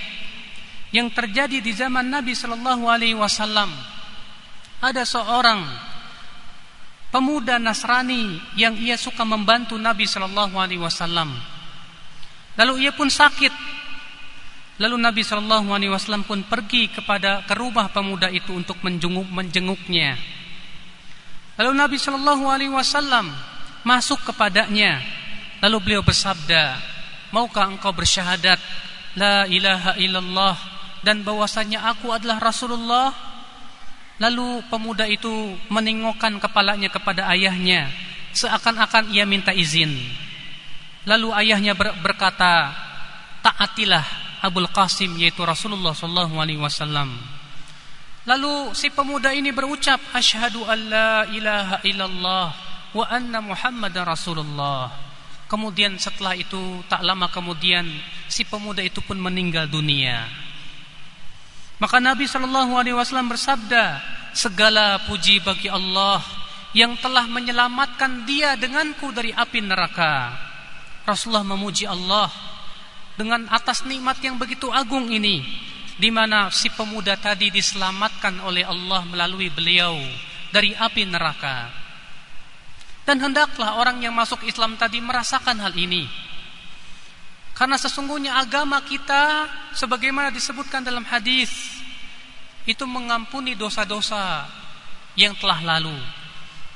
yang terjadi di zaman Nabi Shallallahu Alaihi Wasallam. Ada seorang pemuda Nasrani yang ia suka membantu Nabi Shallallahu Alaihi Wasallam. Lalu ia pun sakit. Lalu Nabi Shallallahu Alaihi Wasallam pun pergi kepada ke rumah pemuda itu untuk menjenguk menjenguknya. Lalu Nabi Shallallahu Alaihi Wasallam masuk kepadanya Lalu beliau bersabda, "Maukah engkau bersyahadat la ilaha illallah dan bahwasanya aku adalah Rasulullah?" Lalu pemuda itu menengokkan kepalanya kepada ayahnya seakan-akan ia minta izin. Lalu ayahnya berkata, "Taatilah Abul Qasim yaitu Rasulullah sallallahu alaihi wasallam." Lalu si pemuda ini berucap, "Asyhadu an la ilaha illallah wa anna Muhammadar Rasulullah." Kemudian setelah itu tak lama kemudian si pemuda itu pun meninggal dunia. Maka Nabi Shallallahu Alaihi Wasallam bersabda, segala puji bagi Allah yang telah menyelamatkan dia denganku dari api neraka. Rasulullah memuji Allah dengan atas nikmat yang begitu agung ini, di mana si pemuda tadi diselamatkan oleh Allah melalui beliau dari api neraka. Dan hendaklah orang yang masuk Islam tadi merasakan hal ini. Karena sesungguhnya agama kita sebagaimana disebutkan dalam hadis itu mengampuni dosa-dosa yang telah lalu.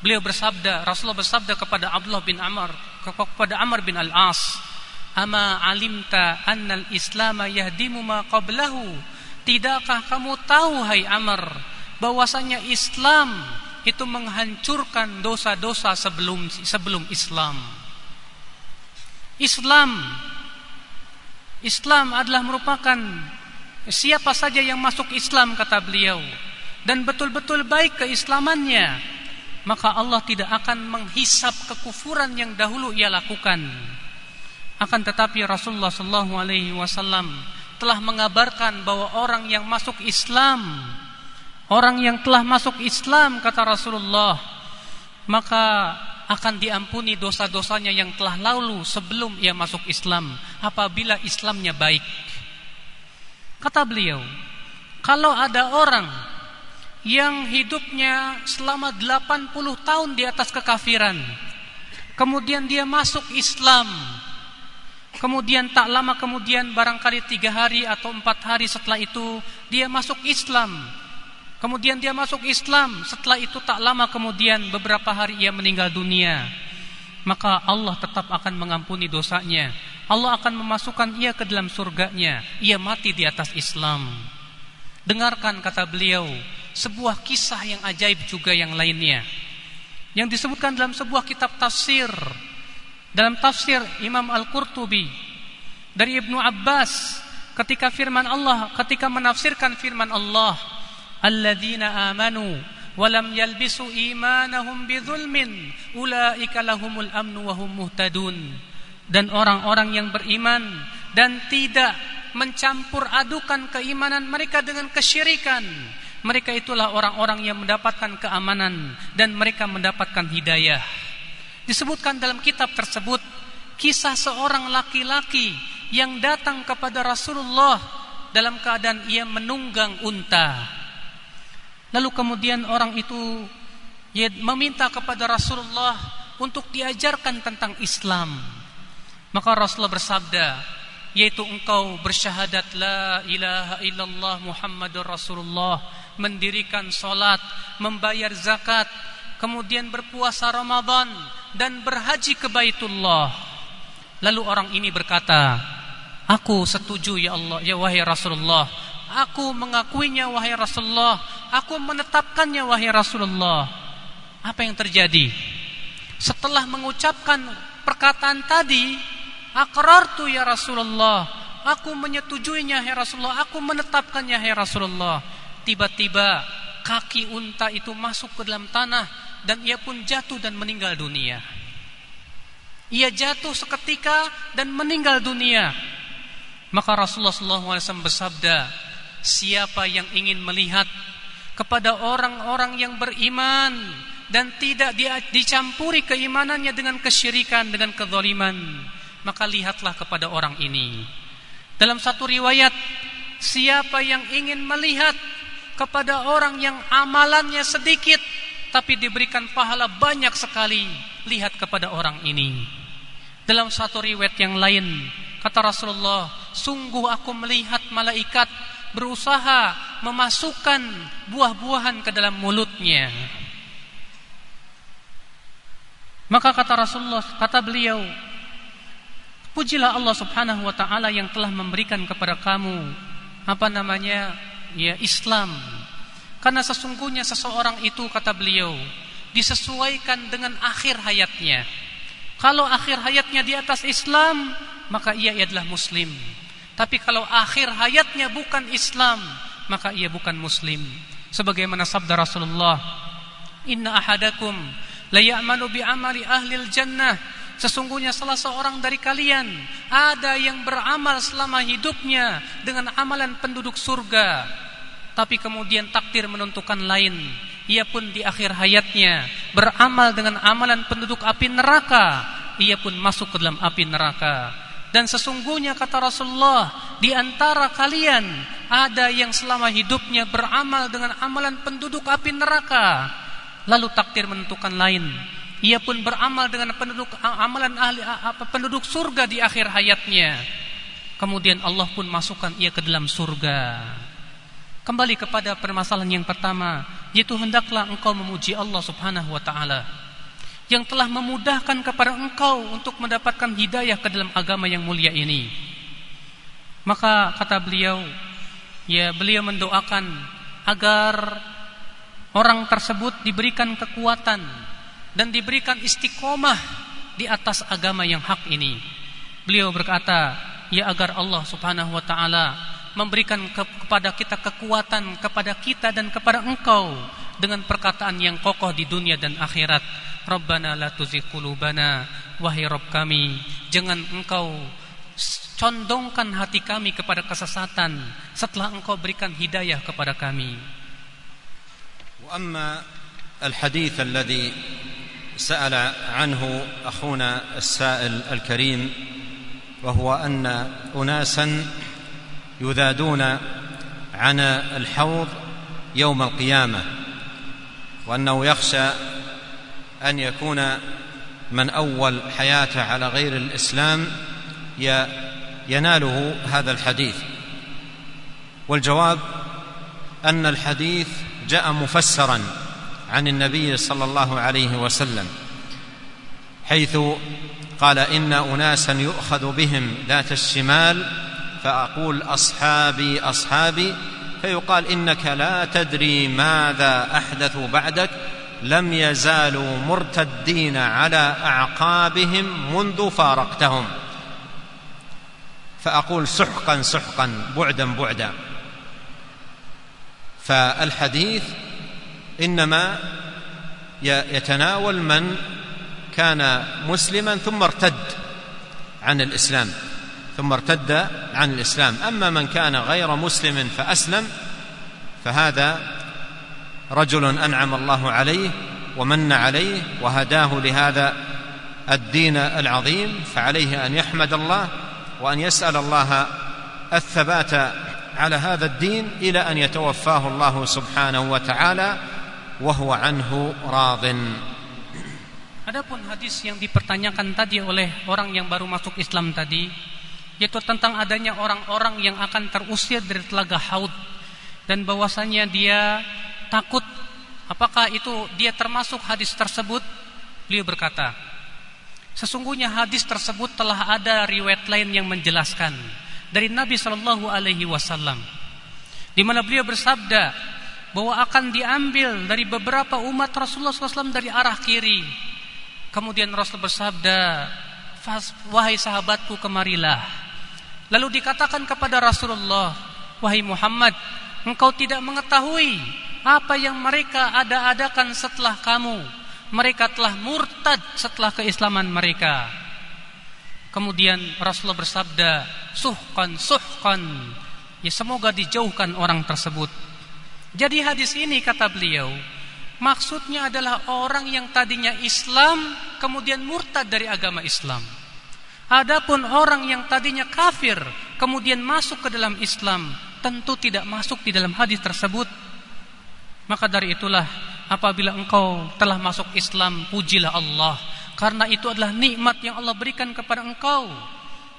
Beliau bersabda, Rasulullah bersabda kepada Abdullah bin Amr, kepada Amr bin Al-As, "Ama alimta annal Islam yahdimu ma qablahu?" Tidakkah kamu tahu hai Amr bahwasanya Islam itu menghancurkan dosa-dosa sebelum sebelum Islam. Islam Islam adalah merupakan siapa saja yang masuk Islam kata beliau. Dan betul-betul baik keislamannya maka Allah tidak akan menghisap kekufuran yang dahulu ia lakukan. Akan tetapi Rasulullah sallallahu alaihi wasallam telah mengabarkan bahwa orang yang masuk Islam Orang yang telah masuk Islam kata Rasulullah maka akan diampuni dosa-dosanya yang telah lalu sebelum ia masuk Islam apabila Islamnya baik. Kata beliau, kalau ada orang yang hidupnya selama 80 tahun di atas kekafiran, kemudian dia masuk Islam, kemudian tak lama kemudian barangkali tiga hari atau empat hari setelah itu dia masuk Islam, Kemudian dia masuk Islam. Setelah itu tak lama kemudian beberapa hari ia meninggal dunia. Maka Allah tetap akan mengampuni dosanya. Allah akan memasukkan ia ke dalam surganya. Ia mati di atas Islam. Dengarkan kata beliau, sebuah kisah yang ajaib juga yang lainnya. Yang disebutkan dalam sebuah kitab tafsir. Dalam tafsir Imam Al-Qurtubi dari Ibnu Abbas ketika firman Allah ketika menafsirkan firman Allah amanu walam yalbisu imanahum bidzulmin ulaika lahumul amnu wa hum muhtadun dan orang-orang yang beriman dan tidak mencampur adukan keimanan mereka dengan kesyirikan mereka itulah orang-orang yang mendapatkan keamanan dan mereka mendapatkan hidayah disebutkan dalam kitab tersebut kisah seorang laki-laki yang datang kepada Rasulullah dalam keadaan ia menunggang unta. Lalu kemudian orang itu meminta kepada Rasulullah untuk diajarkan tentang Islam. Maka Rasulullah bersabda, yaitu engkau bersyahadat la ilaha illallah Muhammadur Rasulullah, mendirikan salat, membayar zakat, kemudian berpuasa Ramadan dan berhaji ke Baitullah. Lalu orang ini berkata, Aku setuju ya Allah, ya wahai Rasulullah. Aku mengakuinya wahai Rasulullah. Aku menetapkannya wahai Rasulullah. Apa yang terjadi? Setelah mengucapkan perkataan tadi, akrartu ya Rasulullah. Aku menyetujuinya ya Rasulullah. Aku menetapkannya ya Rasulullah. Tiba-tiba kaki unta itu masuk ke dalam tanah dan ia pun jatuh dan meninggal dunia. Ia jatuh seketika dan meninggal dunia. Maka Rasulullah SAW bersabda, siapa yang ingin melihat kepada orang-orang yang beriman dan tidak dicampuri keimanannya dengan kesyirikan, dengan kezaliman, maka lihatlah kepada orang ini. Dalam satu riwayat, siapa yang ingin melihat kepada orang yang amalannya sedikit tapi diberikan pahala banyak sekali, lihat kepada orang ini. Dalam satu riwayat yang lain, Kata Rasulullah, sungguh aku melihat malaikat berusaha memasukkan buah-buahan ke dalam mulutnya. Maka kata Rasulullah, kata beliau, pujilah Allah Subhanahu wa taala yang telah memberikan kepada kamu apa namanya? ya Islam. Karena sesungguhnya seseorang itu kata beliau disesuaikan dengan akhir hayatnya. Kalau akhir hayatnya di atas Islam, maka ia adalah muslim. Tapi kalau akhir hayatnya bukan Islam, maka ia bukan muslim. Sebagaimana sabda Rasulullah, "Inna ahadakum la bi amali ahli jannah." Sesungguhnya salah seorang dari kalian ada yang beramal selama hidupnya dengan amalan penduduk surga. Tapi kemudian takdir menentukan lain. Ia pun di akhir hayatnya beramal dengan amalan penduduk api neraka. Ia pun masuk ke dalam api neraka. Dan sesungguhnya kata Rasulullah, di antara kalian ada yang selama hidupnya beramal dengan amalan penduduk api neraka, lalu takdir menentukan lain. Ia pun beramal dengan penduduk amalan ahli apa penduduk surga di akhir hayatnya. Kemudian Allah pun masukkan ia ke dalam surga. Kembali kepada permasalahan yang pertama, yaitu hendaklah engkau memuji Allah Subhanahu wa taala yang telah memudahkan kepada engkau untuk mendapatkan hidayah ke dalam agama yang mulia ini. Maka kata beliau, ya beliau mendoakan agar orang tersebut diberikan kekuatan dan diberikan istiqomah di atas agama yang hak ini. Beliau berkata, ya agar Allah Subhanahu wa taala memberikan ke kepada kita kekuatan kepada kita dan kepada engkau dengan perkataan yang kokoh di dunia dan akhirat Rabbana la tuzigh qulubana wahai Rabb kami jangan engkau condongkan hati kami kepada kesesatan setelah engkau berikan hidayah kepada kami
واما الحديث الذي سال عنه اخونا السائل الكريم وهو ان اناسا يذادون عن الحوض يوم القيامه وأنه يخشى أن يكون من أول حياته على غير الإسلام يناله هذا الحديث. والجواب أن الحديث جاء مفسرا عن النبي صلى الله عليه وسلم حيث قال إن اناسا يؤخذ بهم ذات الشمال فأقول أصحابي أصحابي فيقال إنك لا تدري ماذا احدثوا بعدك لم يزالوا مرتدين على أعقابهم منذ فارقتهم. فأقول سحقا سحقا بعدا بعدا. فالحديث إنما يتناول من كان مسلما ثم ارتد عن الإسلام. ثم ارتد عن الإسلام. أما من كان غير مسلم فأسلم فهذا رجل أنعم الله عليه ومن عليه وهداه لهذا الدين العظيم. فعليه أن يحمد الله وأن يسأل الله الثبات على هذا الدين إلى أن يتوفاه الله سبحانه وتعالى وهو عنه راض.
Adapun hadis yang dipertanyakan tadi oleh orang yang baru masuk Islam tadi yaitu tentang adanya orang-orang yang akan terusir dari telaga haud. Dan bahwasanya dia takut apakah itu dia termasuk hadis tersebut? Beliau berkata sesungguhnya hadis tersebut telah ada riwayat lain yang menjelaskan dari Nabi Shallallahu alaihi wasallam di mana beliau bersabda bahwa akan diambil dari beberapa umat Rasulullah SAW dari arah kiri. Kemudian Rasul bersabda, "Wahai sahabatku, kemarilah." Lalu dikatakan kepada Rasulullah, "Wahai Muhammad, engkau tidak mengetahui apa yang mereka ada-adakan setelah kamu. Mereka telah murtad setelah keislaman mereka." Kemudian Rasulullah bersabda, "Suhkan, suhkan." Ya semoga dijauhkan orang tersebut. Jadi hadis ini kata beliau, Maksudnya adalah orang yang tadinya Islam kemudian murtad dari agama Islam. Adapun orang yang tadinya kafir kemudian masuk ke dalam Islam tentu tidak masuk di dalam hadis tersebut. Maka dari itulah apabila engkau telah masuk Islam pujilah Allah karena itu adalah nikmat yang Allah berikan kepada engkau.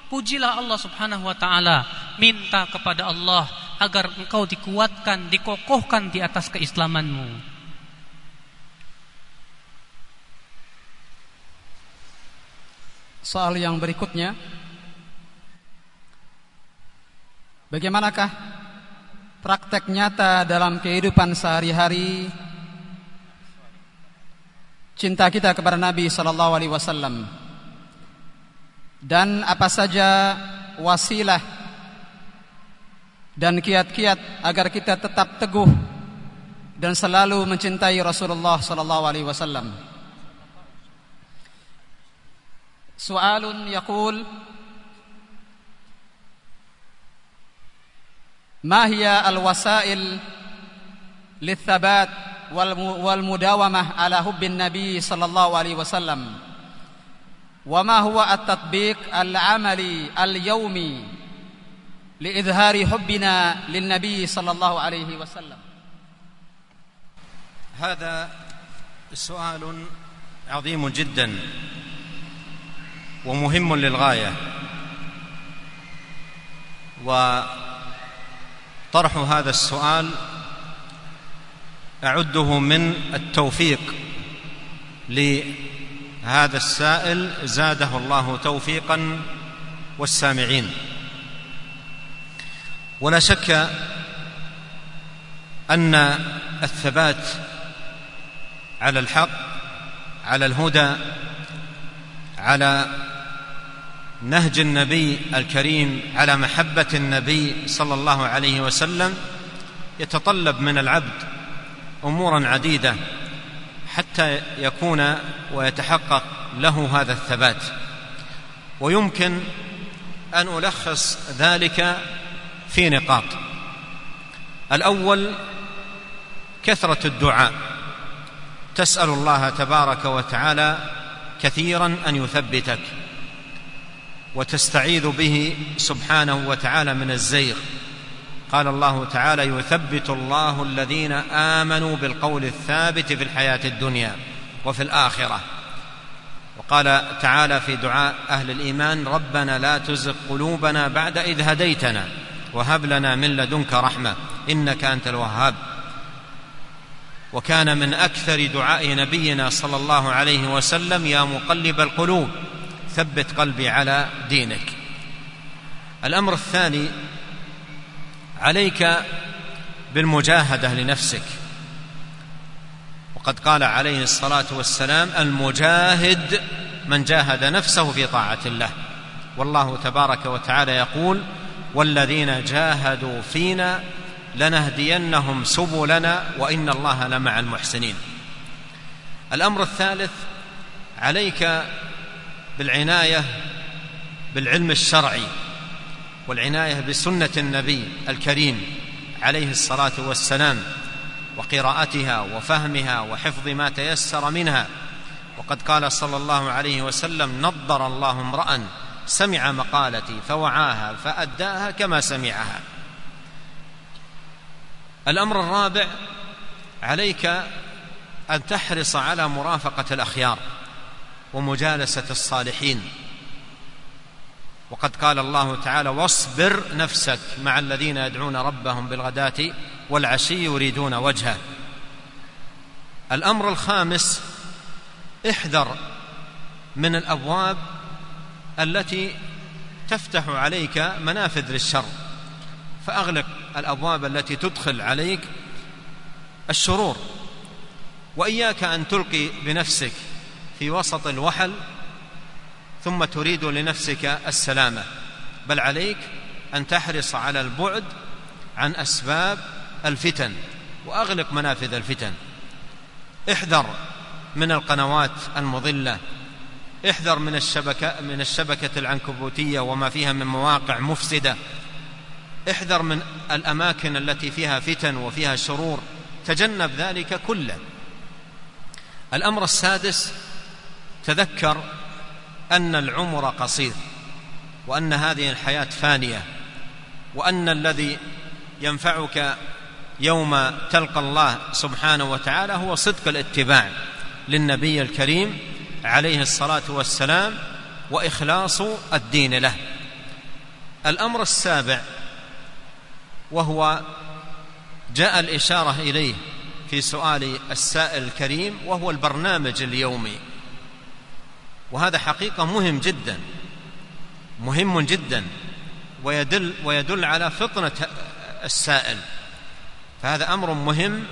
Pujilah Allah Subhanahu wa taala, minta kepada Allah agar engkau dikuatkan, dikokohkan di atas keislamanmu.
Soal yang berikutnya Bagaimanakah praktek nyata dalam kehidupan sehari-hari cinta kita kepada Nabi sallallahu alaihi wasallam dan apa saja wasilah dan kiat-kiat agar kita tetap teguh dan selalu mencintai Rasulullah sallallahu alaihi wasallam. سؤال يقول ما هي الوسائل للثبات والمداومة على حب النبي صلى الله عليه وسلم؟ وما هو التطبيق العملي اليومي لإظهار حبنا للنبي صلى الله عليه وسلم؟
هذا سؤال عظيم جدا. ومهم للغاية. وطرح هذا السؤال أعده من التوفيق لهذا السائل زاده الله توفيقا والسامعين. ولا شك أن الثبات على الحق على الهدى على نهج النبي الكريم على محبة النبي صلى الله عليه وسلم يتطلب من العبد أمورا عديدة حتى يكون ويتحقق له هذا الثبات. ويمكن أن ألخص ذلك في نقاط. الأول كثرة الدعاء. تسأل الله تبارك وتعالى كثيرا أن يثبتك. وتستعيذ به سبحانه وتعالى من الزيغ. قال الله تعالى يثبت الله الذين آمنوا بالقول الثابت في الحياة الدنيا وفي الآخرة. وقال تعالى في دعاء أهل الإيمان ربنا لا تزغ قلوبنا بعد إذ هديتنا وهب لنا من لدنك رحمة إنك أنت الوهاب. وكان من أكثر دعاء نبينا صلى الله عليه وسلم يا مقلب القلوب ثبت قلبي على دينك. الأمر الثاني عليك بالمجاهدة لنفسك. وقد قال عليه الصلاة والسلام المجاهد من جاهد نفسه في طاعة الله. والله تبارك وتعالى يقول والذين جاهدوا فينا لنهدينهم سبلنا وإن الله لمع المحسنين. الأمر الثالث عليك بالعناية بالعلم الشرعي والعناية بسنة النبي الكريم عليه الصلاة والسلام وقراءتها وفهمها وحفظ ما تيسر منها. وقد قال صلى الله عليه وسلم نضر الله امرا سمع مقالتي فوعاها فأداها كما سمعها. الأمر الرابع عليك أن تحرص على مرافقة الأخيار. ومجالسة الصالحين. وقد قال الله تعالى واصبر نفسك مع الذين يدعون ربهم بالغداة والعشي يريدون وجهه. الأمر الخامس احذر من الأبواب التي تفتح عليك منافذ للشر فأغلق الأبواب التي تدخل عليك الشرور وإياك أن تلقي بنفسك في وسط الوحل ثم تريد لنفسك السلامة. بل عليك أن تحرص على البعد عن أسباب الفتن وأغلق منافذ الفتن. احذر من القنوات المضلة. احذر من الشبكة من الشبكة العنكبوتية وما فيها من مواقع مفسدة. احذر من الأماكن التي فيها فتن وفيها شرور. تجنب ذلك كله. الأمر السادس تذكر أن العمر قصير وأن هذه الحياة فانية وأن الذي ينفعك يوم تلقى الله سبحانه وتعالى هو صدق الاتباع للنبي الكريم عليه الصلاة والسلام وإخلاص الدين له. الأمر السابع وهو جاء الإشارة إليه في سؤال السائل الكريم وهو البرنامج اليومي. وهذا حقيقة مهم جدا مهم جدا ويدل ويدل على فطنة السائل. فهذا أمر مهم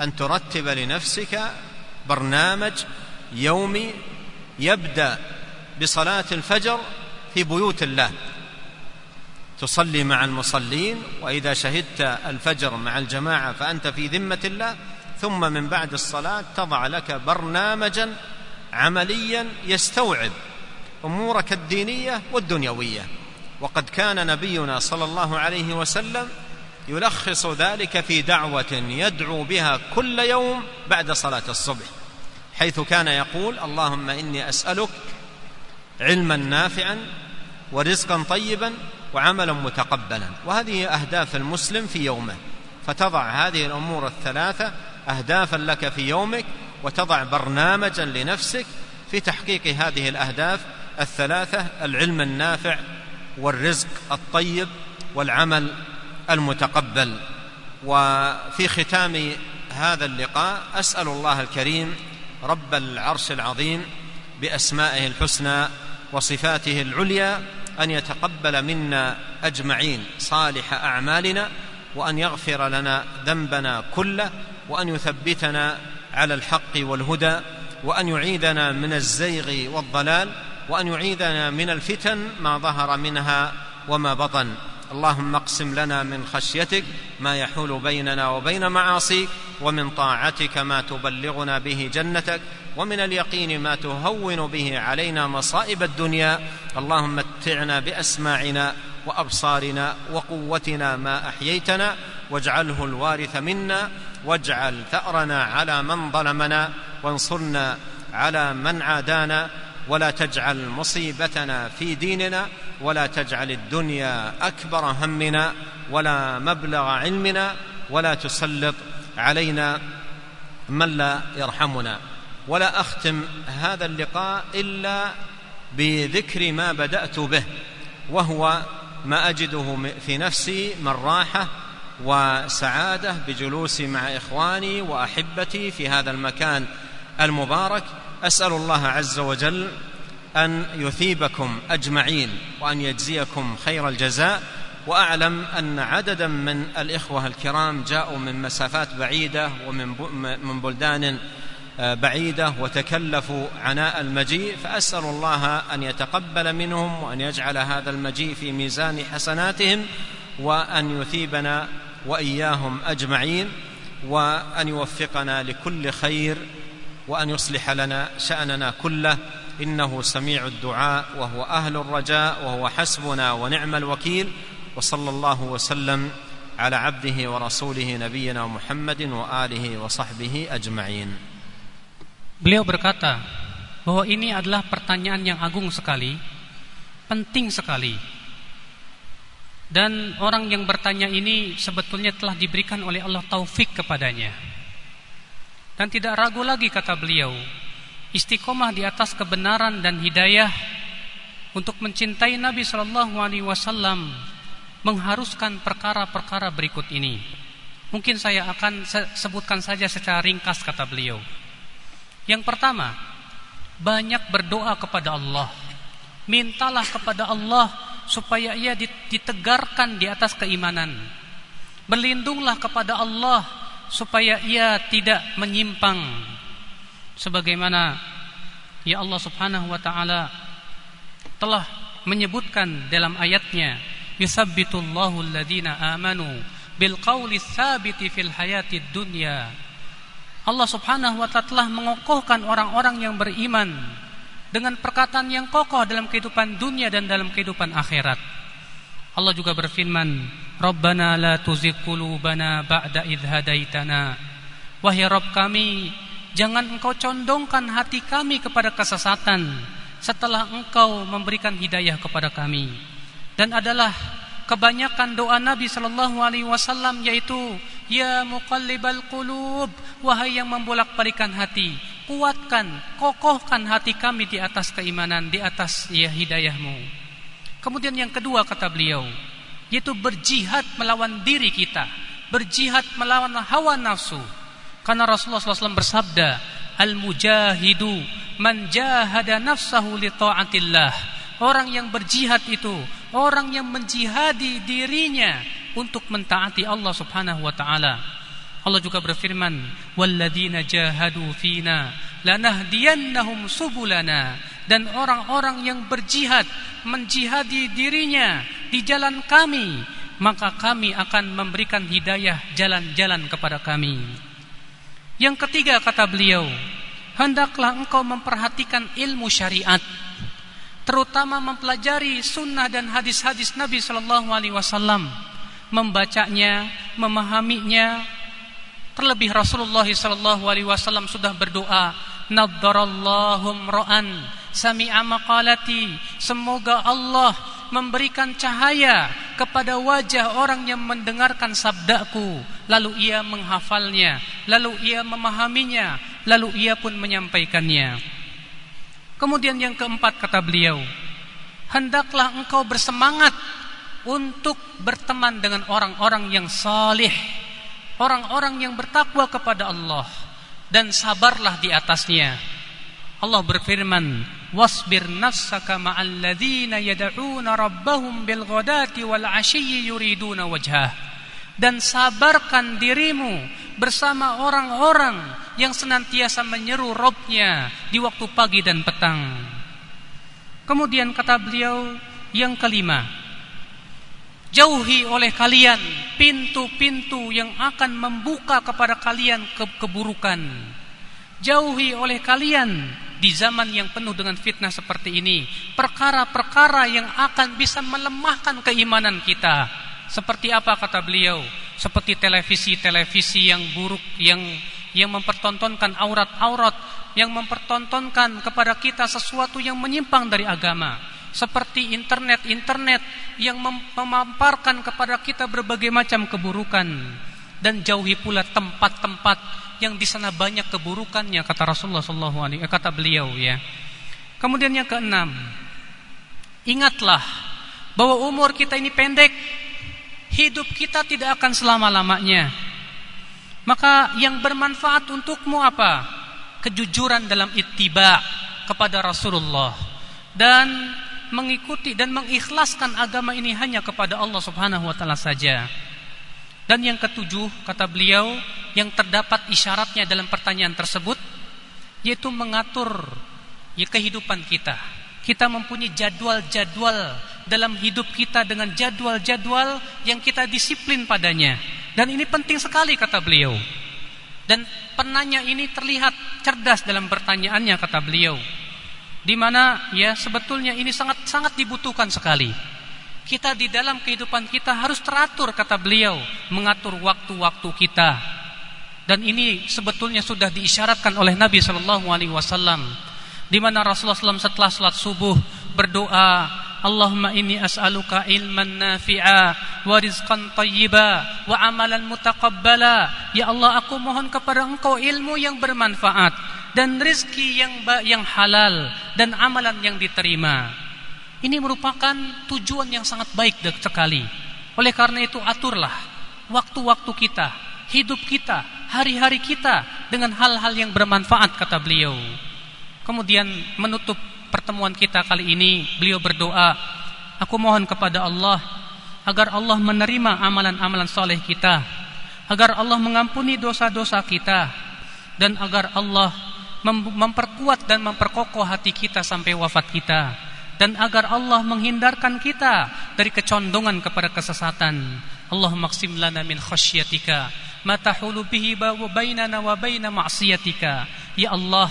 أن ترتب لنفسك برنامج يومي يبدأ بصلاة الفجر في بيوت الله. تصلي مع المصلين وإذا شهدت الفجر مع الجماعة فأنت في ذمة الله ثم من بعد الصلاة تضع لك برنامجا عمليا يستوعب أمورك الدينية والدنيوية. وقد كان نبينا صلى الله عليه وسلم يلخص ذلك في دعوة يدعو بها كل يوم بعد صلاة الصبح حيث كان يقول اللهم إني أسألك علما نافعا ورزقا طيبا وعملا متقبلا. وهذه أهداف المسلم في يومه. فتضع هذه الأمور الثلاثة اهدافا لك في يومك وتضع برنامجا لنفسك في تحقيق هذه الأهداف الثلاثة العلم النافع والرزق الطيب والعمل المتقبل. وفي ختام هذا اللقاء أسأل الله الكريم رب العرش العظيم بأسمائه الحسنى وصفاته العليا أن يتقبل منا أجمعين صالح أعمالنا وأن يغفر لنا ذنبنا كله وأن يثبتنا على الحق والهدى وأن يعيدنا من الزيغ والضلال وأن يعيدنا من الفتن ما ظهر منها وما بطن. اللهم اقسم لنا من خشيتك ما يحول بيننا وبين معاصيك ومن طاعتك ما تبلغنا به جنتك ومن اليقين ما تهون به علينا مصائب الدنيا. اللهم متعنا بأسماعنا وأبصارنا وقوتنا ما أحييتنا واجعله الوارث منا واجعل ثأرنا على من ظلمنا وانصرنا على من عادانا ولا تجعل مصيبتنا في ديننا ولا تجعل الدنيا أكبر همنا ولا مبلغ علمنا ولا تسلط علينا من لا يرحمنا. ولا أختم هذا اللقاء إلا بذكر ما بدأت به وهو ما أجده في نفسي من راحة وسعادة بجلوسي مع إخواني وأحبتي في هذا المكان المبارك. أسأل الله عز وجل أن يثيبكم أجمعين وأن يجزيكم خير الجزاء. وأعلم أن عددا من الإخوة الكرام جاءوا من مسافات بعيدة ومن من بلدان آه، بعيدة وتكلفوا عناء المجيء. فأسأل الله أن يتقبل منهم وأن يجعل هذا المجيء في ميزان حسناتهم وأن يثيبنا وإياهم أجمعين وأن يوفقنا لكل خير وأن يصلح لنا شأننا كله. إنه سميع الدعاء وهو أهل الرجاء وهو حسبنا ونعم الوكيل. وصلى الله وسلم على عبده ورسوله نبينا محمد وآله وصحبه أجمعين.
Beliau berkata bahwa ini adalah pertanyaan yang agung sekali, penting sekali. Dan orang yang bertanya ini sebetulnya telah diberikan oleh Allah taufik kepadanya. Dan tidak ragu lagi kata beliau, istiqomah di atas kebenaran dan hidayah untuk mencintai Nabi Shallallahu Alaihi Wasallam mengharuskan perkara-perkara berikut ini. Mungkin saya akan sebutkan saja secara ringkas kata beliau. Yang pertama, banyak berdoa kepada Allah. Mintalah kepada Allah supaya ia ditegarkan di atas keimanan. Berlindunglah kepada Allah supaya ia tidak menyimpang. Sebagaimana ya Allah Subhanahu wa taala telah menyebutkan dalam ayatnya, "Yuthabbitullahu alladhina amanu bil qawli tsabiti fil hayatid dunya." Allah Subhanahu wa taala telah mengokohkan orang-orang yang beriman dengan perkataan yang kokoh dalam kehidupan dunia dan dalam kehidupan akhirat. Allah juga berfirman, "Rabbana la tuzigh ba'da idh hadaitana." Wahai Rabb kami, jangan Engkau condongkan hati kami kepada kesesatan setelah Engkau memberikan hidayah kepada kami. Dan adalah kebanyakan doa Nabi sallallahu alaihi wasallam yaitu ya muqallibal qulub wahai yang membolak-balikan hati kuatkan kokohkan hati kami di atas keimanan di atas ya hidayahmu. Kemudian yang kedua kata beliau yaitu berjihad melawan diri kita berjihad melawan hawa nafsu. Karena Rasulullah SAW bersabda al mujahidu man jahada nafsahu li taatillah. Orang yang berjihad itu orang yang menjihadi dirinya untuk mentaati Allah Subhanahu wa taala. Allah juga berfirman, "Walladzina jahadu fina lanahdiyannahum subulana." Dan orang-orang yang berjihad menjihadi dirinya di jalan kami, maka kami akan memberikan hidayah jalan-jalan kepada kami. Yang ketiga kata beliau, hendaklah engkau memperhatikan ilmu syariat terutama mempelajari sunnah dan hadis-hadis Nabi Shallallahu Alaihi Wasallam, membacanya, memahaminya. Terlebih Rasulullah Shallallahu Alaihi Wasallam sudah berdoa, Nadarallahum ro'an sami'a maqalati. Semoga Allah memberikan cahaya kepada wajah orang yang mendengarkan sabdaku. Lalu ia menghafalnya lalu ia memahaminya lalu ia pun menyampaikannya. Kemudian yang keempat kata beliau, hendaklah engkau bersemangat untuk berteman dengan orang-orang yang salih, orang-orang yang bertakwa kepada Allah dan sabarlah di atasnya. Allah berfirman, "Wasbir nafsaka ma'al ladzina yad'una rabbahum bil ghadati yuriduna wajhah." Dan sabarkan dirimu bersama orang-orang yang senantiasa menyeru Robnya di waktu pagi dan petang. Kemudian kata beliau yang kelima, jauhi oleh kalian pintu-pintu yang akan membuka kepada kalian ke keburukan. Jauhi oleh kalian di zaman yang penuh dengan fitnah seperti ini, perkara-perkara yang akan bisa melemahkan keimanan kita. Seperti apa kata beliau? seperti televisi-televisi yang buruk yang yang mempertontonkan aurat-aurat yang mempertontonkan kepada kita sesuatu yang menyimpang dari agama seperti internet-internet yang memamparkan kepada kita berbagai macam keburukan dan jauhi pula tempat-tempat yang di sana banyak keburukannya kata Rasulullah sallallahu alaihi eh, kata beliau ya. Kemudian yang keenam, ingatlah bahwa umur kita ini pendek hidup kita tidak akan selama-lamanya. Maka yang bermanfaat untukmu apa? Kejujuran dalam ittiba kepada Rasulullah dan mengikuti dan mengikhlaskan agama ini hanya kepada Allah Subhanahu wa taala saja. Dan yang ketujuh kata beliau yang terdapat isyaratnya dalam pertanyaan tersebut yaitu mengatur ya kehidupan kita. Kita mempunyai jadwal-jadwal dalam hidup kita dengan jadwal-jadwal yang kita disiplin padanya. Dan ini penting sekali kata beliau. Dan penanya ini terlihat cerdas dalam pertanyaannya kata beliau. Di mana ya sebetulnya ini sangat sangat dibutuhkan sekali. Kita di dalam kehidupan kita harus teratur kata beliau, mengatur waktu-waktu kita. Dan ini sebetulnya sudah diisyaratkan oleh Nabi Shallallahu alaihi wasallam di mana Rasulullah SAW setelah salat subuh berdoa Allahumma inni as'aluka ilman nafi'a wa rizqan tayyiba wa amalan mutaqabbala ya Allah aku mohon kepada engkau ilmu yang bermanfaat dan rizki yang yang halal dan amalan yang diterima. Ini merupakan tujuan yang sangat baik sekali. Oleh karena itu aturlah waktu-waktu kita hidup kita hari-hari kita dengan hal-hal yang bermanfaat kata beliau. Kemudian menutup pertemuan kita kali ini beliau berdoa aku mohon kepada Allah agar Allah menerima amalan-amalan soleh kita agar Allah mengampuni dosa-dosa kita dan agar Allah memperkuat dan memperkokoh hati kita sampai wafat kita dan agar Allah menghindarkan kita dari kecondongan kepada kesesatan Allah maksim lana min khasyatika ma tahulu bihi bainana wa baina ma'siyatika ya Allah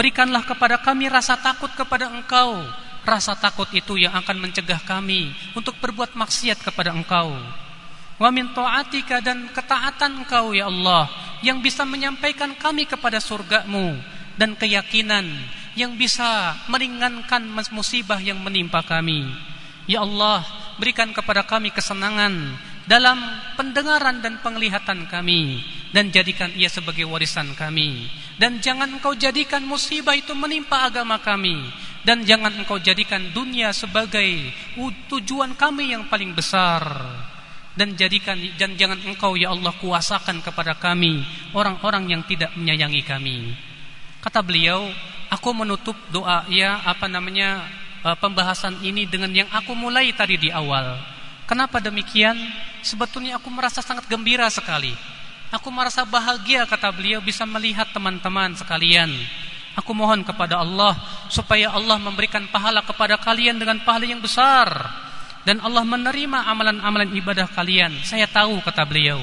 Berikanlah kepada kami rasa takut kepada Engkau. Rasa takut itu yang akan mencegah kami untuk berbuat maksiat kepada Engkau. Wa min ta'atika dan ketaatan Engkau ya Allah yang bisa menyampaikan kami kepada surgamu dan keyakinan yang bisa meringankan musibah yang menimpa kami. Ya Allah, berikan kepada kami kesenangan dalam pendengaran dan penglihatan kami dan jadikan ia sebagai warisan kami. Dan jangan engkau jadikan musibah itu menimpa agama kami dan jangan engkau jadikan dunia sebagai tujuan kami yang paling besar. Dan jadikan dan jangan engkau ya Allah kuasakan kepada kami orang-orang yang tidak menyayangi kami kata beliau aku menutup doa ya apa namanya eh, pembahasan ini dengan yang aku mulai tadi di awal. Kenapa demikian? Sebetulnya aku merasa sangat gembira sekali. Aku merasa bahagia kata beliau bisa melihat teman-teman sekalian. Aku mohon kepada Allah supaya Allah memberikan pahala kepada kalian dengan pahala yang besar. Dan Allah menerima amalan-amalan ibadah kalian. Saya tahu kata beliau,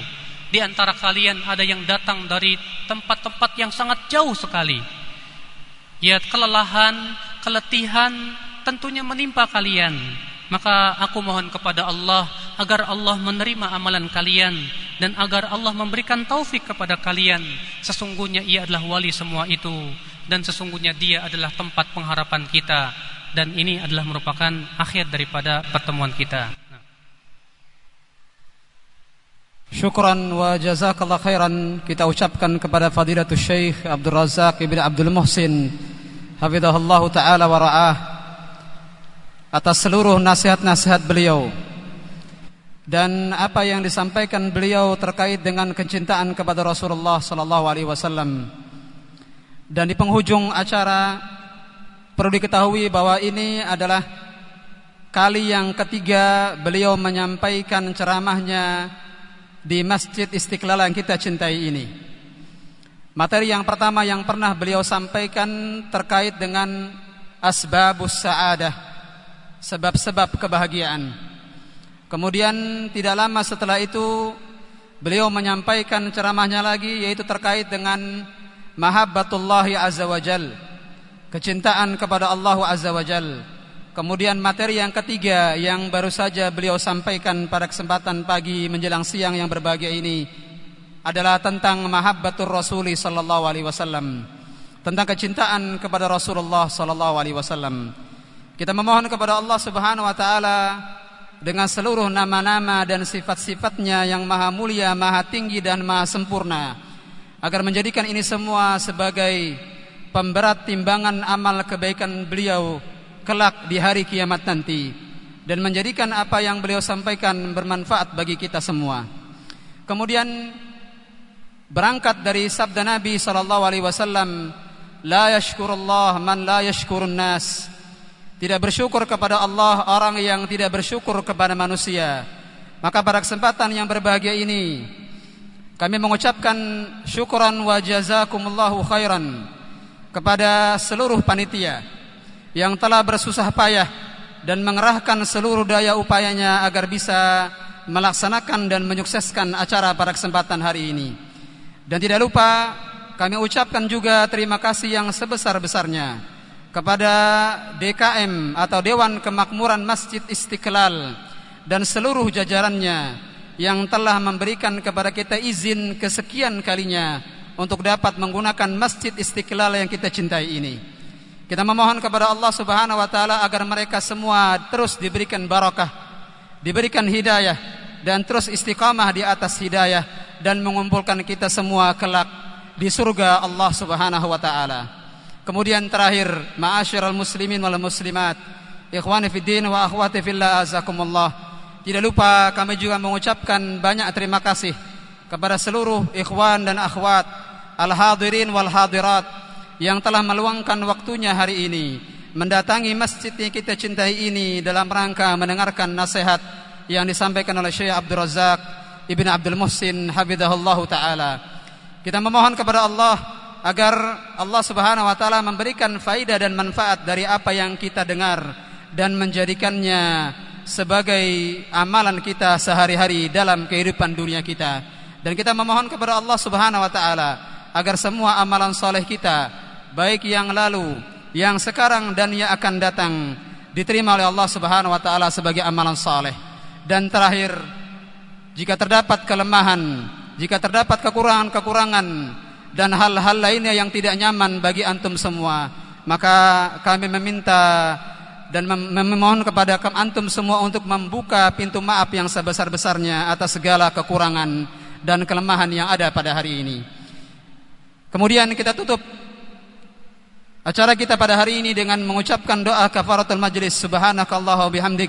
di antara kalian ada yang datang dari tempat-tempat yang sangat jauh sekali. Ya kelelahan, keletihan tentunya menimpa kalian. Maka aku mohon kepada Allah agar Allah menerima amalan kalian dan agar Allah memberikan taufik kepada kalian sesungguhnya ia adalah wali semua itu dan sesungguhnya dia adalah tempat pengharapan kita dan ini adalah merupakan akhir daripada pertemuan kita
Syukran wa jazakallah khairan kita ucapkan kepada fadilatul syekh Abdul Razak ibn Abdul Muhsin hafizahullah taala wa ra'ah atas seluruh nasihat-nasihat beliau dan apa yang disampaikan beliau terkait dengan kecintaan kepada Rasulullah sallallahu alaihi wasallam. Dan di penghujung acara perlu diketahui bahwa ini adalah kali yang ketiga beliau menyampaikan ceramahnya di Masjid Istiqlal yang kita cintai ini. Materi yang pertama yang pernah beliau sampaikan terkait dengan asbabus sa'adah, sebab-sebab kebahagiaan. Kemudian tidak lama setelah itu beliau menyampaikan ceramahnya lagi yaitu terkait dengan mahabbatullah azza wajal, kecintaan kepada Allah azza wajal. Kemudian materi yang ketiga yang baru saja beliau sampaikan pada kesempatan pagi menjelang siang yang berbahagia ini adalah tentang mahabbatur rasuli sallallahu alaihi wasallam. Tentang kecintaan kepada Rasulullah sallallahu alaihi wasallam. Kita memohon kepada Allah Subhanahu wa taala dengan seluruh nama-nama dan sifat-sifatnya yang maha mulia, maha tinggi dan maha sempurna agar menjadikan ini semua sebagai pemberat timbangan amal kebaikan beliau kelak di hari kiamat nanti dan menjadikan apa yang beliau sampaikan bermanfaat bagi kita semua. Kemudian berangkat dari sabda Nabi sallallahu alaihi wasallam, "La yashkurullah man la yashkurun nas." Tidak bersyukur kepada Allah orang yang tidak bersyukur kepada manusia. Maka pada kesempatan yang berbahagia ini kami mengucapkan syukuran wa jazakumullahu khairan kepada seluruh panitia yang telah bersusah payah dan mengerahkan seluruh daya upayanya agar bisa melaksanakan dan menyukseskan acara pada kesempatan hari ini. Dan tidak lupa kami ucapkan juga terima kasih yang sebesar-besarnya kepada DKM atau Dewan Kemakmuran Masjid Istiqlal dan seluruh jajarannya yang telah memberikan kepada kita izin kesekian kalinya untuk dapat menggunakan Masjid Istiqlal yang kita cintai ini. Kita memohon kepada Allah Subhanahu wa taala agar mereka semua terus diberikan barakah, diberikan hidayah dan terus istiqamah di atas hidayah dan mengumpulkan kita semua kelak di surga Allah Subhanahu wa taala. Kemudian terakhir, ma'asyiral muslimin wal muslimat, ikhwani fid din wa akhwati fillah azakumullah. Tidak lupa kami juga mengucapkan banyak terima kasih kepada seluruh ikhwan dan akhwat al-hadirin wal hadirat yang telah meluangkan waktunya hari ini mendatangi masjid yang kita cintai ini dalam rangka mendengarkan nasihat yang disampaikan oleh Syekh Abdul Razak Ibn Abdul Muhsin Habibullah Ta'ala. Kita memohon kepada Allah agar Allah Subhanahu Wa Ta'ala memberikan faidah dan manfaat dari apa yang kita dengar dan menjadikannya sebagai amalan kita sehari-hari dalam kehidupan dunia kita. Dan kita memohon kepada Allah Subhanahu Wa Ta'ala agar semua amalan soleh kita baik yang lalu, yang sekarang dan yang akan datang diterima oleh Allah Subhanahu wa taala sebagai amalan saleh. Dan terakhir, jika terdapat kelemahan, jika terdapat kekurangan-kekurangan dan hal-hal lainnya yang tidak nyaman bagi antum semua, maka kami meminta dan memohon kepada antum semua untuk membuka pintu maaf yang sebesar-besarnya atas segala kekurangan dan kelemahan yang ada pada hari ini. Kemudian kita tutup Acara kita pada hari ini dengan mengucapkan doa kafaratul majlis subhanakallah wa bihamdik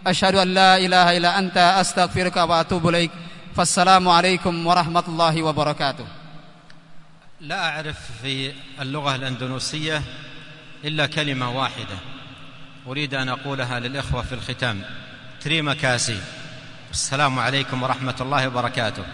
asyhadu an la ilaha illa anta astaghfiruka wa atubu ilaik. Fassalamu alaikum warahmatullahi wabarakatuh.
لا أعرف في اللغة الأندونوسية إلا كلمة واحدة أريد أن أقولها للإخوة في الختام تريما كاسي السلام عليكم ورحمة الله وبركاته